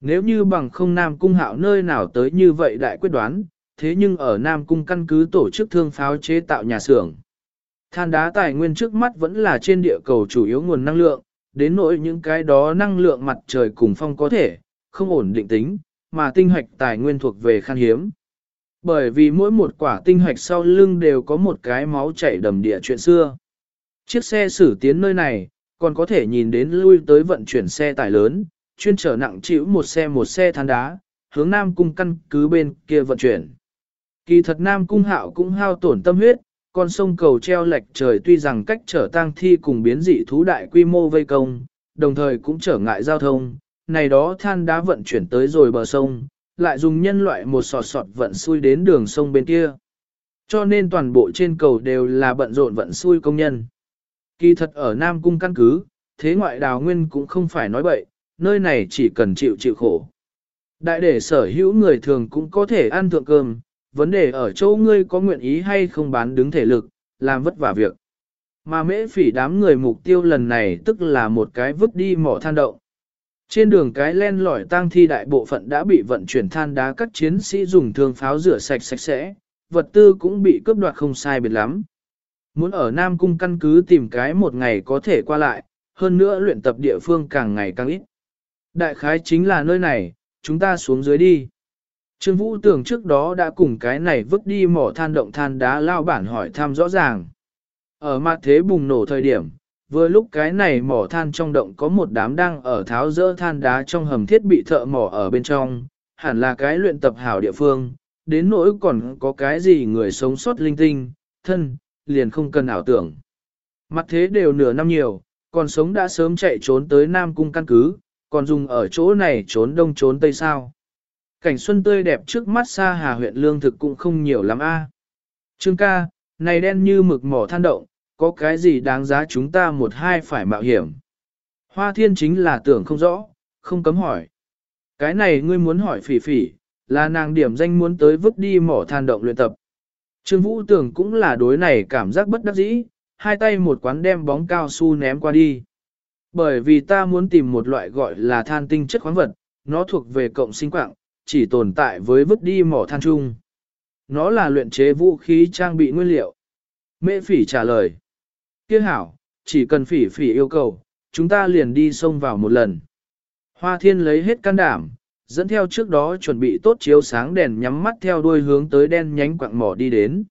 Speaker 1: Nếu như bằng không Nam Cung Hạo nơi nào tới như vậy đại quyết đoán, thế nhưng ở Nam Cung căn cứ tổ chức thương pháo chế tạo nhà xưởng. Than đá tài nguyên trước mắt vẫn là trên địa cầu chủ yếu nguồn năng lượng, đến nỗi những cái đó năng lượng mặt trời cùng phong có thể, không ổn định tính, mà tinh hoạch tài nguyên thuộc về khan hiếm. Bởi vì mỗi một quả tinh hoạch sau lưng đều có một cái máu chảy đầm địa chuyện xưa. Chiếc xe xử tiến nơi này, còn có thể nhìn đến lui tới vận chuyển xe tải lớn, chuyên trở nặng chịu một xe một xe than đá, hướng Nam Cung căn cứ bên kia vận chuyển. Kỳ thật Nam Cung hạo cũng hao tổn tâm huyết, con sông cầu treo lệch trời tuy rằng cách trở tang thi cùng biến dị thú đại quy mô vây công, đồng thời cũng trở ngại giao thông, này đó than đá vận chuyển tới rồi bờ sông, lại dùng nhân loại một sọt sọt vận xuôi đến đường sông bên kia. Cho nên toàn bộ trên cầu đều là bận rộn vận xuôi công nhân. Kỳ thật ở Nam Cung căn cứ, thế ngoại đào nguyên cũng không phải nói bậy, nơi này chỉ cần chịu chịu khổ. Đại để sở hữu người thường cũng có thể ăn thượng cơm, vấn đề ở chỗ ngươi có nguyện ý hay không bán đứng thể lực, làm vất vả việc. Mà mễ phỉ đám người mục tiêu lần này tức là một cái vứt đi mỏ than động. Trên đường cái len lỏi tang thi đại bộ phận đã bị vận chuyển than đá các chiến sĩ dùng thương pháo rửa sạch sạch sẽ, vật tư cũng bị cướp đoạt không sai biệt lắm. Muốn ở Nam Cung căn cứ tìm cái một ngày có thể qua lại, hơn nữa luyện tập địa phương càng ngày càng ít. Đại khái chính là nơi này, chúng ta xuống dưới đi. Trương Vũ tưởng trước đó đã cùng cái này vứt đi mỏ than động than đá lao bản hỏi thăm rõ ràng. Ở mặt thế bùng nổ thời điểm, vừa lúc cái này mỏ than trong động có một đám đang ở tháo rỡ than đá trong hầm thiết bị thợ mỏ ở bên trong, hẳn là cái luyện tập hảo địa phương, đến nỗi còn có cái gì người sống sót linh tinh, thân, liền không cần ảo tưởng. Mặt thế đều nửa năm nhiều, còn sống đã sớm chạy trốn tới Nam Cung căn cứ, còn dùng ở chỗ này trốn đông trốn tây sao. Cảnh xuân tươi đẹp trước mắt xa hà huyện lương thực cũng không nhiều lắm a. Trương ca, này đen như mực mỏ than động, có cái gì đáng giá chúng ta một hai phải mạo hiểm. Hoa thiên chính là tưởng không rõ, không cấm hỏi. Cái này ngươi muốn hỏi phỉ phỉ, là nàng điểm danh muốn tới vứt đi mỏ than động luyện tập. Trương Vũ tưởng cũng là đối này cảm giác bất đắc dĩ, hai tay một quán đem bóng cao su ném qua đi. Bởi vì ta muốn tìm một loại gọi là than tinh chất khoáng vật, nó thuộc về cộng sinh quạng, chỉ tồn tại với vứt đi mỏ than chung. Nó là luyện chế vũ khí trang bị nguyên liệu. Mễ phỉ trả lời. Kia hảo, chỉ cần phỉ phỉ yêu cầu, chúng ta liền đi xông vào một lần. Hoa thiên lấy hết can đảm, dẫn theo trước đó chuẩn bị tốt chiếu sáng đèn nhắm mắt theo đuôi hướng tới đen nhánh quạng mỏ đi đến.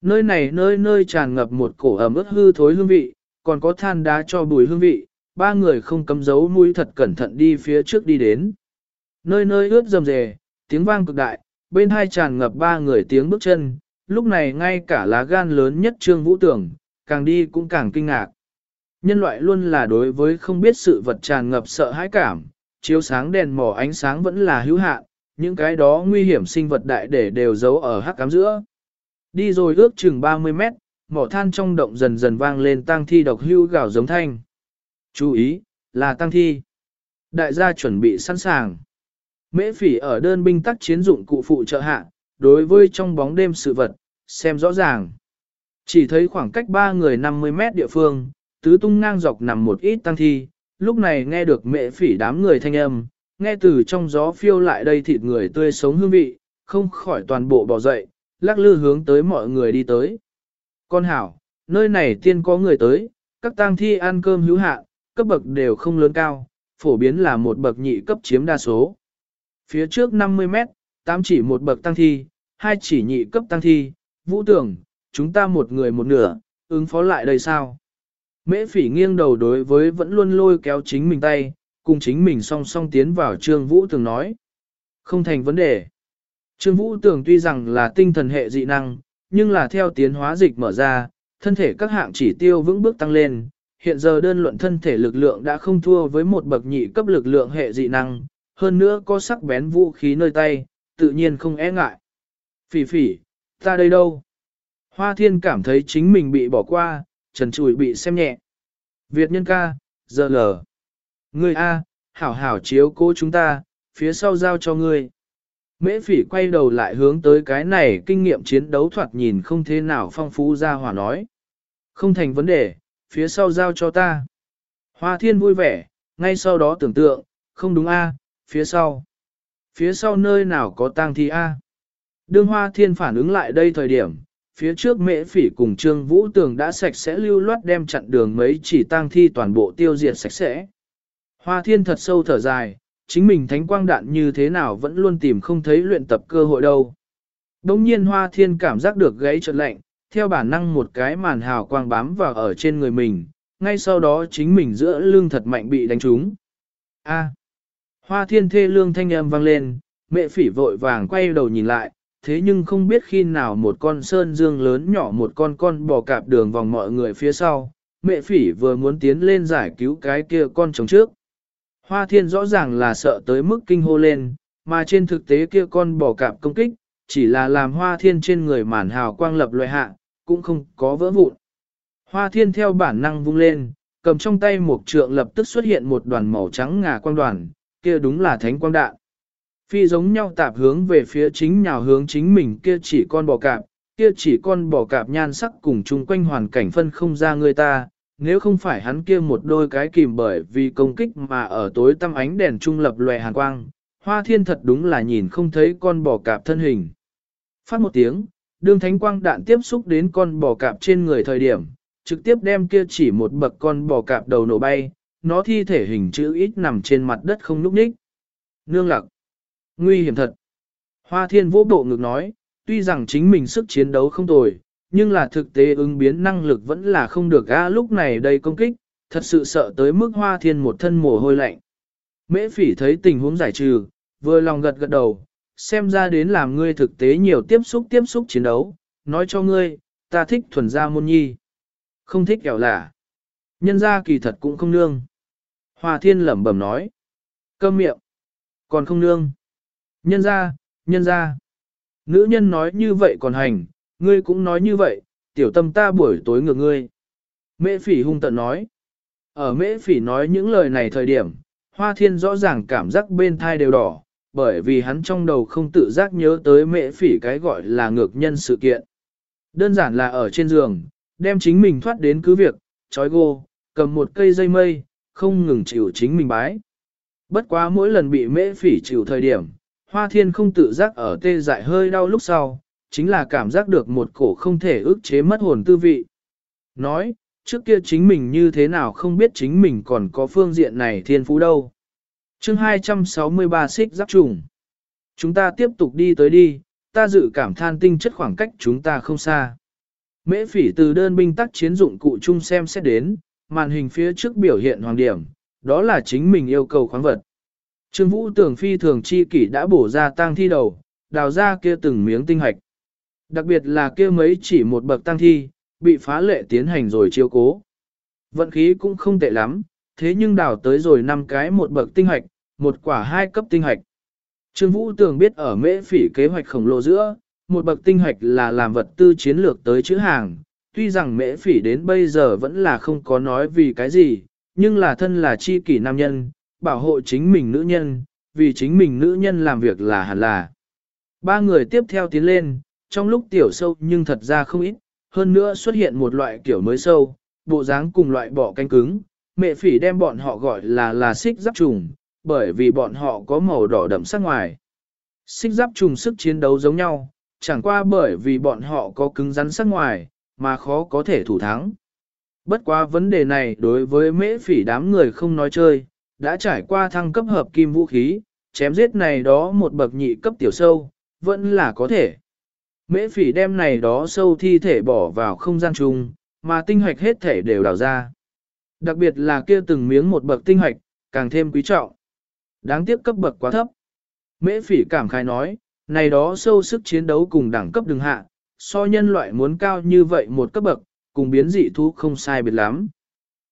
Speaker 1: Nơi này nơi nơi tràn ngập một cổ ẩm ướt hư thối hương vị, còn có than đá cho bùi hương vị, ba người không cấm giấu mũi thật cẩn thận đi phía trước đi đến. Nơi nơi ướt rầm rề, tiếng vang cực đại, bên hai tràn ngập ba người tiếng bước chân, lúc này ngay cả lá gan lớn nhất trương vũ tưởng, càng đi cũng càng kinh ngạc. Nhân loại luôn là đối với không biết sự vật tràn ngập sợ hãi cảm, chiếu sáng đèn mỏ ánh sáng vẫn là hữu hạn, những cái đó nguy hiểm sinh vật đại để đều giấu ở hắc cám giữa. Đi rồi ước chừng 30 mét, mỏ than trong động dần dần vang lên tang thi độc hưu gạo giống thanh. Chú ý, là tang thi. Đại gia chuẩn bị sẵn sàng. Mễ phỉ ở đơn binh tác chiến dụng cụ phụ trợ hạ, đối với trong bóng đêm sự vật, xem rõ ràng. Chỉ thấy khoảng cách ba người 50 mét địa phương, tứ tung ngang dọc nằm một ít tăng thi, lúc này nghe được mẹ phỉ đám người thanh âm, nghe từ trong gió phiêu lại đây thịt người tươi sống hương vị, không khỏi toàn bộ bỏ dậy, lắc lư hướng tới mọi người đi tới. Con hảo, nơi này tiên có người tới, các tang thi ăn cơm hữu hạ, cấp bậc đều không lớn cao, phổ biến là một bậc nhị cấp chiếm đa số. Phía trước 50 mét, tám chỉ một bậc tăng thi, hai chỉ nhị cấp tăng thi, vũ tưởng, chúng ta một người một nửa, ứng phó lại đây sao? Mễ phỉ nghiêng đầu đối với vẫn luôn lôi kéo chính mình tay, cùng chính mình song song tiến vào Trương Vũ Tường nói. Không thành vấn đề. Trương Vũ Tường tuy rằng là tinh thần hệ dị năng, nhưng là theo tiến hóa dịch mở ra, thân thể các hạng chỉ tiêu vững bước tăng lên. Hiện giờ đơn luận thân thể lực lượng đã không thua với một bậc nhị cấp lực lượng hệ dị năng, hơn nữa có sắc bén vũ khí nơi tay, tự nhiên không e ngại. Phỉ phỉ, ta đây đâu? Hoa thiên cảm thấy chính mình bị bỏ qua, trần trùi bị xem nhẹ. Việt nhân ca, giờ lờ. Ngươi A, hảo hảo chiếu cố chúng ta, phía sau giao cho ngươi. Mễ phỉ quay đầu lại hướng tới cái này kinh nghiệm chiến đấu thoạt nhìn không thế nào phong phú ra hỏa nói. Không thành vấn đề, phía sau giao cho ta. Hoa thiên vui vẻ, ngay sau đó tưởng tượng, không đúng A, phía sau. Phía sau nơi nào có tang thi A. Đương hoa thiên phản ứng lại đây thời điểm, phía trước mễ phỉ cùng trương vũ tường đã sạch sẽ lưu loát đem chặn đường mấy chỉ tang thi toàn bộ tiêu diệt sạch sẽ. Hoa thiên thật sâu thở dài, chính mình thánh quang đạn như thế nào vẫn luôn tìm không thấy luyện tập cơ hội đâu. Đông nhiên hoa thiên cảm giác được gáy trật lạnh, theo bản năng một cái màn hào quang bám vào ở trên người mình, ngay sau đó chính mình giữa lưng thật mạnh bị đánh trúng. A. Hoa thiên thê lương thanh âm vang lên, mẹ phỉ vội vàng quay đầu nhìn lại, thế nhưng không biết khi nào một con sơn dương lớn nhỏ một con con bò cạp đường vòng mọi người phía sau, mẹ phỉ vừa muốn tiến lên giải cứu cái kia con trống trước. Hoa thiên rõ ràng là sợ tới mức kinh hô lên, mà trên thực tế kia con bò cạp công kích, chỉ là làm hoa thiên trên người màn hào quang lập loại hạ, cũng không có vỡ vụn. Hoa thiên theo bản năng vung lên, cầm trong tay một trượng lập tức xuất hiện một đoàn màu trắng ngà quang đoàn, kia đúng là thánh quang đạn. Phi giống nhau tạp hướng về phía chính nhào hướng chính mình kia chỉ con bò cạp, kia chỉ con bò cạp nhan sắc cùng chung quanh hoàn cảnh phân không ra người ta, nếu không phải hắn kia một đôi cái kìm bởi vì công kích mà ở tối tăm ánh đèn trung lập lòe hàn quang, hoa thiên thật đúng là nhìn không thấy con bò cạp thân hình. Phát một tiếng, đương thánh quang đạn tiếp xúc đến con bò cạp trên người thời điểm, trực tiếp đem kia chỉ một bậc con bò cạp đầu nổ bay, nó thi thể hình chữ ít nằm trên mặt đất không núp ních. Nương lặc. Nguy hiểm thật. Hoa thiên vô bộ ngực nói, tuy rằng chính mình sức chiến đấu không tồi, nhưng là thực tế ứng biến năng lực vẫn là không được a lúc này đây công kích, thật sự sợ tới mức hoa thiên một thân mồ hôi lạnh. Mễ phỉ thấy tình huống giải trừ, vừa lòng gật gật đầu, xem ra đến làm ngươi thực tế nhiều tiếp xúc tiếp xúc chiến đấu, nói cho ngươi, ta thích thuần gia môn nhi. Không thích kẻo lạ. Nhân gia kỳ thật cũng không nương. Hoa thiên lẩm bẩm nói. Cơm miệng. Còn không nương. Nhân gia, nhân gia. Nữ nhân nói như vậy còn hành, ngươi cũng nói như vậy, tiểu tâm ta buổi tối ngược ngươi. Mễ phỉ hung tận nói. Ở mễ phỉ nói những lời này thời điểm, hoa thiên rõ ràng cảm giác bên thai đều đỏ, bởi vì hắn trong đầu không tự giác nhớ tới mễ phỉ cái gọi là ngược nhân sự kiện. Đơn giản là ở trên giường, đem chính mình thoát đến cứ việc, trói gô, cầm một cây dây mây, không ngừng chịu chính mình bái. Bất quá mỗi lần bị mễ phỉ chịu thời điểm, hoa thiên không tự giác ở tê dại hơi đau lúc sau, chính là cảm giác được một cổ không thể ức chế mất hồn tư vị. Nói, trước kia chính mình như thế nào không biết chính mình còn có phương diện này thiên phú đâu. chương 263 xích giáp trùng. Chúng ta tiếp tục đi tới đi, ta dự cảm than tinh chất khoảng cách chúng ta không xa. Mễ phỉ từ đơn binh tắc chiến dụng cụ chung xem xét đến, màn hình phía trước biểu hiện hoàng điểm, đó là chính mình yêu cầu khoáng vật. Trương Vũ tưởng phi thường chi kỷ đã bổ ra tang thi đầu, đào ra kia từng miếng tinh hạch. Đặc biệt là kia mấy chỉ một bậc tang thi, bị phá lệ tiến hành rồi chiếu cố. Vận khí cũng không tệ lắm, thế nhưng đào tới rồi năm cái một bậc tinh hạch, một quả hai cấp tinh hạch. Trương Vũ tưởng biết ở mễ phỉ kế hoạch khổng lồ giữa, một bậc tinh hạch là làm vật tư chiến lược tới chữ hàng, tuy rằng mễ phỉ đến bây giờ vẫn là không có nói vì cái gì, nhưng là thân là chi kỷ nam nhân, bảo hộ chính mình nữ nhân, vì chính mình nữ nhân làm việc là hẳn là. Ba người tiếp theo tiến lên, trong lúc tiểu sâu nhưng thật ra không ít, hơn nữa xuất hiện một loại kiểu mới sâu, bộ dáng cùng loại bỏ canh cứng, mẹ phỉ đem bọn họ gọi là là xích giáp trùng, bởi vì bọn họ có màu đỏ đậm sắc ngoài. Xích giáp trùng sức chiến đấu giống nhau, chẳng qua bởi vì bọn họ có cứng rắn sắc ngoài, mà khó có thể thủ thắng. Bất quá vấn đề này đối với mễ phỉ đám người không nói chơi, đã trải qua thăng cấp hợp kim vũ khí, chém giết này đó một bậc nhị cấp tiểu sâu, vẫn là có thể. Mễ phỉ đem này đó sâu thi thể bỏ vào không gian chung, mà tinh hoạch hết thể đều đào ra. Đặc biệt là kia từng miếng một bậc tinh hoạch, càng thêm quý trọng. Đáng tiếc cấp bậc quá thấp. Mễ phỉ cảm khai nói, này đó sâu sức chiến đấu cùng đẳng cấp đừng hạ, so nhân loại muốn cao như vậy một cấp bậc, cùng biến dị thú không sai biệt lắm.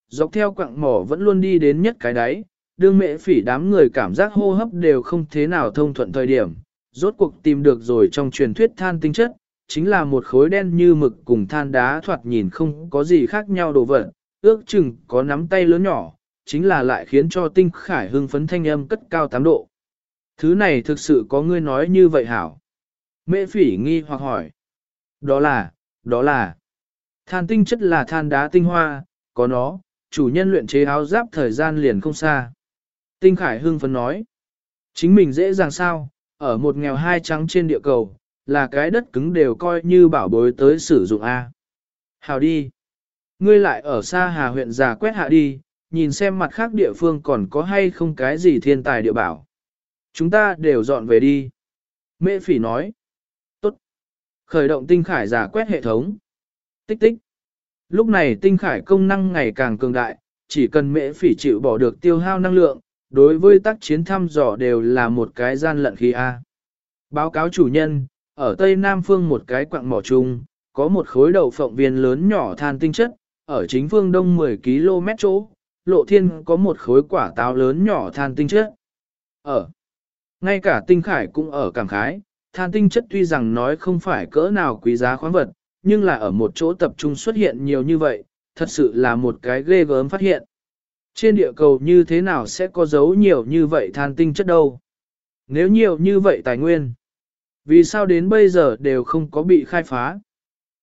Speaker 1: Dọc theo quặng mỏ vẫn luôn đi đến nhất cái đáy, đương mệ phỉ đám người cảm giác hô hấp đều không thế nào thông thuận thời điểm, rốt cuộc tìm được rồi trong truyền thuyết than tinh chất, chính là một khối đen như mực cùng than đá thoạt nhìn không có gì khác nhau đồ vật, ước chừng có nắm tay lớn nhỏ, chính là lại khiến cho tinh khải hưng phấn thanh âm cất cao 8 độ. Thứ này thực sự có ngươi nói như vậy hảo. Mệ phỉ nghi hoặc hỏi. Đó là, đó là. Than tinh chất là than đá tinh hoa, có nó, chủ nhân luyện chế áo giáp thời gian liền không xa. Tinh khải hưng phấn nói. Chính mình dễ dàng sao, ở một nghèo hai trắng trên địa cầu, là cái đất cứng đều coi như bảo bối tới sử dụng A. Hào đi. Ngươi lại ở xa Hà huyện già quét hạ đi, nhìn xem mặt khác địa phương còn có hay không cái gì thiên tài địa bảo. Chúng ta đều dọn về đi. Mễ phỉ nói. Tốt. Khởi động tinh khải giả quét hệ thống. Tích tích. Lúc này tinh khải công năng ngày càng cường đại, chỉ cần mễ phỉ chịu bỏ được tiêu hao năng lượng, đối với tác chiến thăm dò đều là một cái gian lận khí A. Báo cáo chủ nhân, ở tây nam phương một cái quặng mỏ chung, có một khối đầu phộng viên lớn nhỏ than tinh chất, ở chính phương đông 10 km chỗ, lộ thiên có một khối quả táo lớn nhỏ than tinh chất. Ở, ngay cả tinh khải cũng ở cảm khái, than tinh chất tuy rằng nói không phải cỡ nào quý giá khoáng vật, nhưng là ở một chỗ tập trung xuất hiện nhiều như vậy, thật sự là một cái ghê gớm phát hiện. Trên địa cầu như thế nào sẽ có dấu nhiều như vậy than tinh chất đâu? Nếu nhiều như vậy tài nguyên, vì sao đến bây giờ đều không có bị khai phá?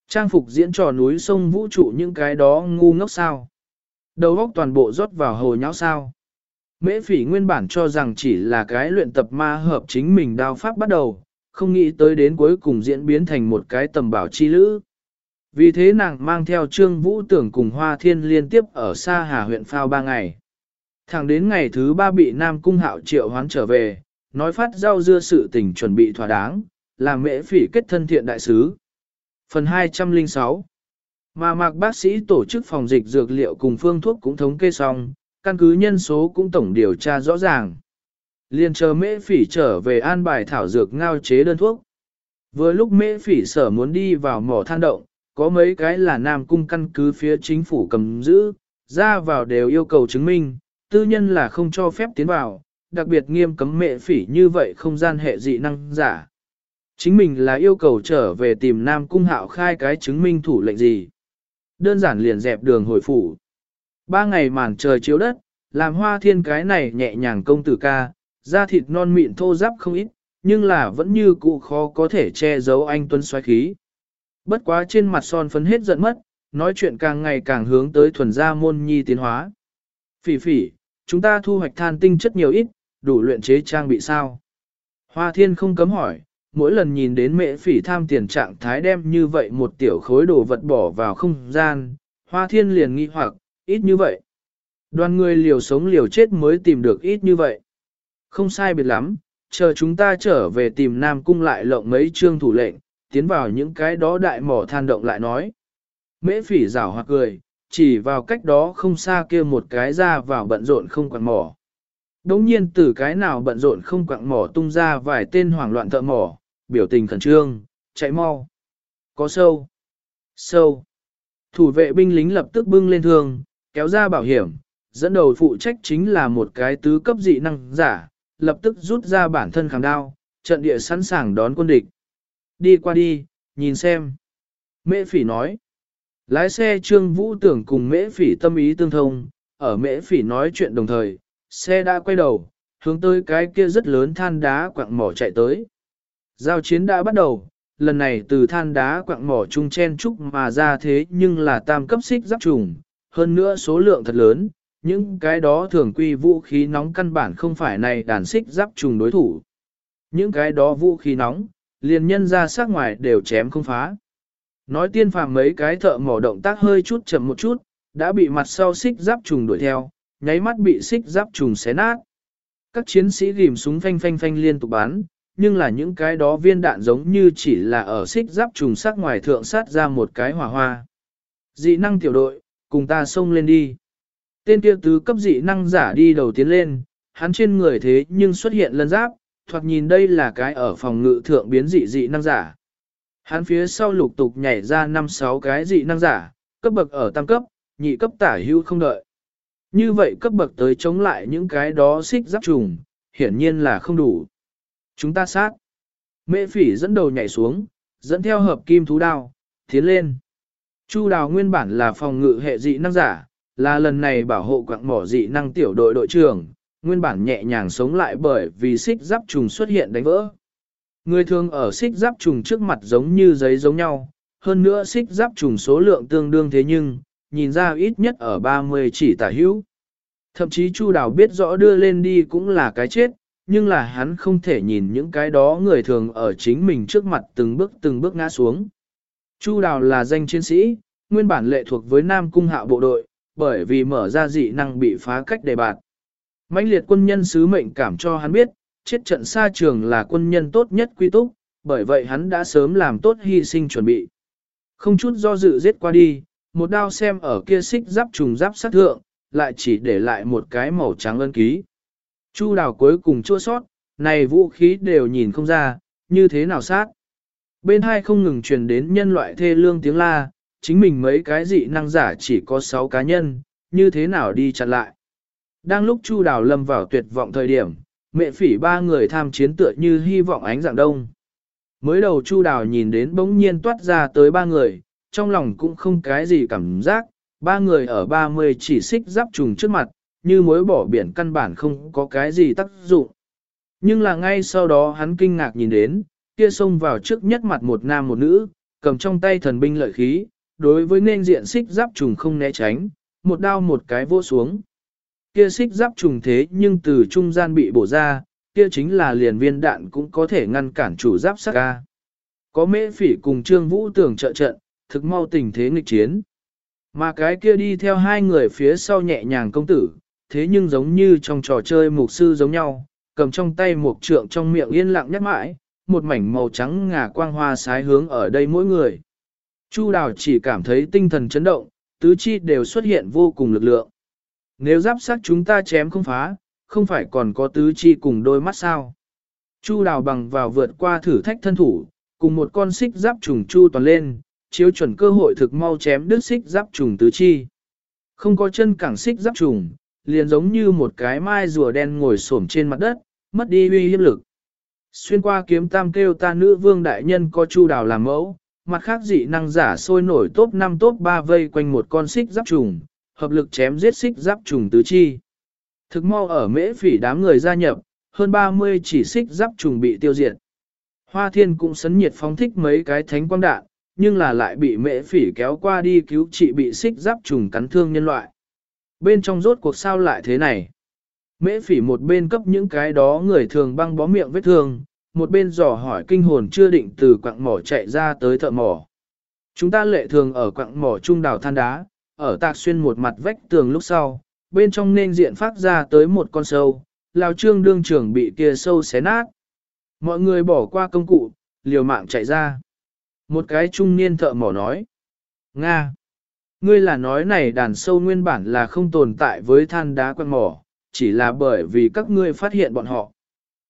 Speaker 1: Trang phục diễn trò núi sông vũ trụ những cái đó ngu ngốc sao? Đầu óc toàn bộ rót vào hồ nháo sao? Mễ phỉ nguyên bản cho rằng chỉ là cái luyện tập ma hợp chính mình đao pháp bắt đầu, không nghĩ tới đến cuối cùng diễn biến thành một cái tầm bảo chi lữ. Vì thế nàng mang theo Trương Vũ Tưởng cùng Hoa Thiên liên tiếp ở xa Hà huyện Phao ba ngày. Thẳng đến ngày thứ ba bị Nam Cung Hạo triệu hoán trở về, nói phát giao dưa sự tình chuẩn bị thỏa đáng, làm mễ phỉ kết thân thiện đại sứ. Phần 206 Mà mạc bác sĩ tổ chức phòng dịch dược liệu cùng phương thuốc cũng thống kê xong, căn cứ nhân số cũng tổng điều tra rõ ràng. Liên chờ mễ phỉ trở về an bài thảo dược ngao chế đơn thuốc. Vừa lúc mễ phỉ sở muốn đi vào mỏ than động, có mấy cái là Nam Cung căn cứ phía chính phủ cầm giữ, ra vào đều yêu cầu chứng minh, tư nhân là không cho phép tiến vào, đặc biệt nghiêm cấm mệ phỉ như vậy không gian hệ dị năng giả. Chính mình là yêu cầu trở về tìm Nam Cung hạo khai cái chứng minh thủ lệnh gì. Đơn giản liền dẹp đường hồi phủ. Ba ngày màn trời chiếu đất, làm hoa thiên cái này nhẹ nhàng công tử ca, da thịt non mịn thô ráp không ít, nhưng là vẫn như cụ khó có thể che giấu anh tuấn xoáy khí. Bất quá trên mặt son phấn hết giận mất, nói chuyện càng ngày càng hướng tới thuần gia môn nhi tiến hóa. Phỉ phỉ, chúng ta thu hoạch than tinh chất nhiều ít, đủ luyện chế trang bị sao? Hoa thiên không cấm hỏi, mỗi lần nhìn đến mẹ phỉ tham tiền trạng thái đem như vậy một tiểu khối đồ vật bỏ vào không gian, hoa thiên liền nghi hoặc, ít như vậy. Đoàn người liều sống liều chết mới tìm được ít như vậy. Không sai biệt lắm, chờ chúng ta trở về tìm Nam Cung lại lộng mấy chương thủ lệnh, tiến vào những cái đó đại mỏ than động lại nói. Mễ phỉ rảo hoặc cười, chỉ vào cách đó không xa kia một cái ra vào bận rộn không quặng mỏ. Đống nhiên từ cái nào bận rộn không quặng mỏ tung ra vài tên hoảng loạn thợ mỏ, biểu tình khẩn trương, chạy mau. Có sâu. Sâu. Thủ vệ binh lính lập tức bưng lên thương, kéo ra bảo hiểm, dẫn đầu phụ trách chính là một cái tứ cấp dị năng giả, lập tức rút ra bản thân kháng đao, trận địa sẵn sàng đón quân địch. Đi qua đi, nhìn xem. Mễ phỉ nói. Lái xe Trương Vũ tưởng cùng mễ phỉ tâm ý tương thông, ở mễ phỉ nói chuyện đồng thời, xe đã quay đầu, hướng tới cái kia rất lớn than đá quặng mỏ chạy tới. Giao chiến đã bắt đầu, lần này từ than đá quặng mỏ trung chen trúc mà ra thế nhưng là tam cấp xích giáp trùng, hơn nữa số lượng thật lớn, những cái đó thường quy vũ khí nóng căn bản không phải này đàn xích giáp trùng đối thủ. Những cái đó vũ khí nóng, liền nhân ra sát ngoài đều chém không phá. Nói tiên phàm mấy cái thợ mỏ động tác hơi chút chậm một chút, đã bị mặt sau xích giáp trùng đuổi theo, nháy mắt bị xích giáp trùng xé nát. Các chiến sĩ rìm súng phanh phanh phanh liên tục bắn, nhưng là những cái đó viên đạn giống như chỉ là ở xích giáp trùng sát ngoài thượng sát ra một cái hỏa hoa. Dị năng tiểu đội, cùng ta xông lên đi. Tên kia tứ cấp dị năng giả đi đầu tiến lên, hắn trên người thế nhưng xuất hiện lân giáp, thoạt nhìn đây là cái ở phòng ngự thượng biến dị dị năng giả. Hắn phía sau lục tục nhảy ra 5-6 cái dị năng giả, cấp bậc ở tam cấp, nhị cấp tả hưu không đợi. Như vậy cấp bậc tới chống lại những cái đó xích giáp trùng, hiển nhiên là không đủ. Chúng ta sát. Mễ phỉ dẫn đầu nhảy xuống, dẫn theo hợp kim thú đao, tiến lên. Chu đào nguyên bản là phòng ngự hệ dị năng giả, là lần này bảo hộ quạng mỏ dị năng tiểu đội đội trưởng, nguyên bản nhẹ nhàng sống lại bởi vì xích giáp trùng xuất hiện đánh vỡ. Người thường ở xích giáp trùng trước mặt giống như giấy giống nhau, hơn nữa xích giáp trùng số lượng tương đương thế nhưng, nhìn ra ít nhất ở 30 chỉ tả hữu. Thậm chí Chu Đào biết rõ đưa lên đi cũng là cái chết, nhưng là hắn không thể nhìn những cái đó người thường ở chính mình trước mặt từng bước từng bước ngã xuống. Chu Đào là danh chiến sĩ, nguyên bản lệ thuộc với Nam Cung Hạo bộ đội, bởi vì mở ra dị năng bị phá cách đề bạt mãnh liệt quân nhân sứ mệnh cảm cho hắn biết, chết trận xa trường là quân nhân tốt nhất quy túc, bởi vậy hắn đã sớm làm tốt hy sinh chuẩn bị. Không chút do dự giết qua đi, một đao xem ở kia xích giáp trùng giáp sát thượng, lại chỉ để lại một cái màu trắng ân ký. Chu đào cuối cùng chua sót, này vũ khí đều nhìn không ra, như thế nào sát. Bên hai không ngừng truyền đến nhân loại thê lương tiếng la, chính mình mấy cái dị năng giả chỉ có 6 cá nhân, như thế nào đi chặn lại. Đang lúc Chu Đào lâm vào tuyệt vọng thời điểm, mẹ phỉ ba người tham chiến tựa như hy vọng ánh dạng đông. Mới đầu Chu Đào nhìn đến bỗng nhiên toát ra tới ba người, trong lòng cũng không cái gì cảm giác, ba người ở 30 chỉ xích giáp trùng trước mặt, như mối bỏ biển căn bản không có cái gì tác dụng. Nhưng là ngay sau đó hắn kinh ngạc nhìn đến, kia xông vào trước nhất mặt một nam một nữ, cầm trong tay thần binh lợi khí, đối với nên diện xích giáp trùng không né tránh, một đao một cái vô xuống. Kia xích giáp trùng thế nhưng từ trung gian bị bổ ra, kia chính là liền viên đạn cũng có thể ngăn cản chủ giáp sắc ca. Có mễ phỉ cùng trương vũ tưởng trợ trận, thực mau tình thế nghịch chiến. Mà cái kia đi theo hai người phía sau nhẹ nhàng công tử, thế nhưng giống như trong trò chơi mục sư giống nhau, cầm trong tay một trượng trong miệng yên lặng nhắc mãi, một mảnh màu trắng ngà quang hoa sái hướng ở đây mỗi người. Chu đào chỉ cảm thấy tinh thần chấn động, tứ chi đều xuất hiện vô cùng lực lượng. Nếu giáp sát chúng ta chém không phá, không phải còn có tứ chi cùng đôi mắt sao. Chu đào bằng vào vượt qua thử thách thân thủ, cùng một con xích giáp trùng chu toàn lên, chiếu chuẩn cơ hội thực mau chém đứt xích giáp trùng tứ chi. Không có chân cẳng xích giáp trùng, liền giống như một cái mai rùa đen ngồi xổm trên mặt đất, mất đi uy hiếp lực. Xuyên qua kiếm tam kêu ta nữ vương đại nhân có chu đào làm mẫu, mặt khác dị năng giả sôi nổi top 5 top 3 vây quanh một con xích giáp trùng, hợp lực chém giết xích giáp trùng tứ chi. Thực mau ở mễ phỉ đám người gia nhập, hơn 30 chỉ xích giáp trùng bị tiêu diệt. Hoa thiên cũng sấn nhiệt phóng thích mấy cái thánh quang đạn, nhưng là lại bị mễ phỉ kéo qua đi cứu trị bị xích giáp trùng cắn thương nhân loại. Bên trong rốt cuộc sao lại thế này? Mễ phỉ một bên cấp những cái đó người thường băng bó miệng vết thương, một bên dò hỏi kinh hồn chưa định từ quặng mỏ chạy ra tới thợ mỏ. Chúng ta lệ thường ở quặng mỏ trung đào than đá, ở tạc xuyên một mặt vách tường lúc sau, bên trong nên diện phát ra tới một con sâu, lao trương đương trưởng bị kia sâu xé nát. Mọi người bỏ qua công cụ, liều mạng chạy ra. Một cái trung niên thợ mỏ nói. Nga! Ngươi là nói này đàn sâu nguyên bản là không tồn tại với than đá quan mỏ, chỉ là bởi vì các ngươi phát hiện bọn họ.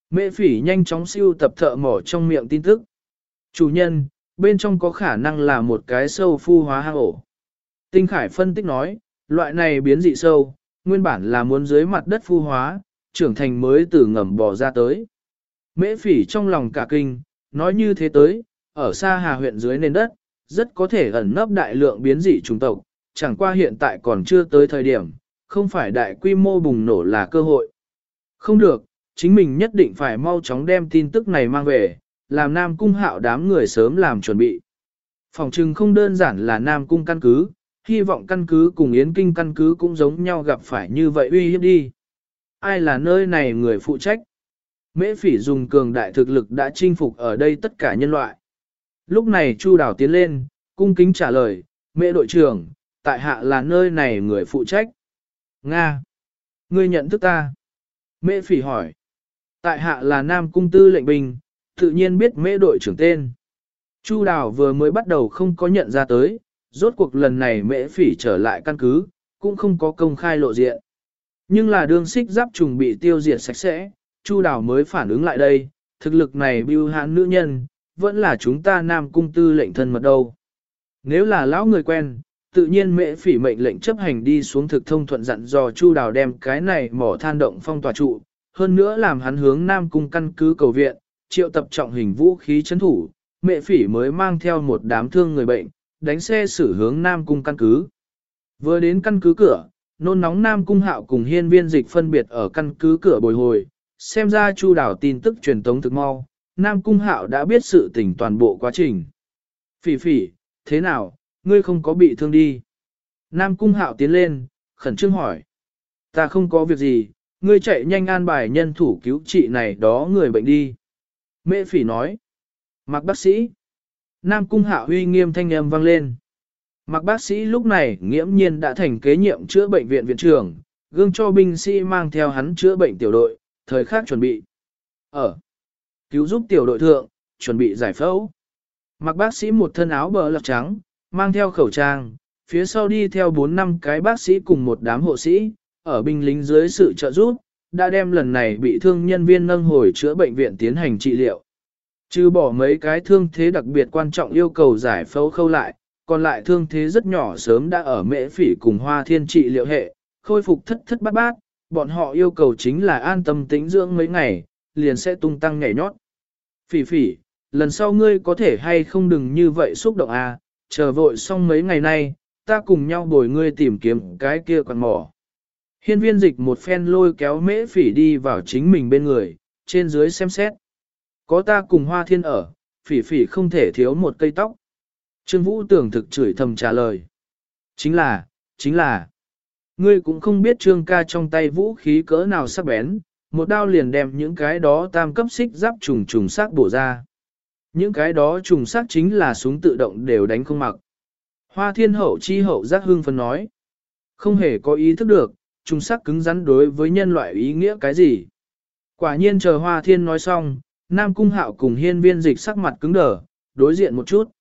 Speaker 1: Mẹ phỉ nhanh chóng siêu tập thợ mỏ trong miệng tin tức. Chủ nhân, bên trong có khả năng là một cái sâu phu hóa hang ổ. Tinh Khải phân tích nói, loại này biến dị sâu, nguyên bản là muốn dưới mặt đất phu hóa, trưởng thành mới từ ngầm bò ra tới. Mễ phỉ trong lòng cả kinh, nói như thế tới, ở xa hà huyện dưới nền đất, rất có thể ẩn nấp đại lượng biến dị trùng tộc, chẳng qua hiện tại còn chưa tới thời điểm, không phải đại quy mô bùng nổ là cơ hội. Không được, chính mình nhất định phải mau chóng đem tin tức này mang về, làm Nam Cung hạo đám người sớm làm chuẩn bị. Phòng trừng không đơn giản là Nam Cung căn cứ, hy vọng căn cứ cùng Yến Kinh căn cứ cũng giống nhau gặp phải như vậy uy hiếp đi. Ai là nơi này người phụ trách? Mễ phỉ dùng cường đại thực lực đã chinh phục ở đây tất cả nhân loại. Lúc này Chu Đào tiến lên, cung kính trả lời, mễ đội trưởng, tại hạ là nơi này người phụ trách. Nga! Ngươi nhận thức ta? Mễ phỉ hỏi. Tại hạ là Nam Cung Tư lệnh binh, tự nhiên biết mễ đội trưởng tên. Chu Đào vừa mới bắt đầu không có nhận ra tới, rốt cuộc lần này mễ phỉ trở lại căn cứ, cũng không có công khai lộ diện. Nhưng là đương xích giáp trùng bị tiêu diệt sạch sẽ, Chu Đào mới phản ứng lại đây, thực lực này bưu hãn nữ nhân, vẫn là chúng ta Nam Cung Tư lệnh thân mật đâu. Nếu là lão người quen, tự nhiên mễ phỉ mệnh lệnh chấp hành đi xuống thực thông thuận dặn dò Chu Đào đem cái này mỏ than động phong tòa trụ, hơn nữa làm hắn hướng Nam Cung căn cứ cầu viện, triệu tập trọng hình vũ khí chấn thủ, mẹ phỉ mới mang theo một đám thương người bệnh, đánh xe xử hướng Nam Cung căn cứ. Vừa đến căn cứ cửa, nôn nóng Nam Cung hạo cùng hiên viên dịch phân biệt ở căn cứ cửa bồi hồi, xem ra Chu đảo tin tức truyền tống thực mau, Nam Cung hạo đã biết sự tình toàn bộ quá trình. Phỉ phỉ, thế nào, ngươi không có bị thương đi. Nam Cung hạo tiến lên, khẩn trương hỏi. Ta không có việc gì, ngươi chạy nhanh an bài nhân thủ cứu trị này đó người bệnh đi. mẹ phỉ nói. Mặc bác sĩ. Nam Cung hạ huy nghiêm thanh âm vang lên. Mặc bác sĩ lúc này nghiễm nhiên đã thành kế nhiệm chữa bệnh viện viện trưởng, gương cho binh sĩ mang theo hắn chữa bệnh tiểu đội, thời khắc chuẩn bị. Ở. Cứu giúp tiểu đội thượng, chuẩn bị giải phẫu. Mặc bác sĩ một thân áo bờ lọc trắng, mang theo khẩu trang, phía sau đi theo 4 năm cái bác sĩ cùng một đám hộ sĩ, ở binh lính dưới sự trợ giúp, đã đem lần này bị thương nhân viên nâng hồi chữa bệnh viện tiến hành trị liệu. Trừ bỏ mấy cái thương thế đặc biệt quan trọng yêu cầu giải phẫu khâu lại, còn lại thương thế rất nhỏ sớm đã ở mễ phỉ cùng hoa thiên trị liệu hệ, khôi phục thất thất bát bát, bọn họ yêu cầu chính là an tâm tĩnh dưỡng mấy ngày, liền sẽ tung tăng nhảy nhót. Phỉ phỉ, lần sau ngươi có thể hay không đừng như vậy xúc động à, chờ vội xong mấy ngày nay, ta cùng nhau bồi ngươi tìm kiếm cái kia còn mỏ. Hiên viên dịch một phen lôi kéo mễ phỉ đi vào chính mình bên người, trên dưới xem xét. Có ta cùng hoa thiên ở, phỉ phỉ không thể thiếu một cây tóc. Trương Vũ tưởng thực chửi thầm trả lời. Chính là, chính là. Ngươi cũng không biết trương ca trong tay vũ khí cỡ nào sắc bén, một đao liền đem những cái đó tam cấp xích giáp trùng trùng sát bổ ra. Những cái đó trùng sát chính là súng tự động đều đánh không mặc. Hoa thiên hậu chi hậu giác hương phân nói. Không hề có ý thức được, trùng sát cứng rắn đối với nhân loại ý nghĩa cái gì. Quả nhiên chờ hoa thiên nói xong, Nam Cung Hạo cùng hiên viên dịch sắc mặt cứng đờ, đối diện một chút.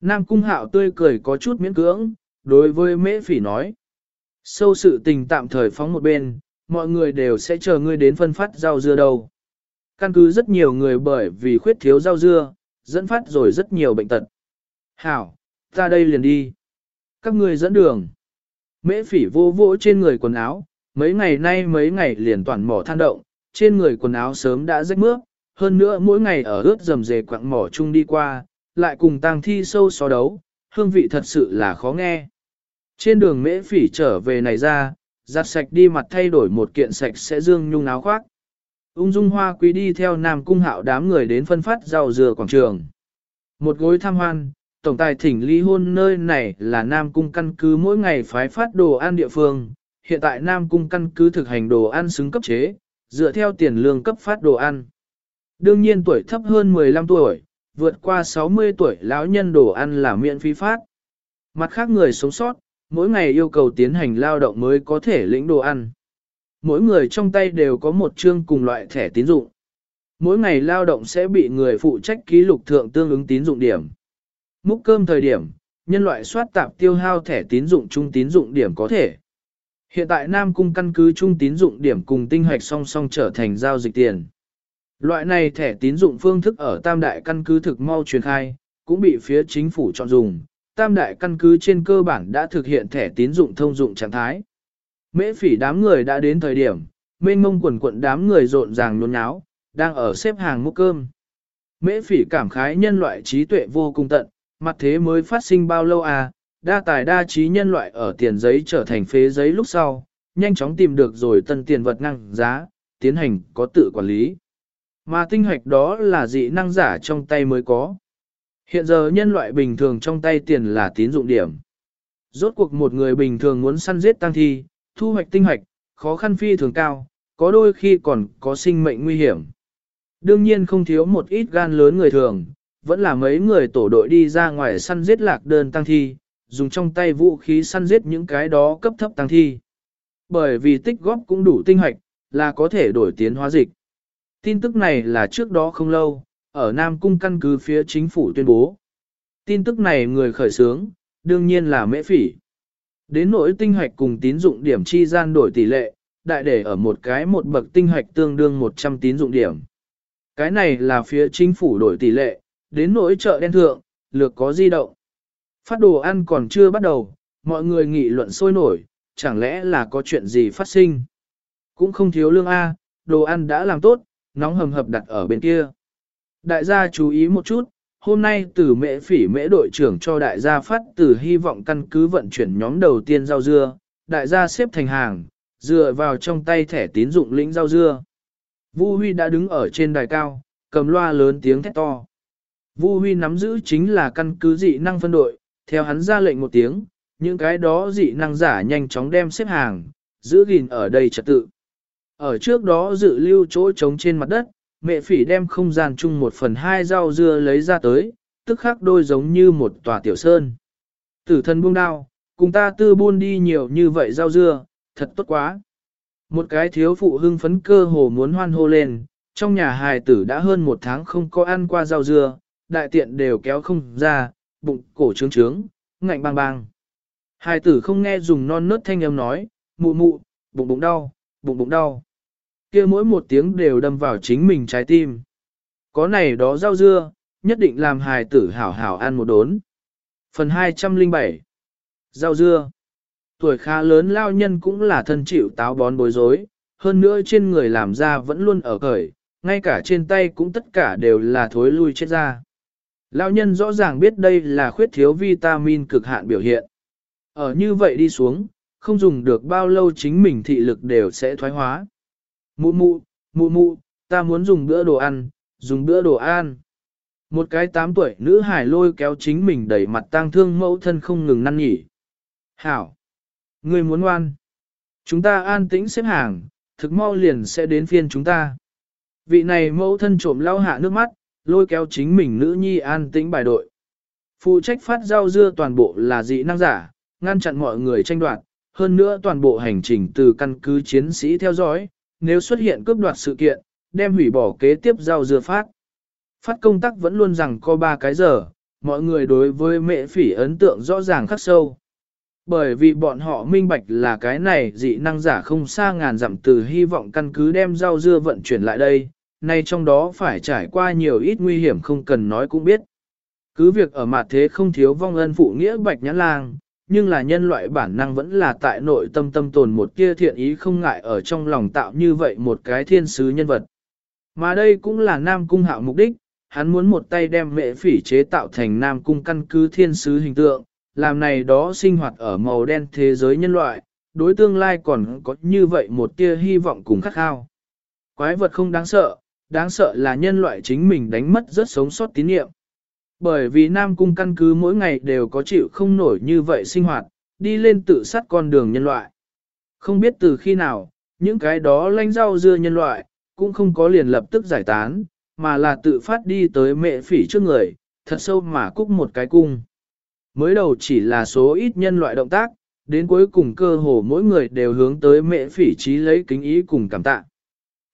Speaker 1: Nam Cung Hạo tươi cười có chút miễn cưỡng, đối với mễ phỉ nói. Sâu sự tình tạm thời phóng một bên, mọi người đều sẽ chờ ngươi đến phân phát rau dưa đâu. Căn cứ rất nhiều người bởi vì khuyết thiếu rau dưa, dẫn phát rồi rất nhiều bệnh tật. Hảo, ta đây liền đi. Các ngươi dẫn đường. Mễ phỉ vô vỗ trên người quần áo, mấy ngày nay mấy ngày liền toàn mỏ than động, trên người quần áo sớm đã rách mướp, hơn nữa mỗi ngày ở ướt dầm dề quặng mỏ chung đi qua, lại cùng tang thi sâu so đấu, hương vị thật sự là khó nghe. Trên đường mễ phỉ trở về này ra, giặt sạch đi mặt thay đổi một kiện sạch sẽ dương nhung áo khoác. Ung dung hoa quý đi theo nam cung hạo đám người đến phân phát rau dừa quảng trường. Một gối tham hoan, tổng tài thỉnh ly hôn nơi này là nam cung căn cứ mỗi ngày phái phát đồ ăn địa phương. Hiện tại nam cung căn cứ thực hành đồ ăn xứng cấp chế, dựa theo tiền lương cấp phát đồ ăn. Đương nhiên tuổi thấp hơn 15 tuổi, vượt qua 60 tuổi lão nhân đồ ăn là miễn phí phát. Mặt khác người sống sót, mỗi ngày yêu cầu tiến hành lao động mới có thể lĩnh đồ ăn. Mỗi người trong tay đều có một chương cùng loại thẻ tín dụng. Mỗi ngày lao động sẽ bị người phụ trách ký lục thượng tương ứng tín dụng điểm. Múc cơm thời điểm, nhân loại soát tạp tiêu hao thẻ tín dụng chung tín dụng điểm có thể. Hiện tại Nam Cung căn cứ chung tín dụng điểm cùng tinh hoạch song song trở thành giao dịch tiền. Loại này thẻ tín dụng phương thức ở tam đại căn cứ thực mau truyền khai, cũng bị phía chính phủ chọn dùng. Tam đại căn cứ trên cơ bản đã thực hiện thẻ tín dụng thông dụng trạng thái. Mễ phỉ đám người đã đến thời điểm, mênh mông quần quận đám người rộn ràng nhốn nháo, đang ở xếp hàng múc cơm. Mễ phỉ cảm khái nhân loại trí tuệ vô cùng tận, mặt thế mới phát sinh bao lâu à, đa tài đa trí nhân loại ở tiền giấy trở thành phế giấy lúc sau, nhanh chóng tìm được rồi tân tiền vật năng giá, tiến hành có tự quản lý. Mà tinh hoạch đó là dị năng giả trong tay mới có. Hiện giờ nhân loại bình thường trong tay tiền là tín dụng điểm. Rốt cuộc một người bình thường muốn săn giết tăng thi, thu hoạch tinh hoạch, khó khăn phi thường cao, có đôi khi còn có sinh mệnh nguy hiểm. Đương nhiên không thiếu một ít gan lớn người thường, vẫn là mấy người tổ đội đi ra ngoài săn giết lạc đơn tăng thi, dùng trong tay vũ khí săn giết những cái đó cấp thấp tăng thi. Bởi vì tích góp cũng đủ tinh hoạch, là có thể đổi tiến hóa dịch. Tin tức này là trước đó không lâu, ở Nam Cung căn cứ phía chính phủ tuyên bố. Tin tức này người khởi xướng, đương nhiên là mễ phỉ. Đến nỗi tinh hoạch cùng tín dụng điểm chi gian đổi tỷ lệ, đại để ở một cái một bậc tinh hoạch tương đương 100 tín dụng điểm. Cái này là phía chính phủ đổi tỷ lệ, đến nỗi chợ đen thượng, lược có di động. Phát đồ ăn còn chưa bắt đầu, mọi người nghị luận sôi nổi, chẳng lẽ là có chuyện gì phát sinh. Cũng không thiếu lương A, đồ ăn đã làm tốt, nóng hầm hập đặt ở bên kia. Đại gia chú ý một chút, hôm nay từ mễ phỉ mễ đội trưởng cho đại gia phát từ hy vọng căn cứ vận chuyển nhóm đầu tiên rau dưa, đại gia xếp thành hàng, dựa vào trong tay thẻ tín dụng lĩnh rau dưa. Vu Huy đã đứng ở trên đài cao, cầm loa lớn tiếng thét to. Vu Huy nắm giữ chính là căn cứ dị năng phân đội, theo hắn ra lệnh một tiếng, những cái đó dị năng giả nhanh chóng đem xếp hàng, giữ gìn ở đây trật tự. Ở trước đó dự lưu chỗ trống trên mặt đất, mẹ phỉ đem không gian chung một phần hai rau dưa lấy ra tới, tức khắc đôi giống như một tòa tiểu sơn. Tử thân buông đao, cùng ta tư buôn đi nhiều như vậy rau dưa, thật tốt quá. Một cái thiếu phụ hưng phấn cơ hồ muốn hoan hô lên, trong nhà hài tử đã hơn một tháng không có ăn qua rau dưa, đại tiện đều kéo không ra, bụng cổ trướng trướng, ngạnh bang bang. Hài tử không nghe dùng non nớt thanh âm nói, mụ mụ, bụng bụng đau, bụng bụng đau kia mỗi một tiếng đều đâm vào chính mình trái tim. Có này đó rau dưa, nhất định làm hài tử hảo hảo ăn một đốn. Phần 207 Rau dưa Tuổi khá lớn lao nhân cũng là thân chịu táo bón bối rối, hơn nữa trên người làm ra vẫn luôn ở cởi, ngay cả trên tay cũng tất cả đều là thối lui chết ra. Lao nhân rõ ràng biết đây là khuyết thiếu vitamin cực hạn biểu hiện. Ở như vậy đi xuống, không dùng được bao lâu chính mình thị lực đều sẽ thoái hóa. Mụ mụ, mụ mụ, ta muốn dùng bữa đồ ăn, dùng bữa đồ ăn. Một cái tám tuổi nữ hải lôi kéo chính mình đẩy mặt tang thương mẫu thân không ngừng năn nhỉ. Hảo! Người muốn ngoan. Chúng ta an tĩnh xếp hàng, thực mau liền sẽ đến phiên chúng ta. Vị này mẫu thân trộm lau hạ nước mắt, lôi kéo chính mình nữ nhi an tĩnh bài đội. Phụ trách phát rau dưa toàn bộ là dị năng giả, ngăn chặn mọi người tranh đoạt, hơn nữa toàn bộ hành trình từ căn cứ chiến sĩ theo dõi, nếu xuất hiện cướp đoạt sự kiện, đem hủy bỏ kế tiếp giao dưa phát. Phát công tác vẫn luôn rằng có 3 cái giờ, mọi người đối với mẹ phỉ ấn tượng rõ ràng khắc sâu. Bởi vì bọn họ minh bạch là cái này dị năng giả không xa ngàn dặm từ hy vọng căn cứ đem rau dưa vận chuyển lại đây, nay trong đó phải trải qua nhiều ít nguy hiểm không cần nói cũng biết. Cứ việc ở mặt thế không thiếu vong ân phụ nghĩa bạch nhãn lang, nhưng là nhân loại bản năng vẫn là tại nội tâm tâm tồn một kia thiện ý không ngại ở trong lòng tạo như vậy một cái thiên sứ nhân vật. Mà đây cũng là Nam Cung hạo mục đích, hắn muốn một tay đem mệ phỉ chế tạo thành Nam Cung căn cứ thiên sứ hình tượng, làm này đó sinh hoạt ở màu đen thế giới nhân loại, đối tương lai còn có như vậy một tia hy vọng cùng khắc khao. Quái vật không đáng sợ, đáng sợ là nhân loại chính mình đánh mất rất sống sót tín nhiệm. Bởi vì Nam Cung căn cứ mỗi ngày đều có chịu không nổi như vậy sinh hoạt, đi lên tự sát con đường nhân loại. Không biết từ khi nào, những cái đó lanh rau dưa nhân loại, cũng không có liền lập tức giải tán, mà là tự phát đi tới mẹ phỉ trước người, thật sâu mà cúc một cái cung. Mới đầu chỉ là số ít nhân loại động tác, đến cuối cùng cơ hồ mỗi người đều hướng tới mẹ phỉ trí lấy kính ý cùng cảm tạ.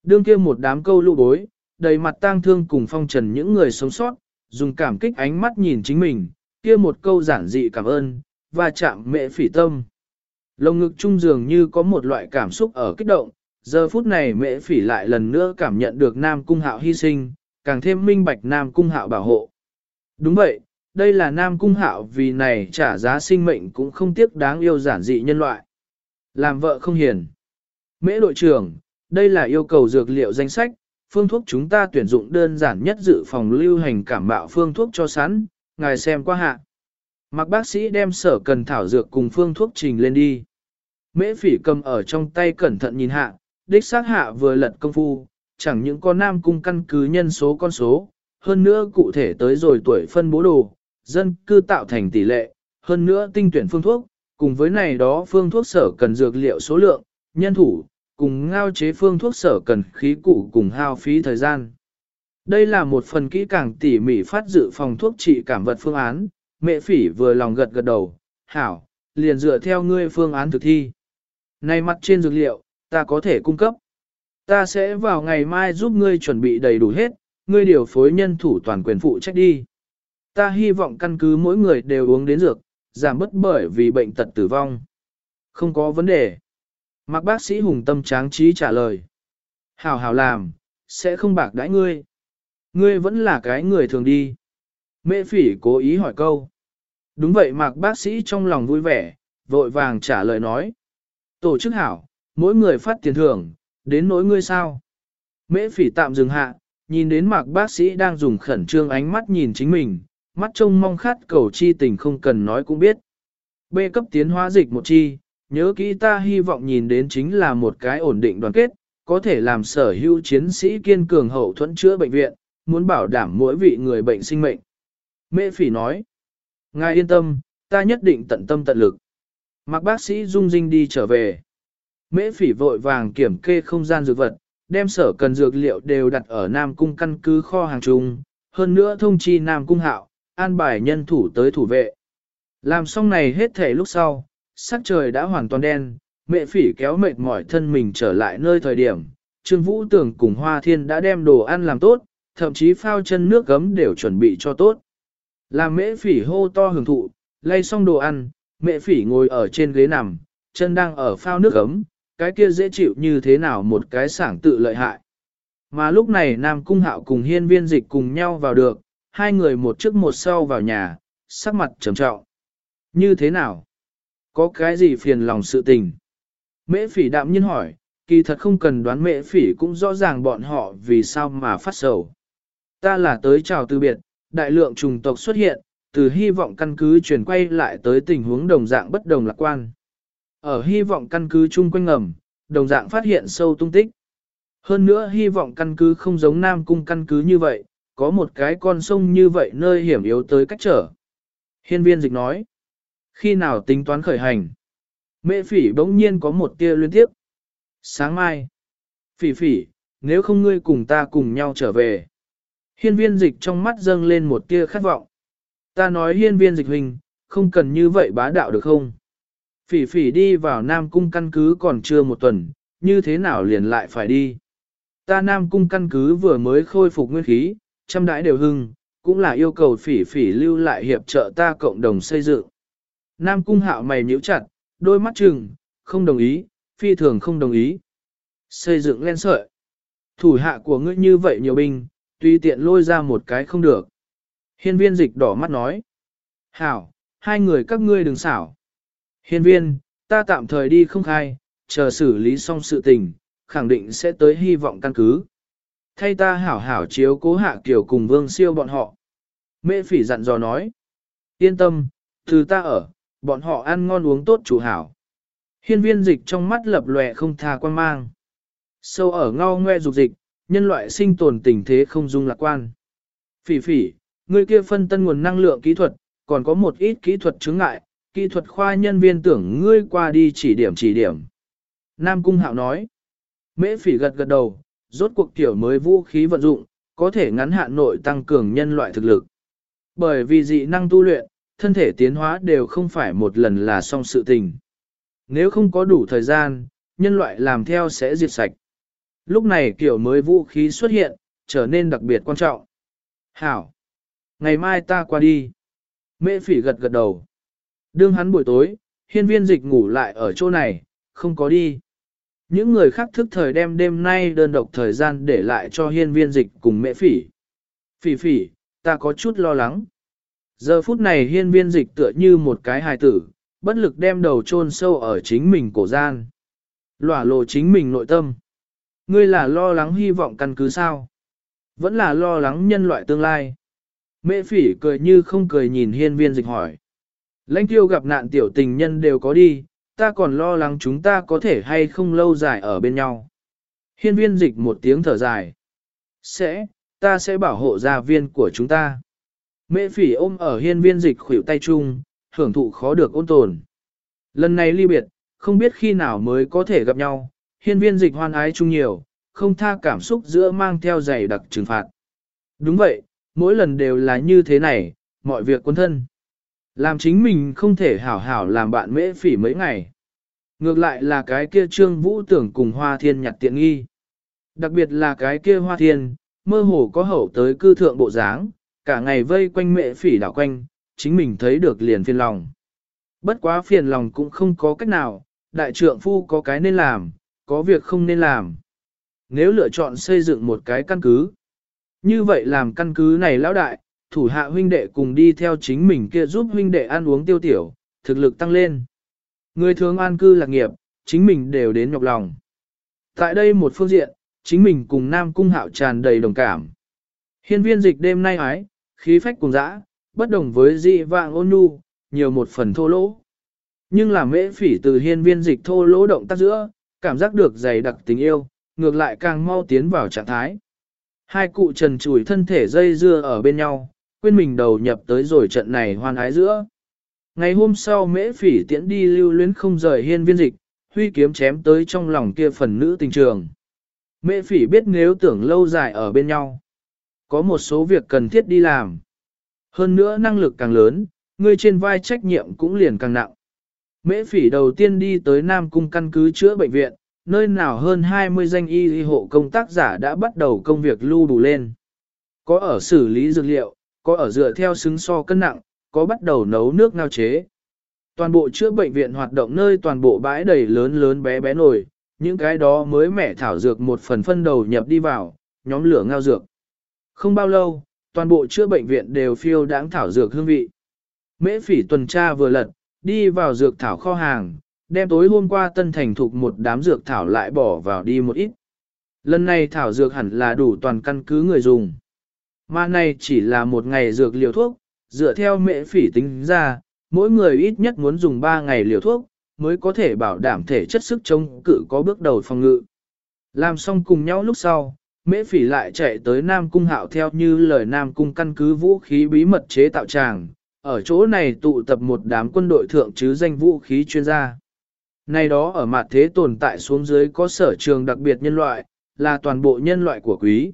Speaker 1: Đương kia một đám câu lụ bối, đầy mặt tang thương cùng phong trần những người sống sót, dùng cảm kích ánh mắt nhìn chính mình, kia một câu giản dị cảm ơn, và chạm mẹ phỉ tâm. Lồng ngực trung dường như có một loại cảm xúc ở kích động, giờ phút này mẹ phỉ lại lần nữa cảm nhận được Nam Cung Hạo hy sinh, càng thêm minh bạch Nam Cung Hạo bảo hộ. Đúng vậy, đây là Nam Cung Hạo vì này trả giá sinh mệnh cũng không tiếc đáng yêu giản dị nhân loại. Làm vợ không hiền. Mễ đội trưởng, đây là yêu cầu dược liệu danh sách, phương thuốc chúng ta tuyển dụng đơn giản nhất dự phòng lưu hành cảm bạo phương thuốc cho sẵn, ngài xem qua hạ. Mặc bác sĩ đem sở cần thảo dược cùng phương thuốc trình lên đi. Mễ phỉ cầm ở trong tay cẩn thận nhìn hạ, đích xác hạ vừa lật công phu, chẳng những con nam cung căn cứ nhân số con số, hơn nữa cụ thể tới rồi tuổi phân bố đồ, dân cư tạo thành tỷ lệ, hơn nữa tinh tuyển phương thuốc, cùng với này đó phương thuốc sở cần dược liệu số lượng, nhân thủ, cùng ngao chế phương thuốc sở cần khí cụ cùng hao phí thời gian. Đây là một phần kỹ càng tỉ mỉ phát dự phòng thuốc trị cảm vật phương án, mẹ phỉ vừa lòng gật gật đầu, hảo, liền dựa theo ngươi phương án thực thi. Này mặt trên dược liệu, ta có thể cung cấp. Ta sẽ vào ngày mai giúp ngươi chuẩn bị đầy đủ hết, ngươi điều phối nhân thủ toàn quyền phụ trách đi. Ta hy vọng căn cứ mỗi người đều uống đến dược, giảm bất bởi vì bệnh tật tử vong. Không có vấn đề. Mạc bác sĩ hùng tâm tráng trí trả lời. Hảo hảo làm, sẽ không bạc đãi ngươi. Ngươi vẫn là cái người thường đi. Mẹ phỉ cố ý hỏi câu. Đúng vậy mạc bác sĩ trong lòng vui vẻ, vội vàng trả lời nói. Tổ chức hảo, mỗi người phát tiền thưởng, đến nỗi ngươi sao. Mễ phỉ tạm dừng hạ, nhìn đến mạc bác sĩ đang dùng khẩn trương ánh mắt nhìn chính mình, mắt trông mong khát cầu chi tình không cần nói cũng biết. B cấp tiến hóa dịch một chi, nhớ kỹ ta hy vọng nhìn đến chính là một cái ổn định đoàn kết, có thể làm sở hữu chiến sĩ kiên cường hậu thuẫn chữa bệnh viện, muốn bảo đảm mỗi vị người bệnh sinh mệnh. Mễ phỉ nói, ngài yên tâm, ta nhất định tận tâm tận lực. Mặc bác sĩ dung dinh đi trở về. Mễ phỉ vội vàng kiểm kê không gian dược vật, đem sở cần dược liệu đều đặt ở Nam Cung căn cứ kho hàng chung, hơn nữa thông chi Nam Cung hạo, an bài nhân thủ tới thủ vệ. Làm xong này hết thể lúc sau, sắc trời đã hoàn toàn đen, mẹ phỉ kéo mệt mỏi thân mình trở lại nơi thời điểm, Trương Vũ Tưởng cùng Hoa Thiên đã đem đồ ăn làm tốt, thậm chí phao chân nước gấm đều chuẩn bị cho tốt. Làm mẹ phỉ hô to hưởng thụ, lay xong đồ ăn, mẹ phỉ ngồi ở trên ghế nằm, chân đang ở phao nước gấm, cái kia dễ chịu như thế nào một cái sảng tự lợi hại. Mà lúc này Nam Cung Hạo cùng hiên viên dịch cùng nhau vào được, hai người một trước một sau vào nhà, sắc mặt trầm trọng. Như thế nào? Có cái gì phiền lòng sự tình? Mễ phỉ đạm nhiên hỏi, kỳ thật không cần đoán mễ phỉ cũng rõ ràng bọn họ vì sao mà phát sầu. Ta là tới chào từ biệt, đại lượng trùng tộc xuất hiện, từ hy vọng căn cứ chuyển quay lại tới tình huống đồng dạng bất đồng lạc quan. Ở hy vọng căn cứ chung quanh ngầm, đồng dạng phát hiện sâu tung tích. Hơn nữa hy vọng căn cứ không giống Nam Cung căn cứ như vậy, có một cái con sông như vậy nơi hiểm yếu tới cách trở. Hiên viên dịch nói, khi nào tính toán khởi hành? Mẹ phỉ bỗng nhiên có một tia liên tiếp. Sáng mai, phỉ phỉ, nếu không ngươi cùng ta cùng nhau trở về. Hiên viên dịch trong mắt dâng lên một tia khát vọng. Ta nói hiên viên dịch hình, không cần như vậy bá đạo được không? Phỉ phỉ đi vào Nam Cung căn cứ còn chưa một tuần, như thế nào liền lại phải đi? Ta Nam Cung căn cứ vừa mới khôi phục nguyên khí, trăm đãi đều hưng, cũng là yêu cầu phỉ phỉ lưu lại hiệp trợ ta cộng đồng xây dựng. Nam Cung hạo mày nhíu chặt, đôi mắt trừng, không đồng ý, phi thường không đồng ý. Xây dựng len sợi. Thủ hạ của ngươi như vậy nhiều binh, tuy tiện lôi ra một cái không được. Hiên viên dịch đỏ mắt nói. Hảo, hai người các ngươi đừng xảo. Hiên viên, ta tạm thời đi không khai, chờ xử lý xong sự tình, khẳng định sẽ tới hy vọng căn cứ. Thay ta hảo hảo chiếu cố hạ kiểu cùng vương siêu bọn họ. Mễ phỉ dặn dò nói. Yên tâm, từ ta ở, bọn họ ăn ngon uống tốt chủ hảo. Hiên viên dịch trong mắt lập lòe không tha quan mang. Sâu ở ngao ngoe dục dịch, nhân loại sinh tồn tình thế không dung lạc quan. Phỉ phỉ, người kia phân tân nguồn năng lượng kỹ thuật, còn có một ít kỹ thuật chứng ngại, kỹ thuật khoa nhân viên tưởng ngươi qua đi chỉ điểm chỉ điểm. Nam Cung Hạo nói, mễ phỉ gật gật đầu, rốt cuộc tiểu mới vũ khí vận dụng, có thể ngắn hạn nội tăng cường nhân loại thực lực. Bởi vì dị năng tu luyện, thân thể tiến hóa đều không phải một lần là xong sự tình. Nếu không có đủ thời gian, nhân loại làm theo sẽ diệt sạch. Lúc này kiểu mới vũ khí xuất hiện, trở nên đặc biệt quan trọng. Hảo! Ngày mai ta qua đi. Mễ phỉ gật gật đầu. Đương hắn buổi tối, hiên viên dịch ngủ lại ở chỗ này, không có đi. Những người khác thức thời đem đêm nay đơn độc thời gian để lại cho hiên viên dịch cùng Mễ phỉ. Phỉ phỉ, ta có chút lo lắng. Giờ phút này hiên viên dịch tựa như một cái hài tử, bất lực đem đầu chôn sâu ở chính mình cổ gian. Lỏa lộ chính mình nội tâm. Ngươi là lo lắng hy vọng căn cứ sao? Vẫn là lo lắng nhân loại tương lai. Mẹ phỉ cười như không cười nhìn hiên viên dịch hỏi. Lãnh tiêu gặp nạn tiểu tình nhân đều có đi, ta còn lo lắng chúng ta có thể hay không lâu dài ở bên nhau. Hiên viên dịch một tiếng thở dài. Sẽ, ta sẽ bảo hộ gia viên của chúng ta. Mễ phỉ ôm ở hiên viên dịch khuỷu tay chung, hưởng thụ khó được ôn tồn. Lần này ly biệt, không biết khi nào mới có thể gặp nhau, hiên viên dịch hoan ái chung nhiều, không tha cảm xúc giữa mang theo dày đặc trừng phạt. Đúng vậy, mỗi lần đều là như thế này, mọi việc quân thân. Làm chính mình không thể hảo hảo làm bạn mễ phỉ mấy ngày. Ngược lại là cái kia trương vũ tưởng cùng hoa thiên nhặt tiện nghi. Đặc biệt là cái kia hoa thiên, mơ hồ có hậu tới cư thượng bộ dáng, cả ngày vây quanh mẹ phỉ đảo quanh, chính mình thấy được liền phiền lòng. Bất quá phiền lòng cũng không có cách nào, đại trượng phu có cái nên làm, có việc không nên làm. Nếu lựa chọn xây dựng một cái căn cứ, như vậy làm căn cứ này lão đại, thủ hạ huynh đệ cùng đi theo chính mình kia giúp huynh đệ ăn uống tiêu tiểu, thực lực tăng lên. Người thường an cư lạc nghiệp, chính mình đều đến nhọc lòng. Tại đây một phương diện, chính mình cùng Nam Cung Hạo tràn đầy đồng cảm. Hiên viên dịch đêm nay ái, khí phách cùng dã, bất đồng với dị vạng ôn nhu, nhiều một phần thô lỗ. Nhưng là mễ phỉ từ hiên viên dịch thô lỗ động tác giữa, cảm giác được dày đặc tình yêu, ngược lại càng mau tiến vào trạng thái. Hai cụ trần chùi thân thể dây dưa ở bên nhau, quên mình đầu nhập tới rồi trận này hoan ái giữa. Ngày hôm sau mễ phỉ tiễn đi lưu luyến không rời hiên viên dịch, huy kiếm chém tới trong lòng kia phần nữ tình trường. Mễ phỉ biết nếu tưởng lâu dài ở bên nhau, có một số việc cần thiết đi làm. Hơn nữa năng lực càng lớn, người trên vai trách nhiệm cũng liền càng nặng. Mễ phỉ đầu tiên đi tới Nam Cung căn cứ chữa bệnh viện, nơi nào hơn 20 danh y hộ công tác giả đã bắt đầu công việc lưu đủ lên. Có ở xử lý dược liệu, có ở dựa theo xứng so cân nặng, có bắt đầu nấu nước ngao chế. Toàn bộ chữa bệnh viện hoạt động nơi toàn bộ bãi đầy lớn lớn bé bé nổi, những cái đó mới mẻ thảo dược một phần phân đầu nhập đi vào, nhóm lửa ngao dược. Không bao lâu, toàn bộ chữa bệnh viện đều phiêu đáng thảo dược hương vị. Mễ phỉ tuần tra vừa lật, đi vào dược thảo kho hàng, đem tối hôm qua tân thành thục một đám dược thảo lại bỏ vào đi một ít. Lần này thảo dược hẳn là đủ toàn căn cứ người dùng. Mà này chỉ là một ngày dược liều thuốc, dựa theo mễ phỉ tính ra, mỗi người ít nhất muốn dùng 3 ngày liều thuốc, mới có thể bảo đảm thể chất sức chống cự có bước đầu phòng ngự. Làm xong cùng nhau lúc sau, mễ phỉ lại chạy tới Nam Cung hạo theo như lời Nam Cung căn cứ vũ khí bí mật chế tạo tràng, ở chỗ này tụ tập một đám quân đội thượng chứ danh vũ khí chuyên gia. Này đó ở mặt thế tồn tại xuống dưới có sở trường đặc biệt nhân loại, là toàn bộ nhân loại của quý.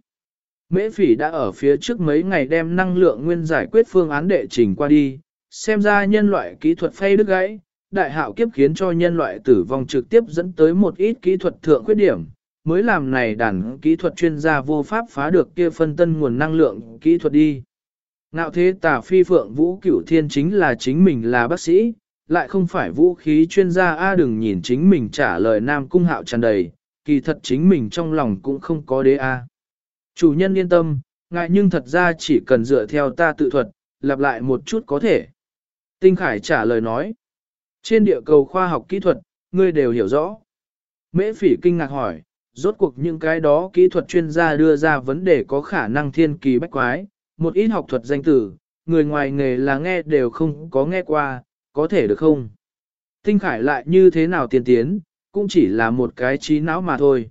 Speaker 1: Mễ phỉ đã ở phía trước mấy ngày đem năng lượng nguyên giải quyết phương án đệ trình qua đi, xem ra nhân loại kỹ thuật phay đứt gãy, đại hạo kiếp khiến cho nhân loại tử vong trực tiếp dẫn tới một ít kỹ thuật thượng khuyết điểm, mới làm này đàn kỹ thuật chuyên gia vô pháp phá được kia phân tân nguồn năng lượng kỹ thuật đi. Ngạo thế tả phi phượng vũ cửu thiên chính là chính mình là bác sĩ, lại không phải vũ khí chuyên gia A đừng nhìn chính mình trả lời nam cung hạo tràn đầy, kỳ thật chính mình trong lòng cũng không có đế A. Chủ nhân yên tâm, ngại nhưng thật ra chỉ cần dựa theo ta tự thuật, lặp lại một chút có thể. Tinh Khải trả lời nói, trên địa cầu khoa học kỹ thuật, ngươi đều hiểu rõ. Mễ phỉ kinh ngạc hỏi, rốt cuộc những cái đó kỹ thuật chuyên gia đưa ra vấn đề có khả năng thiên kỳ bách quái, một ít học thuật danh tử, người ngoài nghề là nghe đều không có nghe qua, có thể được không? Tinh Khải lại như thế nào tiên tiến, cũng chỉ là một cái trí não mà thôi.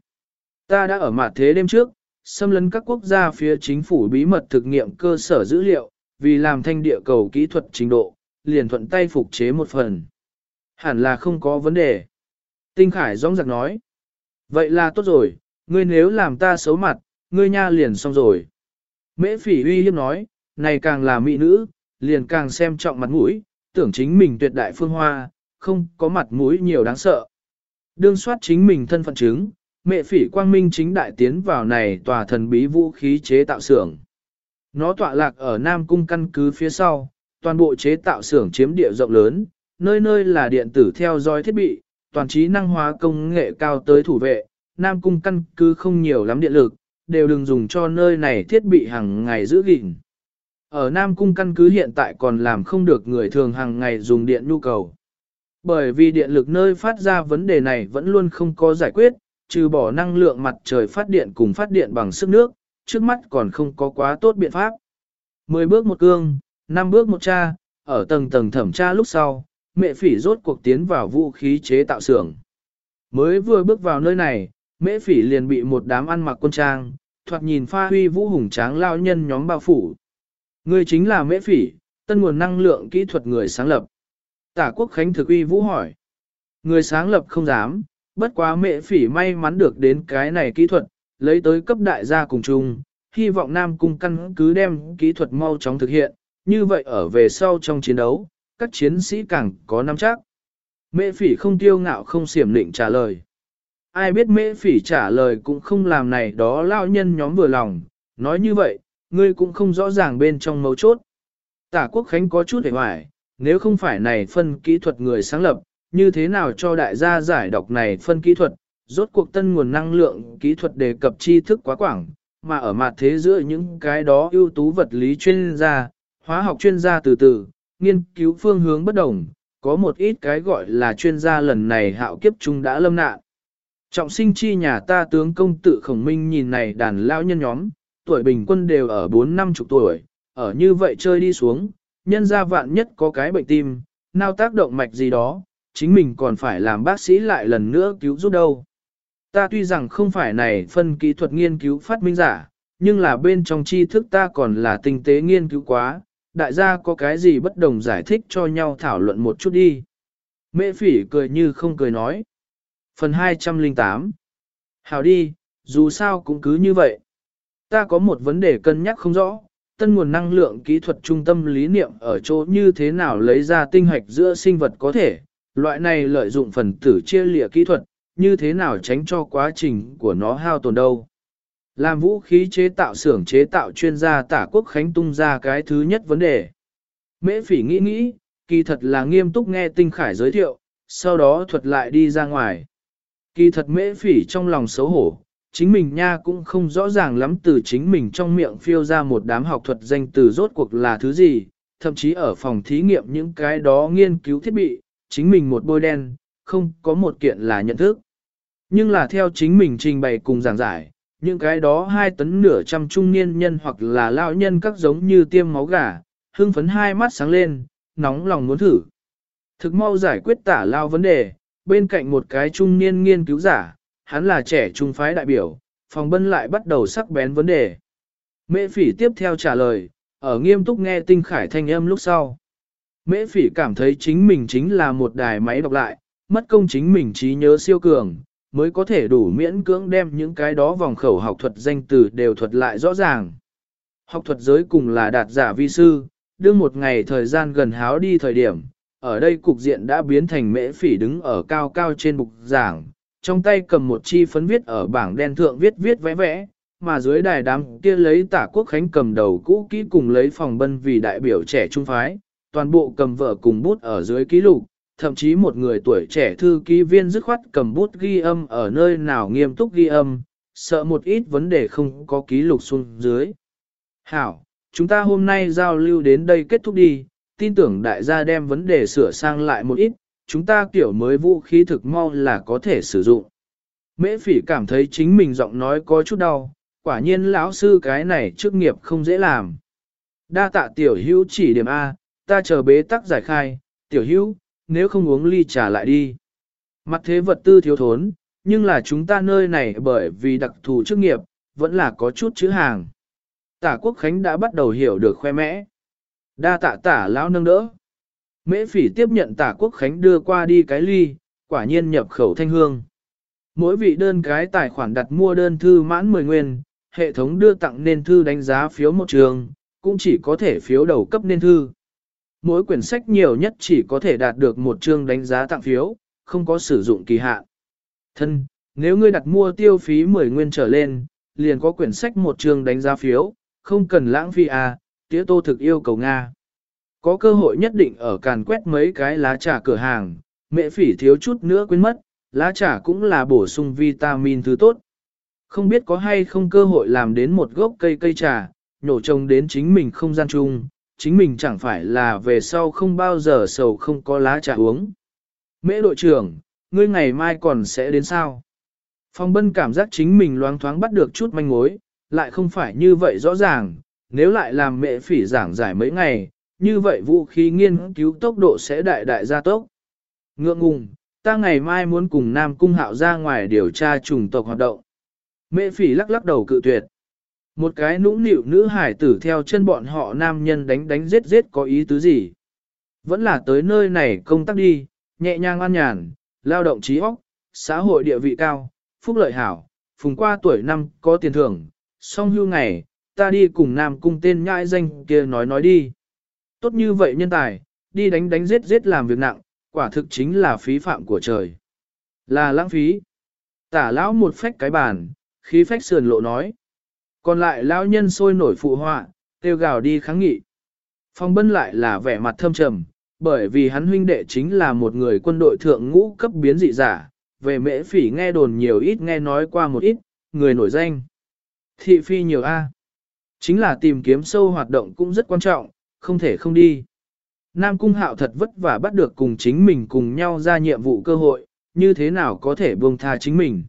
Speaker 1: Ta đã ở mặt thế đêm trước, xâm lấn các quốc gia phía chính phủ bí mật thực nghiệm cơ sở dữ liệu, vì làm thanh địa cầu kỹ thuật trình độ, liền thuận tay phục chế một phần. Hẳn là không có vấn đề. Tinh Khải rong giặc nói. Vậy là tốt rồi, ngươi nếu làm ta xấu mặt, ngươi nha liền xong rồi. Mễ phỉ uy hiếp nói, này càng là mỹ nữ, liền càng xem trọng mặt mũi, tưởng chính mình tuyệt đại phương hoa, không có mặt mũi nhiều đáng sợ. Đương soát chính mình thân phận chứng, mẹ phỉ quang minh chính đại tiến vào này tòa thần bí vũ khí chế tạo xưởng. Nó tọa lạc ở Nam Cung căn cứ phía sau, toàn bộ chế tạo xưởng chiếm địa rộng lớn, nơi nơi là điện tử theo dõi thiết bị, toàn trí năng hóa công nghệ cao tới thủ vệ, Nam Cung căn cứ không nhiều lắm điện lực, đều đừng dùng cho nơi này thiết bị hàng ngày giữ gìn. Ở Nam Cung căn cứ hiện tại còn làm không được người thường hàng ngày dùng điện nhu cầu. Bởi vì điện lực nơi phát ra vấn đề này vẫn luôn không có giải quyết, trừ bỏ năng lượng mặt trời phát điện cùng phát điện bằng sức nước, trước mắt còn không có quá tốt biện pháp. 10 bước một cương, 5 bước một cha, ở tầng tầng thẩm tra lúc sau, mẹ phỉ rốt cuộc tiến vào vũ khí chế tạo xưởng. Mới vừa bước vào nơi này, mẹ phỉ liền bị một đám ăn mặc quân trang, thoạt nhìn pha huy vũ hùng tráng lao nhân nhóm bao phủ. Người chính là mễ phỉ, tân nguồn năng lượng kỹ thuật người sáng lập. Tả quốc khánh thực uy vũ hỏi. Người sáng lập không dám, bất quá mễ phỉ may mắn được đến cái này kỹ thuật, lấy tới cấp đại gia cùng chung, hy vọng Nam Cung căn cứ đem kỹ thuật mau chóng thực hiện, như vậy ở về sau trong chiến đấu, các chiến sĩ càng có nắm chắc. Mễ phỉ không tiêu ngạo không xiểm định trả lời. Ai biết mễ phỉ trả lời cũng không làm này đó lao nhân nhóm vừa lòng, nói như vậy, ngươi cũng không rõ ràng bên trong mấu chốt. Tả quốc khánh có chút hề hoài, nếu không phải này phân kỹ thuật người sáng lập, như thế nào cho đại gia giải đọc này phân kỹ thuật, rốt cuộc tân nguồn năng lượng kỹ thuật đề cập tri thức quá quảng, mà ở mặt thế giữa những cái đó ưu tú vật lý chuyên gia, hóa học chuyên gia từ từ, nghiên cứu phương hướng bất đồng, có một ít cái gọi là chuyên gia lần này hạo kiếp chúng đã lâm nạn. Trọng sinh chi nhà ta tướng công tự khổng minh nhìn này đàn lao nhân nhóm, tuổi bình quân đều ở 4 năm chục tuổi, ở như vậy chơi đi xuống, nhân gia vạn nhất có cái bệnh tim, nào tác động mạch gì đó, chính mình còn phải làm bác sĩ lại lần nữa cứu giúp đâu. Ta tuy rằng không phải này phân kỹ thuật nghiên cứu phát minh giả, nhưng là bên trong tri thức ta còn là tinh tế nghiên cứu quá, đại gia có cái gì bất đồng giải thích cho nhau thảo luận một chút đi. Mễ phỉ cười như không cười nói. Phần 208 Hào đi, dù sao cũng cứ như vậy. Ta có một vấn đề cân nhắc không rõ, tân nguồn năng lượng kỹ thuật trung tâm lý niệm ở chỗ như thế nào lấy ra tinh hạch giữa sinh vật có thể, loại này lợi dụng phần tử chia lịa kỹ thuật, như thế nào tránh cho quá trình của nó hao tồn đâu. Làm vũ khí chế tạo xưởng chế tạo chuyên gia tả quốc khánh tung ra cái thứ nhất vấn đề. Mễ phỉ nghĩ nghĩ, kỳ thật là nghiêm túc nghe tinh khải giới thiệu, sau đó thuật lại đi ra ngoài. Kỳ thật mễ phỉ trong lòng xấu hổ, chính mình nha cũng không rõ ràng lắm từ chính mình trong miệng phiêu ra một đám học thuật danh từ rốt cuộc là thứ gì, thậm chí ở phòng thí nghiệm những cái đó nghiên cứu thiết bị, chính mình một bôi đen, không có một kiện là nhận thức. Nhưng là theo chính mình trình bày cùng giảng giải, những cái đó hai tấn nửa trăm trung niên nhân hoặc là lao nhân các giống như tiêm máu gà, hưng phấn hai mắt sáng lên, nóng lòng muốn thử. Thực mau giải quyết tả lao vấn đề, bên cạnh một cái trung niên nghiên cứu giả, hắn là trẻ trung phái đại biểu, phòng bân lại bắt đầu sắc bén vấn đề. Mễ phỉ tiếp theo trả lời, ở nghiêm túc nghe tinh khải thanh âm lúc sau. Mễ phỉ cảm thấy chính mình chính là một đài máy đọc lại, mất công chính mình trí nhớ siêu cường, mới có thể đủ miễn cưỡng đem những cái đó vòng khẩu học thuật danh từ đều thuật lại rõ ràng. Học thuật giới cùng là đạt giả vi sư, đương một ngày thời gian gần háo đi thời điểm, ở đây cục diện đã biến thành mễ phỉ đứng ở cao cao trên bục giảng, trong tay cầm một chi phấn viết ở bảng đen thượng viết viết vẽ vẽ, mà dưới đài đám kia lấy tả quốc khánh cầm đầu cũ kỹ cùng lấy phòng bân vì đại biểu trẻ trung phái, toàn bộ cầm vợ cùng bút ở dưới ký lục, thậm chí một người tuổi trẻ thư ký viên dứt khoát cầm bút ghi âm ở nơi nào nghiêm túc ghi âm, sợ một ít vấn đề không có ký lục xuống dưới. Hảo, chúng ta hôm nay giao lưu đến đây kết thúc đi, tin tưởng đại gia đem vấn đề sửa sang lại một ít, chúng ta kiểu mới vũ khí thực mau là có thể sử dụng. Mễ phỉ cảm thấy chính mình giọng nói có chút đau, quả nhiên lão sư cái này chức nghiệp không dễ làm. Đa tạ tiểu hữu chỉ điểm A, ta chờ bế tắc giải khai, tiểu hữu, nếu không uống ly trà lại đi. Mặt thế vật tư thiếu thốn, nhưng là chúng ta nơi này bởi vì đặc thù chức nghiệp, vẫn là có chút chữ hàng. Tả quốc khánh đã bắt đầu hiểu được khoe mẽ. Đa tạ tả lão nâng đỡ. Mễ phỉ tiếp nhận tả quốc khánh đưa qua đi cái ly, quả nhiên nhập khẩu thanh hương. Mỗi vị đơn cái tài khoản đặt mua đơn thư mãn 10 nguyên, hệ thống đưa tặng nên thư đánh giá phiếu một trường, cũng chỉ có thể phiếu đầu cấp nên thư. Mỗi quyển sách nhiều nhất chỉ có thể đạt được một chương đánh giá tặng phiếu, không có sử dụng kỳ hạn. Thân, nếu ngươi đặt mua tiêu phí 10 nguyên trở lên, liền có quyển sách một chương đánh giá phiếu, không cần lãng phí à, tía tô thực yêu cầu Nga. Có cơ hội nhất định ở càn quét mấy cái lá trà cửa hàng, mẹ phỉ thiếu chút nữa quên mất, lá trà cũng là bổ sung vitamin thứ tốt. Không biết có hay không cơ hội làm đến một gốc cây cây trà, nhổ trồng đến chính mình không gian chung, chính mình chẳng phải là về sau không bao giờ sầu không có lá trà uống. Mễ đội trưởng, ngươi ngày mai còn sẽ đến sao? Phong bân cảm giác chính mình loáng thoáng bắt được chút manh mối, lại không phải như vậy rõ ràng, nếu lại làm mẹ phỉ giảng giải mấy ngày, như vậy vũ khí nghiên cứu tốc độ sẽ đại đại gia tốc. Ngượng ngùng, ta ngày mai muốn cùng Nam Cung Hạo ra ngoài điều tra trùng tộc hoạt động. Mẹ phỉ lắc lắc đầu cự tuyệt. Một cái nũng nịu nữ hải tử theo chân bọn họ nam nhân đánh đánh giết giết có ý tứ gì. Vẫn là tới nơi này công tác đi, nhẹ nhàng an nhàn, lao động trí óc, xã hội địa vị cao, phúc lợi hảo, phùng qua tuổi năm có tiền thưởng, song hưu ngày, ta đi cùng nam cung tên nhãi danh kia nói nói đi. Tốt như vậy nhân tài, đi đánh đánh giết giết làm việc nặng, quả thực chính là phí phạm của trời. Là lãng phí. Tả lão một phách cái bàn, khí phách sườn lộ nói. Còn lại lão nhân sôi nổi phụ họa, tiêu gào đi kháng nghị. Phong bân lại là vẻ mặt thâm trầm, bởi vì hắn huynh đệ chính là một người quân đội thượng ngũ cấp biến dị giả, về mễ phỉ nghe đồn nhiều ít nghe nói qua một ít, người nổi danh. Thị phi nhiều A. Chính là tìm kiếm sâu hoạt động cũng rất quan trọng, không thể không đi. Nam Cung Hạo thật vất vả bắt được cùng chính mình cùng nhau ra nhiệm vụ cơ hội, như thế nào có thể buông tha chính mình.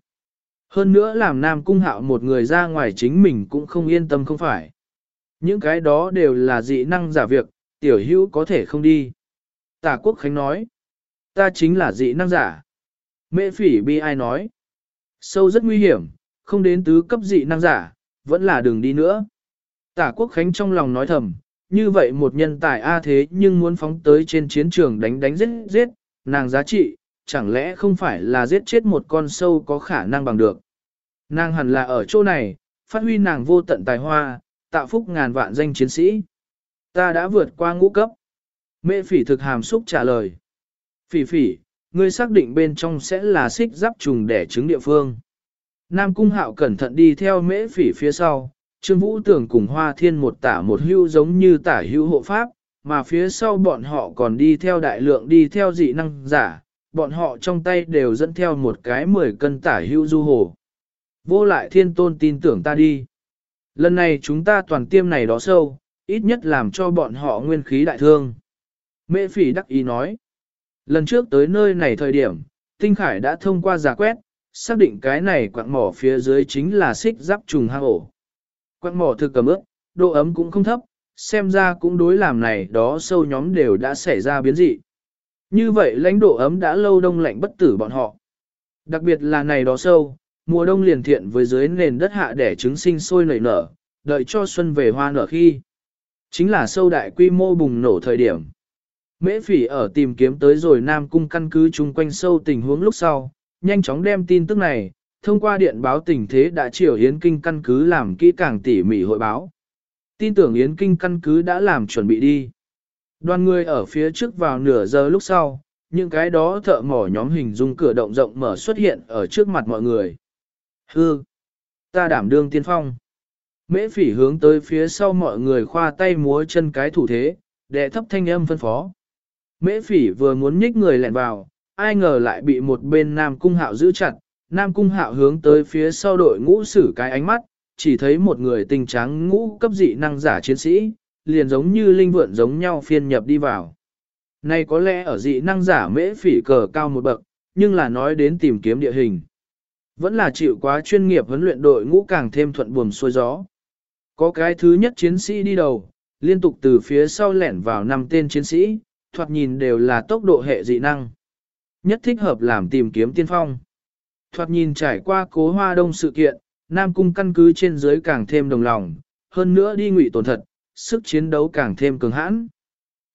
Speaker 1: Hơn nữa làm Nam Cung Hạo một người ra ngoài chính mình cũng không yên tâm không phải. Những cái đó đều là dị năng giả việc, tiểu hữu có thể không đi. Tả Quốc Khánh nói, ta chính là dị năng giả. Mễ phỉ bi ai nói, sâu rất nguy hiểm, không đến tứ cấp dị năng giả, vẫn là đường đi nữa. Tả Quốc Khánh trong lòng nói thầm, như vậy một nhân tài A thế nhưng muốn phóng tới trên chiến trường đánh đánh giết giết, nàng giá trị, chẳng lẽ không phải là giết chết một con sâu có khả năng bằng được. Nàng hẳn là ở chỗ này, phát huy nàng vô tận tài hoa, tạo phúc ngàn vạn danh chiến sĩ. Ta đã vượt qua ngũ cấp. Mẹ phỉ thực hàm xúc trả lời. Phỉ phỉ, ngươi xác định bên trong sẽ là xích giáp trùng đẻ trứng địa phương. Nam Cung Hạo cẩn thận đi theo mễ phỉ phía sau, Trương Vũ tưởng cùng Hoa Thiên một tả một hưu giống như tả hưu hộ pháp, mà phía sau bọn họ còn đi theo đại lượng đi theo dị năng giả, bọn họ trong tay đều dẫn theo một cái 10 cân tả hữu du hồ. Vô lại thiên tôn tin tưởng ta đi. Lần này chúng ta toàn tiêm này đó sâu, ít nhất làm cho bọn họ nguyên khí đại thương. Mễ phỉ đắc ý nói. Lần trước tới nơi này thời điểm, Tinh Khải đã thông qua giả quét, xác định cái này quạng mỏ phía dưới chính là xích giáp trùng hang ổ. Quạng mỏ thực cầm ướp, độ ấm cũng không thấp, xem ra cũng đối làm này đó sâu nhóm đều đã xảy ra biến dị. Như vậy lãnh độ ấm đã lâu đông lạnh bất tử bọn họ. Đặc biệt là này đó sâu, mùa đông liền thiện với dưới nền đất hạ để trứng sinh sôi nảy nở, đợi cho xuân về hoa nở khi. Chính là sâu đại quy mô bùng nổ thời điểm. Mễ phỉ ở tìm kiếm tới rồi Nam Cung căn cứ chung quanh sâu tình huống lúc sau, nhanh chóng đem tin tức này, thông qua điện báo tình thế đã chiều Yến Kinh căn cứ làm kỹ càng tỉ mỉ hội báo. Tin tưởng Yến Kinh căn cứ đã làm chuẩn bị đi. Đoàn người ở phía trước vào nửa giờ lúc sau, những cái đó thợ mỏ nhóm hình dung cửa động rộng mở xuất hiện ở trước mặt mọi người. Hư! Ta đảm đương tiên phong. Mễ phỉ hướng tới phía sau mọi người khoa tay múa chân cái thủ thế, đệ thấp thanh âm phân phó. Mễ phỉ vừa muốn nhích người lẹn vào, ai ngờ lại bị một bên Nam Cung Hạo giữ chặt. Nam Cung Hạo hướng tới phía sau đội ngũ sử cái ánh mắt, chỉ thấy một người tình trắng ngũ cấp dị năng giả chiến sĩ, liền giống như linh vượn giống nhau phiên nhập đi vào. Này có lẽ ở dị năng giả mễ phỉ cờ cao một bậc, nhưng là nói đến tìm kiếm địa hình. Vẫn là chịu quá chuyên nghiệp huấn luyện đội ngũ càng thêm thuận buồm xuôi gió. Có cái thứ nhất chiến sĩ đi đầu, liên tục từ phía sau lẻn vào năm tên chiến sĩ, thoạt nhìn đều là tốc độ hệ dị năng. Nhất thích hợp làm tìm kiếm tiên phong. Thoạt nhìn trải qua cố hoa đông sự kiện, Nam Cung căn cứ trên dưới càng thêm đồng lòng, hơn nữa đi ngụy tổn thật, sức chiến đấu càng thêm cường hãn.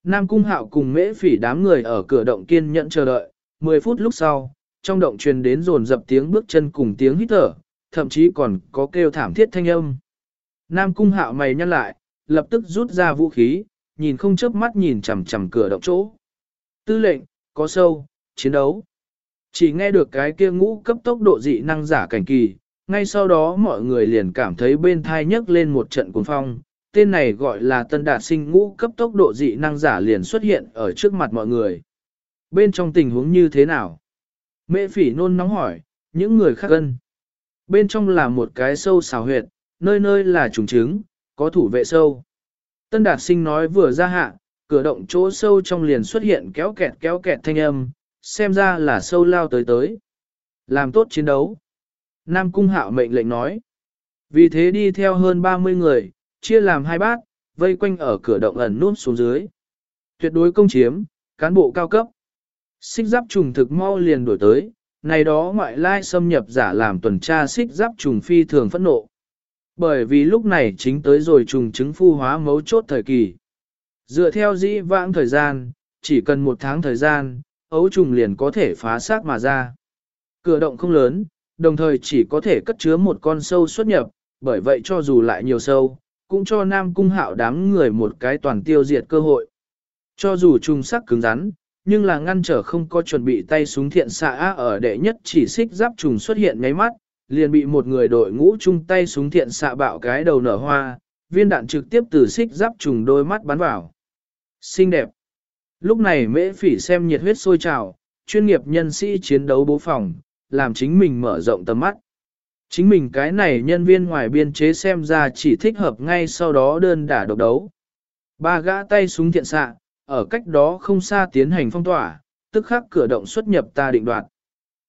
Speaker 1: Nam Cung Hạo cùng mễ phỉ đám người ở cửa động kiên nhẫn chờ đợi, 10 phút lúc sau, trong động truyền đến rồn dập tiếng bước chân cùng tiếng hít thở, thậm chí còn có kêu thảm thiết thanh âm. Nam Cung Hạo mày nhăn lại, lập tức rút ra vũ khí, nhìn không chớp mắt nhìn chằm chằm cửa động chỗ. Tư lệnh, có sâu, chiến đấu. Chỉ nghe được cái kia ngũ cấp tốc độ dị năng giả cảnh kỳ, ngay sau đó mọi người liền cảm thấy bên thai nhấc lên một trận cuồng phong, tên này gọi là tân đạt sinh ngũ cấp tốc độ dị năng giả liền xuất hiện ở trước mặt mọi người. Bên trong tình huống như thế nào? Mễ phỉ nôn nóng hỏi, những người khác gân. Bên trong là một cái sâu xào huyệt, nơi nơi là trùng trứng, có thủ vệ sâu. Tân đạt sinh nói vừa ra hạ, cửa động chỗ sâu trong liền xuất hiện kéo kẹt kéo kẹt thanh âm, xem ra là sâu lao tới tới. Làm tốt chiến đấu. Nam Cung Hạo mệnh lệnh nói. Vì thế đi theo hơn 30 người, chia làm hai bát, vây quanh ở cửa động ẩn nút xuống dưới. Tuyệt đối công chiếm, cán bộ cao cấp. Xích giáp trùng thực mau liền đổi tới, này đó ngoại lai xâm nhập giả làm tuần tra xích giáp trùng phi thường phẫn nộ. Bởi vì lúc này chính tới rồi trùng chứng phu hóa mấu chốt thời kỳ. Dựa theo dĩ vãng thời gian, chỉ cần một tháng thời gian, ấu trùng liền có thể phá xác mà ra. Cửa động không lớn, đồng thời chỉ có thể cất chứa một con sâu xuất nhập, bởi vậy cho dù lại nhiều sâu, cũng cho Nam Cung Hạo đám người một cái toàn tiêu diệt cơ hội. Cho dù trùng sắc cứng rắn, nhưng là ngăn trở không có chuẩn bị tay súng thiện xạ ở đệ nhất chỉ xích giáp trùng xuất hiện ngay mắt, liền bị một người đội ngũ chung tay súng thiện xạ bạo cái đầu nở hoa, viên đạn trực tiếp từ xích giáp trùng đôi mắt bắn vào. Xinh đẹp. Lúc này mễ phỉ xem nhiệt huyết sôi trào, chuyên nghiệp nhân sĩ chiến đấu bố phòng, làm chính mình mở rộng tầm mắt. Chính mình cái này nhân viên ngoài biên chế xem ra chỉ thích hợp ngay sau đó đơn đả độc đấu. Ba gã tay súng thiện xạ, ở cách đó không xa tiến hành phong tỏa, tức khắc cửa động xuất nhập ta định đoạt.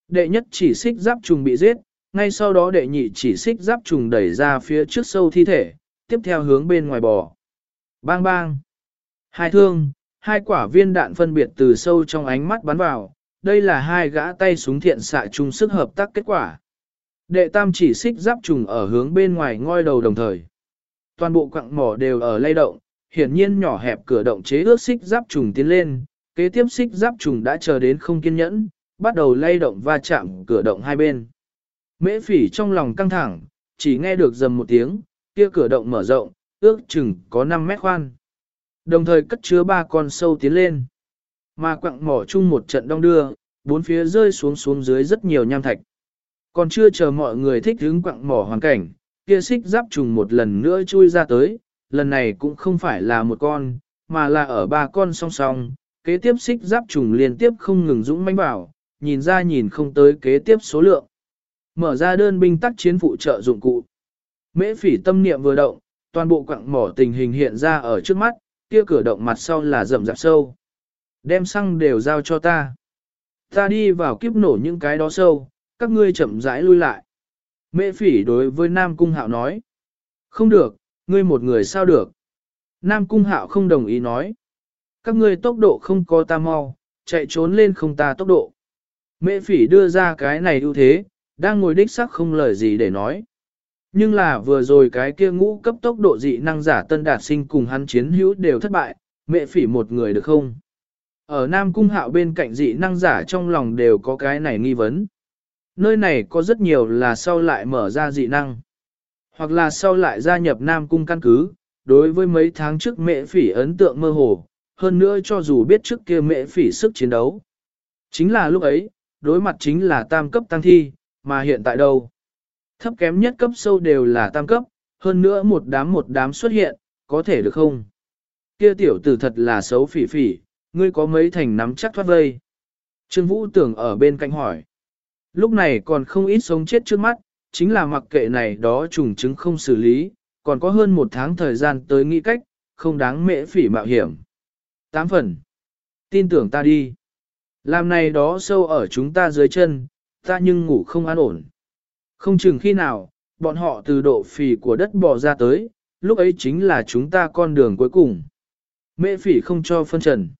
Speaker 1: Đệ nhất chỉ xích giáp trùng bị giết, ngay sau đó đệ nhị chỉ xích giáp trùng đẩy ra phía trước sâu thi thể, tiếp theo hướng bên ngoài bò. Bang bang. Hai thương, hai quả viên đạn phân biệt từ sâu trong ánh mắt bắn vào, đây là hai gã tay súng thiện xạ chung sức hợp tác kết quả. Đệ tam chỉ xích giáp trùng ở hướng bên ngoài ngoi đầu đồng thời. Toàn bộ quặng mỏ đều ở lay động, hiển nhiên nhỏ hẹp cửa động chế ước xích giáp trùng tiến lên, kế tiếp xích giáp trùng đã chờ đến không kiên nhẫn, bắt đầu lay động va chạm cửa động hai bên. Mễ phỉ trong lòng căng thẳng, chỉ nghe được dầm một tiếng, kia cửa động mở rộng, ước chừng có 5 mét khoan. Đồng thời cất chứa ba con sâu tiến lên. Mà quặng mỏ chung một trận đông đưa, bốn phía rơi xuống xuống dưới rất nhiều nham thạch. Còn chưa chờ mọi người thích hứng quặng mỏ hoàn cảnh, kia xích giáp trùng một lần nữa chui ra tới, lần này cũng không phải là một con, mà là ở ba con song song, kế tiếp xích giáp trùng liên tiếp không ngừng dũng mãnh vào, nhìn ra nhìn không tới kế tiếp số lượng. mở ra đơn binh tác chiến phụ trợ dụng cụ. Mễ phỉ tâm niệm vừa động, toàn bộ quặng mỏ tình hình hiện ra ở trước mắt, kia cửa động mặt sau là rậm rạp sâu. Đem xăng đều giao cho ta. Ta đi vào kiếp nổ những cái đó sâu, các ngươi chậm rãi lui lại. Mễ phỉ đối với Nam Cung Hạo nói. Không được, ngươi một người sao được. Nam Cung Hạo không đồng ý nói. Các ngươi tốc độ không có ta mau, chạy trốn lên không ta tốc độ. Mễ phỉ đưa ra cái này ưu thế, đang ngồi đích sắc không lời gì để nói. Nhưng là vừa rồi cái kia ngũ cấp tốc độ dị năng giả tân đạt sinh cùng hắn chiến hữu đều thất bại, mẹ phỉ một người được không? Ở Nam Cung Hạo bên cạnh dị năng giả trong lòng đều có cái này nghi vấn. Nơi này có rất nhiều là sau lại mở ra dị năng. Hoặc là sau lại gia nhập Nam Cung căn cứ, đối với mấy tháng trước mẹ phỉ ấn tượng mơ hồ, hơn nữa cho dù biết trước kia mẹ phỉ sức chiến đấu. Chính là lúc ấy, đối mặt chính là tam cấp tăng thi, mà hiện tại đâu? Thấp kém nhất cấp sâu đều là tam cấp, hơn nữa một đám một đám xuất hiện, có thể được không? Kia tiểu tử thật là xấu phỉ phỉ, ngươi có mấy thành nắm chắc thoát vây. Trương Vũ tưởng ở bên cạnh hỏi. Lúc này còn không ít sống chết trước mắt, chính là mặc kệ này đó trùng chứng không xử lý, còn có hơn một tháng thời gian tới nghĩ cách, không đáng mễ phỉ mạo hiểm. Tám phần. Tin tưởng ta đi. Làm này đó sâu ở chúng ta dưới chân, ta nhưng ngủ không an ổn. Không chừng khi nào, bọn họ từ độ phì của đất bò ra tới, lúc ấy chính là chúng ta con đường cuối cùng. Mễ phỉ không cho phân trần.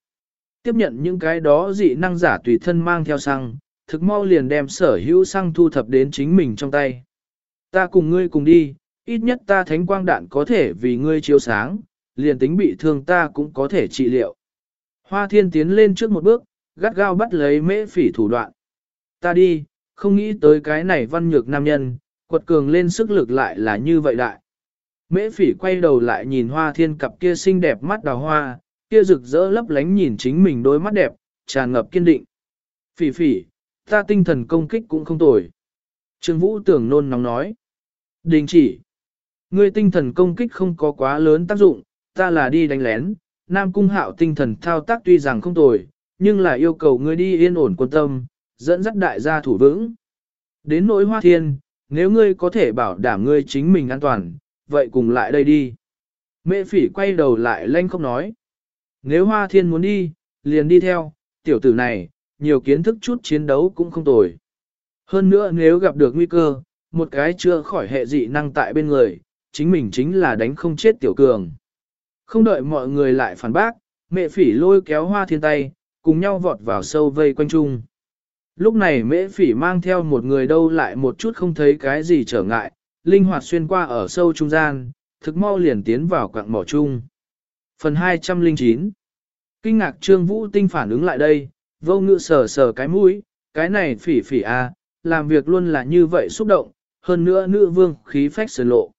Speaker 1: Tiếp nhận những cái đó dị năng giả tùy thân mang theo xăng, thực mau liền đem sở hữu xăng thu thập đến chính mình trong tay. Ta cùng ngươi cùng đi, ít nhất ta thánh quang đạn có thể vì ngươi chiếu sáng, liền tính bị thương ta cũng có thể trị liệu. Hoa thiên tiến lên trước một bước, gắt gao bắt lấy mễ phỉ thủ đoạn. Ta đi, không nghĩ tới cái này văn nhược nam nhân, quật cường lên sức lực lại là như vậy đại. Mễ phỉ quay đầu lại nhìn hoa thiên cặp kia xinh đẹp mắt đào hoa, kia rực rỡ lấp lánh nhìn chính mình đôi mắt đẹp, tràn ngập kiên định. Phỉ phỉ, ta tinh thần công kích cũng không tồi. Trương Vũ tưởng nôn nóng nói. Đình chỉ. Ngươi tinh thần công kích không có quá lớn tác dụng, ta là đi đánh lén. Nam cung hạo tinh thần thao tác tuy rằng không tồi, nhưng là yêu cầu ngươi đi yên ổn quân tâm, dẫn dắt đại gia thủ vững. Đến nỗi hoa thiên, nếu ngươi có thể bảo đảm ngươi chính mình an toàn, vậy cùng lại đây đi. Mẹ phỉ quay đầu lại lanh không nói. Nếu hoa thiên muốn đi, liền đi theo, tiểu tử này, nhiều kiến thức chút chiến đấu cũng không tồi. Hơn nữa nếu gặp được nguy cơ, một cái chưa khỏi hệ dị năng tại bên người, chính mình chính là đánh không chết tiểu cường. Không đợi mọi người lại phản bác, mẹ phỉ lôi kéo hoa thiên tay, cùng nhau vọt vào sâu vây quanh chung. Lúc này mễ phỉ mang theo một người đâu lại một chút không thấy cái gì trở ngại, linh hoạt xuyên qua ở sâu trung gian, thực mau liền tiến vào quạng mỏ chung. Phần 209 Kinh ngạc Trương Vũ Tinh phản ứng lại đây, vô ngự sờ sờ cái mũi, cái này phỉ phỉ a, à, làm việc luôn là như vậy xúc động, hơn nữa nữ vương khí phách sờ lộ.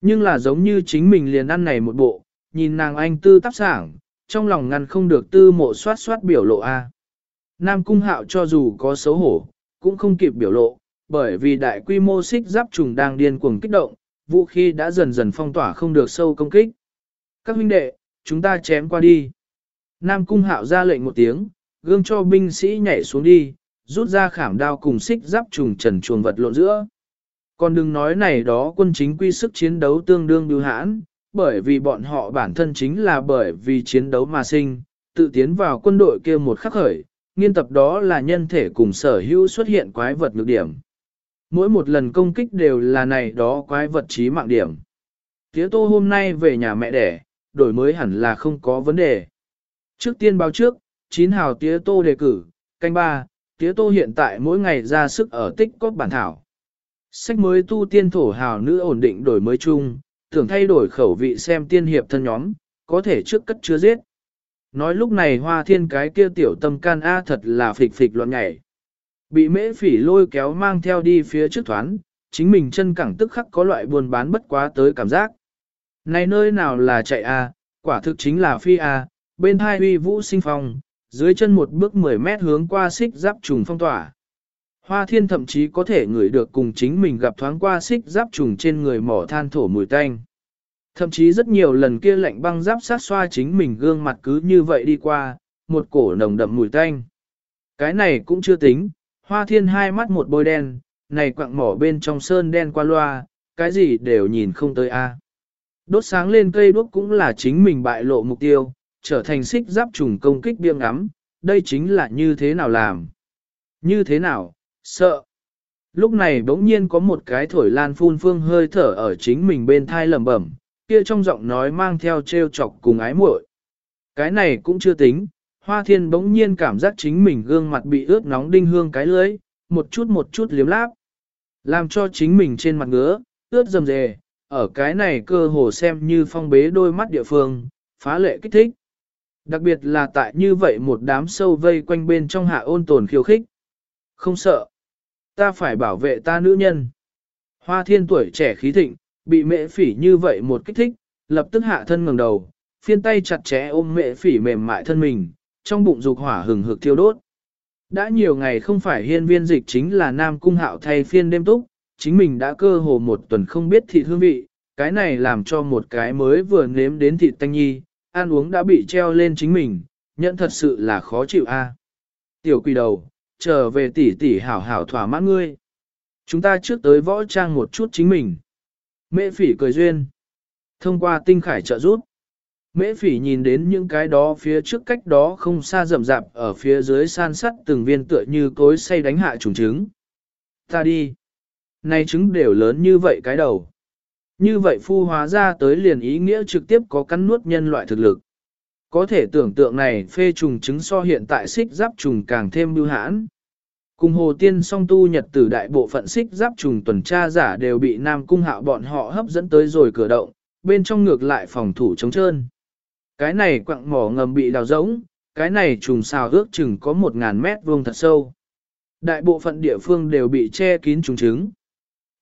Speaker 1: Nhưng là giống như chính mình liền ăn này một bộ, nhìn nàng anh tư tác sảng, trong lòng ngăn không được tư mộ soát soát biểu lộ a. Nam Cung Hạo cho dù có xấu hổ, cũng không kịp biểu lộ, bởi vì đại quy mô xích giáp trùng đang điên cuồng kích động, vũ khí đã dần dần phong tỏa không được sâu công kích. Các huynh đệ, chúng ta chém qua đi. Nam Cung Hạo ra lệnh một tiếng, gương cho binh sĩ nhảy xuống đi, rút ra khảm đao cùng xích giáp trùng trần chuồng vật lộn giữa. Còn đừng nói này đó quân chính quy sức chiến đấu tương đương biêu hãn, bởi vì bọn họ bản thân chính là bởi vì chiến đấu mà sinh, tự tiến vào quân đội kia một khắc khởi, nghiên tập đó là nhân thể cùng sở hữu xuất hiện quái vật nhược điểm. Mỗi một lần công kích đều là này đó quái vật trí mạng điểm. Tía tô hôm nay về nhà mẹ đẻ, đổi mới hẳn là không có vấn đề. Trước tiên báo trước, chín hào tía tô đề cử, canh ba, tía tô hiện tại mỗi ngày ra sức ở tích cốt bản thảo. Sách mới tu tiên thổ hào nữ ổn định đổi mới chung, tưởng thay đổi khẩu vị xem tiên hiệp thân nhóm, có thể trước cất chưa giết. Nói lúc này hoa thiên cái kia tiểu tâm can A thật là phịch phịch loạn nhảy. Bị mễ phỉ lôi kéo mang theo đi phía trước thoán, chính mình chân cẳng tức khắc có loại buồn bán bất quá tới cảm giác. Này nơi nào là chạy A, quả thực chính là phi A, bên hai uy vũ sinh phong, dưới chân một bước 10 mét hướng qua xích giáp trùng phong tỏa. Hoa thiên thậm chí có thể ngửi được cùng chính mình gặp thoáng qua xích giáp trùng trên người mỏ than thổ mùi tanh. Thậm chí rất nhiều lần kia lạnh băng giáp sát xoa chính mình gương mặt cứ như vậy đi qua, một cổ nồng đậm mùi tanh. Cái này cũng chưa tính, hoa thiên hai mắt một bôi đen, này quặng mỏ bên trong sơn đen qua loa, cái gì đều nhìn không tới a. Đốt sáng lên cây đuốc cũng là chính mình bại lộ mục tiêu, trở thành xích giáp trùng công kích biêng ngắm, đây chính là như thế nào làm. Như thế nào, sợ. Lúc này bỗng nhiên có một cái thổi lan phun phương hơi thở ở chính mình bên thai lẩm bẩm, kia trong giọng nói mang theo trêu chọc cùng ái muội. Cái này cũng chưa tính, hoa thiên bỗng nhiên cảm giác chính mình gương mặt bị ướt nóng đinh hương cái lưới, một chút một chút liếm láp. Làm cho chính mình trên mặt ngứa, ướt dầm dề, ở cái này cơ hồ xem như phong bế đôi mắt địa phương, phá lệ kích thích. Đặc biệt là tại như vậy một đám sâu vây quanh bên trong hạ ôn tồn khiêu khích. Không sợ. Ta phải bảo vệ ta nữ nhân. Hoa thiên tuổi trẻ khí thịnh, bị mệ phỉ như vậy một kích thích, lập tức hạ thân ngẩng đầu, phiên tay chặt chẽ ôm mệ phỉ mềm mại thân mình, trong bụng dục hỏa hừng hực thiêu đốt. Đã nhiều ngày không phải hiên viên dịch chính là nam cung hạo thay phiên đêm túc, chính mình đã cơ hồ một tuần không biết thịt hương vị, cái này làm cho một cái mới vừa nếm đến thịt tanh nhi, ăn uống đã bị treo lên chính mình, nhận thật sự là khó chịu a. Tiểu quỷ đầu, trở về tỷ tỷ hảo hảo thỏa mãn ngươi. Chúng ta trước tới võ trang một chút chính mình. Mễ phỉ cười duyên. Thông qua tinh khải trợ giúp. Mễ phỉ nhìn đến những cái đó phía trước cách đó không xa rậm rạp ở phía dưới san sắt từng viên tựa như cối say đánh hạ trùng trứng. Ta đi. Này trứng đều lớn như vậy cái đầu. Như vậy phu hóa ra tới liền ý nghĩa trực tiếp có cắn nuốt nhân loại thực lực. Có thể tưởng tượng này phê trùng trứng so hiện tại xích giáp trùng càng thêm bưu hãn. Cùng hồ tiên song tu nhật tử đại bộ phận xích giáp trùng tuần tra giả đều bị nam cung hạo bọn họ hấp dẫn tới rồi cửa động, bên trong ngược lại phòng thủ trống trơn. Cái này quặng mỏ ngầm bị đào rỗng, cái này trùng xào ước chừng có 1.000 mét vuông thật sâu. Đại bộ phận địa phương đều bị che kín trùng trứng.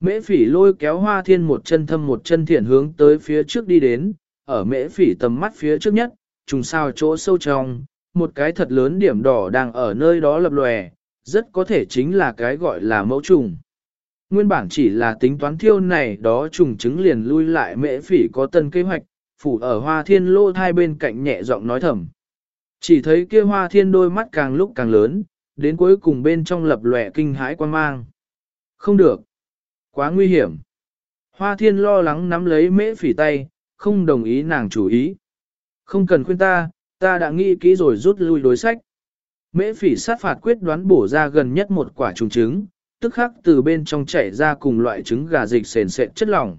Speaker 1: Mễ phỉ lôi kéo hoa thiên một chân thâm một chân thiện hướng tới phía trước đi đến, ở mễ phỉ tầm mắt phía trước nhất, trùng sao chỗ sâu trong, một cái thật lớn điểm đỏ đang ở nơi đó lập lòe, rất có thể chính là cái gọi là mẫu trùng. Nguyên bản chỉ là tính toán thiêu này đó trùng trứng liền lui lại mễ phỉ có tân kế hoạch, phủ ở hoa thiên lô hai bên cạnh nhẹ giọng nói thầm. Chỉ thấy kia hoa thiên đôi mắt càng lúc càng lớn, đến cuối cùng bên trong lập lòe kinh hãi quan mang. Không được. Quá nguy hiểm. Hoa thiên lo lắng nắm lấy mễ phỉ tay, không đồng ý nàng chủ ý. Không cần khuyên ta, ta đã nghĩ kỹ rồi rút lui đối sách. Mễ phỉ sát phạt quyết đoán bổ ra gần nhất một quả trùng trứng, tức khắc từ bên trong chảy ra cùng loại trứng gà dịch sền sệt chất lỏng.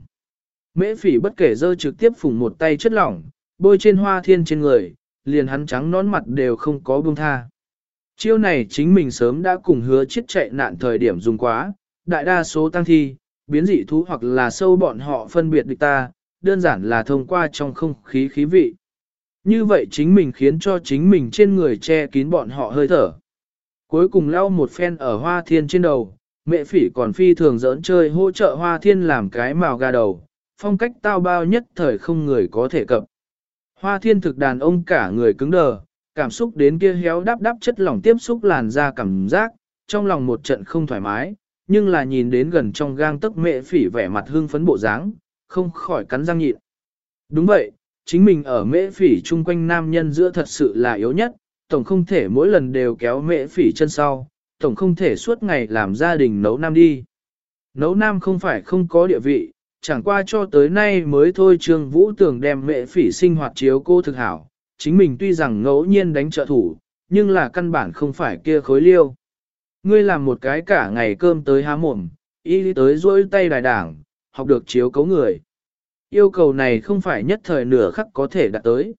Speaker 1: Mễ phỉ bất kể dơ trực tiếp phùng một tay chất lỏng, bôi trên hoa thiên trên người, liền hắn trắng nón mặt đều không có buông tha. Chiêu này chính mình sớm đã cùng hứa chết chạy nạn thời điểm dùng quá, đại đa số tăng thi, biến dị thú hoặc là sâu bọn họ phân biệt địch ta, đơn giản là thông qua trong không khí khí vị. Như vậy chính mình khiến cho chính mình trên người che kín bọn họ hơi thở. Cuối cùng lau một phen ở hoa thiên trên đầu, mẹ phỉ còn phi thường giỡn chơi hỗ trợ hoa thiên làm cái màu gà đầu, phong cách tao bao nhất thời không người có thể cập. Hoa thiên thực đàn ông cả người cứng đờ, cảm xúc đến kia héo đắp đắp chất lỏng tiếp xúc làn da cảm giác, trong lòng một trận không thoải mái, nhưng là nhìn đến gần trong gang tấc mẹ phỉ vẻ mặt hưng phấn bộ dáng, không khỏi cắn răng nhịn. Đúng vậy, chính mình ở mễ phỉ chung quanh nam nhân giữa thật sự là yếu nhất, tổng không thể mỗi lần đều kéo mễ phỉ chân sau, tổng không thể suốt ngày làm gia đình nấu nam đi. Nấu nam không phải không có địa vị, chẳng qua cho tới nay mới thôi Trương Vũ tưởng đem mẹ phỉ sinh hoạt chiếu cô thực hảo, chính mình tuy rằng ngẫu nhiên đánh trợ thủ, nhưng là căn bản không phải kia khối liêu. Ngươi làm một cái cả ngày cơm tới há mồm, y tới rôi tay đài đảng, học được chiếu cấu người. Yêu cầu này không phải nhất thời nửa khắc có thể đạt tới.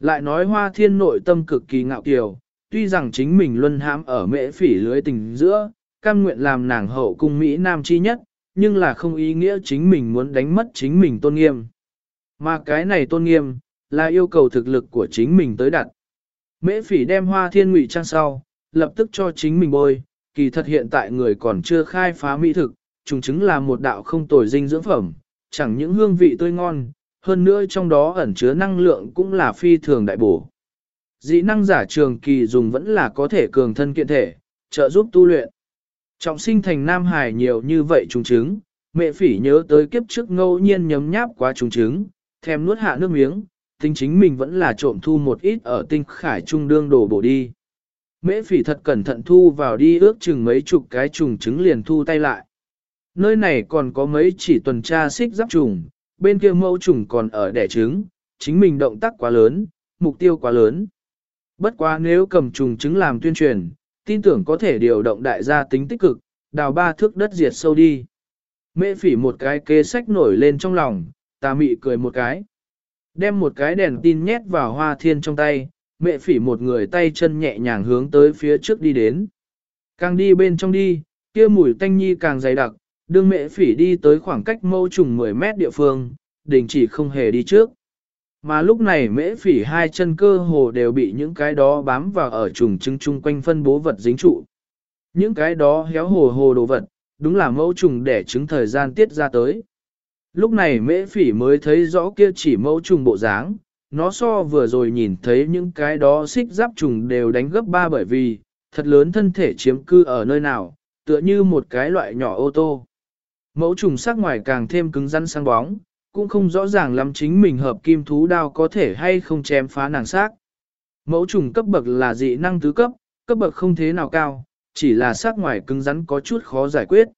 Speaker 1: Lại nói hoa thiên nội tâm cực kỳ ngạo kiều, tuy rằng chính mình luân hãm ở mễ phỉ lưới tình giữa, cam nguyện làm nàng hậu cung Mỹ Nam chi nhất, nhưng là không ý nghĩa chính mình muốn đánh mất chính mình tôn nghiêm. Mà cái này tôn nghiêm, là yêu cầu thực lực của chính mình tới đặt. Mễ phỉ đem hoa thiên ngụy trang sau, lập tức cho chính mình bôi, kỳ thật hiện tại người còn chưa khai phá mỹ thực, trùng chứng là một đạo không tồi dinh dưỡng phẩm, chẳng những hương vị tươi ngon, hơn nữa trong đó ẩn chứa năng lượng cũng là phi thường đại bổ. Dị năng giả trường kỳ dùng vẫn là có thể cường thân kiện thể, trợ giúp tu luyện. Trọng sinh thành Nam Hải nhiều như vậy trùng chứng, mẹ phỉ nhớ tới kiếp trước ngẫu nhiên nhấm nháp quá trùng chứng, thèm nuốt hạ nước miếng, tính chính mình vẫn là trộm thu một ít ở tinh khải trung đương đổ bổ đi. Mễ phỉ thật cẩn thận thu vào đi ước chừng mấy chục cái trùng trứng liền thu tay lại. Nơi này còn có mấy chỉ tuần tra xích giáp trùng, bên kia mẫu trùng còn ở đẻ trứng, chính mình động tác quá lớn, mục tiêu quá lớn. Bất quá nếu cầm trùng trứng làm tuyên truyền, tin tưởng có thể điều động đại gia tính tích cực, đào ba thước đất diệt sâu đi. Mễ phỉ một cái kế sách nổi lên trong lòng, ta mị cười một cái. Đem một cái đèn tin nhét vào hoa thiên trong tay, mẹ phỉ một người tay chân nhẹ nhàng hướng tới phía trước đi đến. Càng đi bên trong đi, kia mùi tanh nhi càng dày đặc, đương mẹ phỉ đi tới khoảng cách mâu trùng 10 mét địa phương, đình chỉ không hề đi trước. Mà lúc này mễ phỉ hai chân cơ hồ đều bị những cái đó bám vào ở trùng trứng chung quanh phân bố vật dính trụ. Những cái đó héo hồ hồ đồ vật, đúng là mẫu trùng để trứng thời gian tiết ra tới. Lúc này mễ phỉ mới thấy rõ kia chỉ mẫu trùng bộ dáng, nó so vừa rồi nhìn thấy những cái đó xích giáp trùng đều đánh gấp ba bởi vì, thật lớn thân thể chiếm cư ở nơi nào, tựa như một cái loại nhỏ ô tô. Mẫu trùng sắc ngoài càng thêm cứng rắn sang bóng, cũng không rõ ràng lắm chính mình hợp kim thú đao có thể hay không chém phá nàng xác. Mẫu trùng cấp bậc là dị năng tứ cấp, cấp bậc không thế nào cao, chỉ là sắc ngoài cứng rắn có chút khó giải quyết.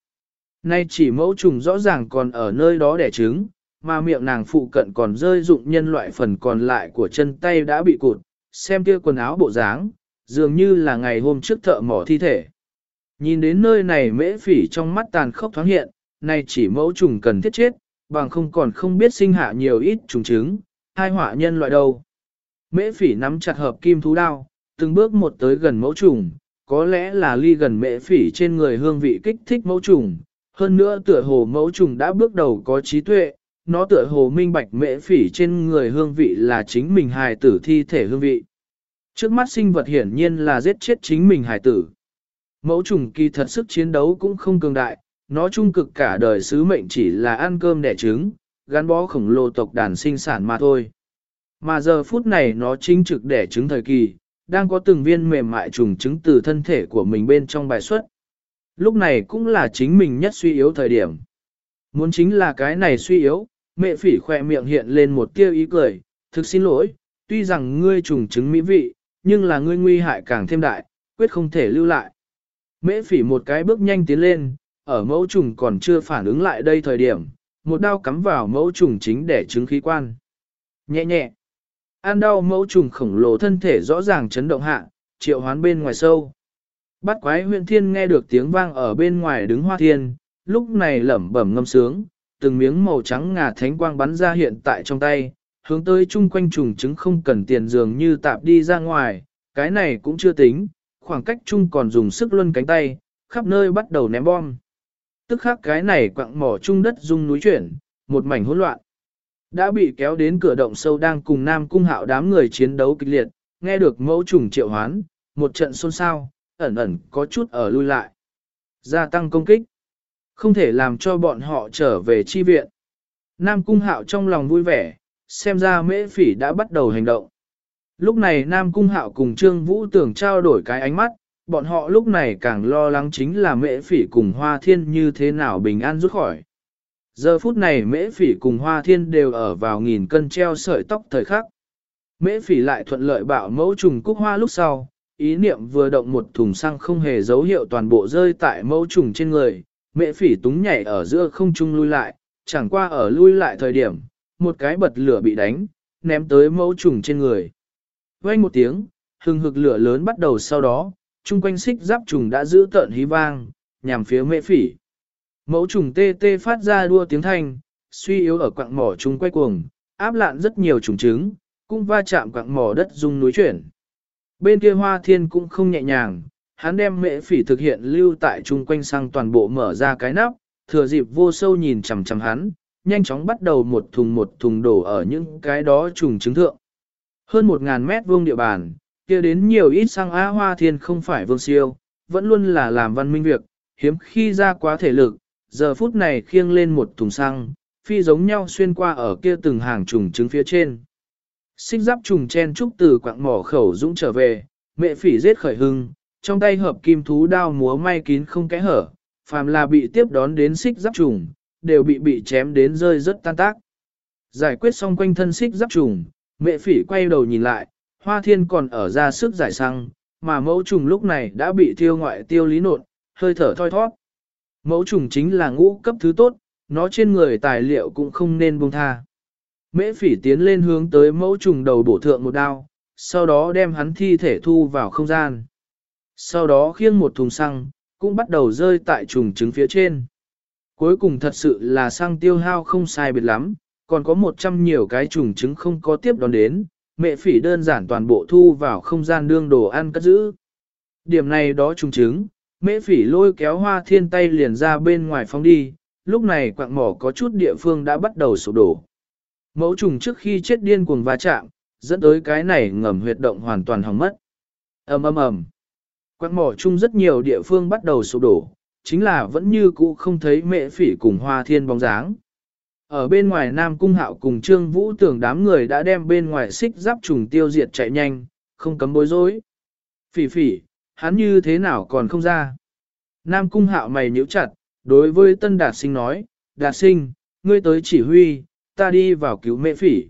Speaker 1: Nay chỉ mẫu trùng rõ ràng còn ở nơi đó đẻ trứng, mà miệng nàng phụ cận còn rơi dụng nhân loại phần còn lại của chân tay đã bị cụt, xem kia quần áo bộ dáng, dường như là ngày hôm trước thợ mỏ thi thể. Nhìn đến nơi này mễ phỉ trong mắt tàn khốc thoáng hiện, nay chỉ mẫu trùng cần thiết chết, bằng không còn không biết sinh hạ nhiều ít trùng trứng, hai họa nhân loại đâu. Mễ phỉ nắm chặt hợp kim thú đao, từng bước một tới gần mẫu trùng, có lẽ là ly gần mễ phỉ trên người hương vị kích thích mẫu trùng, hơn nữa tựa hồ mẫu trùng đã bước đầu có trí tuệ, nó tựa hồ minh bạch mễ phỉ trên người hương vị là chính mình hài tử thi thể hương vị. Trước mắt sinh vật hiển nhiên là giết chết chính mình hài tử. Mẫu trùng kỳ thật sức chiến đấu cũng không cường đại, nó trung cực cả đời sứ mệnh chỉ là ăn cơm đẻ trứng, gắn bó khổng lồ tộc đàn sinh sản mà thôi. Mà giờ phút này nó chính trực đẻ trứng thời kỳ, đang có từng viên mềm mại trùng trứng từ thân thể của mình bên trong bài xuất. Lúc này cũng là chính mình nhất suy yếu thời điểm. Muốn chính là cái này suy yếu, mẹ phỉ khỏe miệng hiện lên một tia ý cười, thực xin lỗi, tuy rằng ngươi trùng trứng mỹ vị, nhưng là ngươi nguy hại càng thêm đại, quyết không thể lưu lại. Mễ phỉ một cái bước nhanh tiến lên, ở mẫu trùng còn chưa phản ứng lại đây thời điểm, một đao cắm vào mẫu trùng chính để trứng khí quan. Nhẹ nhẹ, an đau mẫu trùng khổng lồ thân thể rõ ràng chấn động hạ, triệu hoán bên ngoài sâu. Bắt quái huyện thiên nghe được tiếng vang ở bên ngoài đứng hoa thiên, lúc này lẩm bẩm ngâm sướng, từng miếng màu trắng ngà thánh quang bắn ra hiện tại trong tay, hướng tới chung quanh trùng trứng không cần tiền dường như tạp đi ra ngoài, cái này cũng chưa tính, khoảng cách chung còn dùng sức luân cánh tay, khắp nơi bắt đầu ném bom. Tức khắc cái này quặng mỏ chung đất rung núi chuyển, một mảnh hỗn loạn. Đã bị kéo đến cửa động sâu đang cùng Nam Cung Hạo đám người chiến đấu kịch liệt, nghe được mẫu trùng triệu hoán, một trận xôn xao, ẩn ẩn có chút ở lui lại. Gia tăng công kích. Không thể làm cho bọn họ trở về chi viện. Nam Cung Hạo trong lòng vui vẻ, xem ra mễ phỉ đã bắt đầu hành động. Lúc này Nam Cung Hạo cùng Trương Vũ tưởng trao đổi cái ánh mắt, bọn họ lúc này càng lo lắng chính là mễ phỉ cùng Hoa Thiên như thế nào bình an rút khỏi. Giờ phút này mễ phỉ cùng Hoa Thiên đều ở vào nghìn cân treo sợi tóc thời khắc. Mễ phỉ lại thuận lợi bạo mẫu trùng cúc hoa lúc sau, ý niệm vừa động một thùng xăng không hề dấu hiệu toàn bộ rơi tại mẫu trùng trên người, Mẹ phỉ túng nhảy ở giữa không trung lui lại, chẳng qua ở lui lại thời điểm, một cái bật lửa bị đánh, ném tới mẫu trùng trên người. Quay một tiếng, hừng hực lửa lớn bắt đầu sau đó, chung quanh xích giáp trùng đã giữ tợn hí vang, nhằm phía mẹ phỉ. Mẫu trùng tê tê phát ra đua tiếng thanh, suy yếu ở quạng mỏ chung quay cuồng, áp lạn rất nhiều trùng trứng, cũng va chạm quạng mỏ đất rung núi chuyển. Bên kia hoa thiên cũng không nhẹ nhàng, hắn đem mễ phỉ thực hiện lưu tại chung quanh sang toàn bộ mở ra cái nắp, thừa dịp vô sâu nhìn chằm chằm hắn, nhanh chóng bắt đầu một thùng một thùng đổ ở những cái đó trùng trứng thượng. Hơn một ngàn mét vuông địa bàn, kia đến nhiều ít sang á hoa thiên không phải vương siêu, vẫn luôn là làm văn minh việc, hiếm khi ra quá thể lực, giờ phút này khiêng lên một thùng xăng, phi giống nhau xuyên qua ở kia từng hàng trùng trứng phía trên. Xích giáp trùng chen trúc từ quạng mỏ khẩu dũng trở về, mẹ phỉ giết khởi hưng, trong tay hợp kim thú đao múa may kín không kẽ hở, phàm là bị tiếp đón đến xích giáp trùng, đều bị bị chém đến rơi rất tan tác. Giải quyết xong quanh thân xích giáp trùng, mẹ phỉ quay đầu nhìn lại, hoa thiên còn ở ra sức giải xăng, mà mẫu trùng lúc này đã bị tiêu ngoại tiêu lý nộn, hơi thở thoi thoát. Mẫu trùng chính là ngũ cấp thứ tốt, nó trên người tài liệu cũng không nên buông tha. Mễ phỉ tiến lên hướng tới mẫu trùng đầu bổ thượng một đao, sau đó đem hắn thi thể thu vào không gian. Sau đó khiêng một thùng xăng, cũng bắt đầu rơi tại trùng trứng phía trên. Cuối cùng thật sự là xăng tiêu hao không sai biệt lắm, còn có một trăm nhiều cái trùng trứng không có tiếp đón đến, mẹ phỉ đơn giản toàn bộ thu vào không gian đương đồ ăn cất giữ. Điểm này đó trùng trứng, mẹ phỉ lôi kéo hoa thiên tay liền ra bên ngoài phóng đi, lúc này quạng mỏ có chút địa phương đã bắt đầu sụp đổ. Mẫu trùng trước khi chết điên cuồng va chạm, dẫn tới cái này ngầm huyệt động hoàn toàn hỏng mất. ầm ầm ầm. Quạt mỏ chung rất nhiều địa phương bắt đầu sụp đổ, chính là vẫn như cũ không thấy mẹ phỉ cùng hoa thiên bóng dáng. Ở bên ngoài Nam Cung Hạo cùng Trương Vũ tưởng đám người đã đem bên ngoài xích giáp trùng tiêu diệt chạy nhanh, không cấm bối rối. Phỉ phỉ, hắn như thế nào còn không ra? Nam Cung Hạo mày nhíu chặt, đối với Tân Đạt Sinh nói, Đạt Sinh, ngươi tới chỉ huy, ta đi vào cứu mẹ phỉ.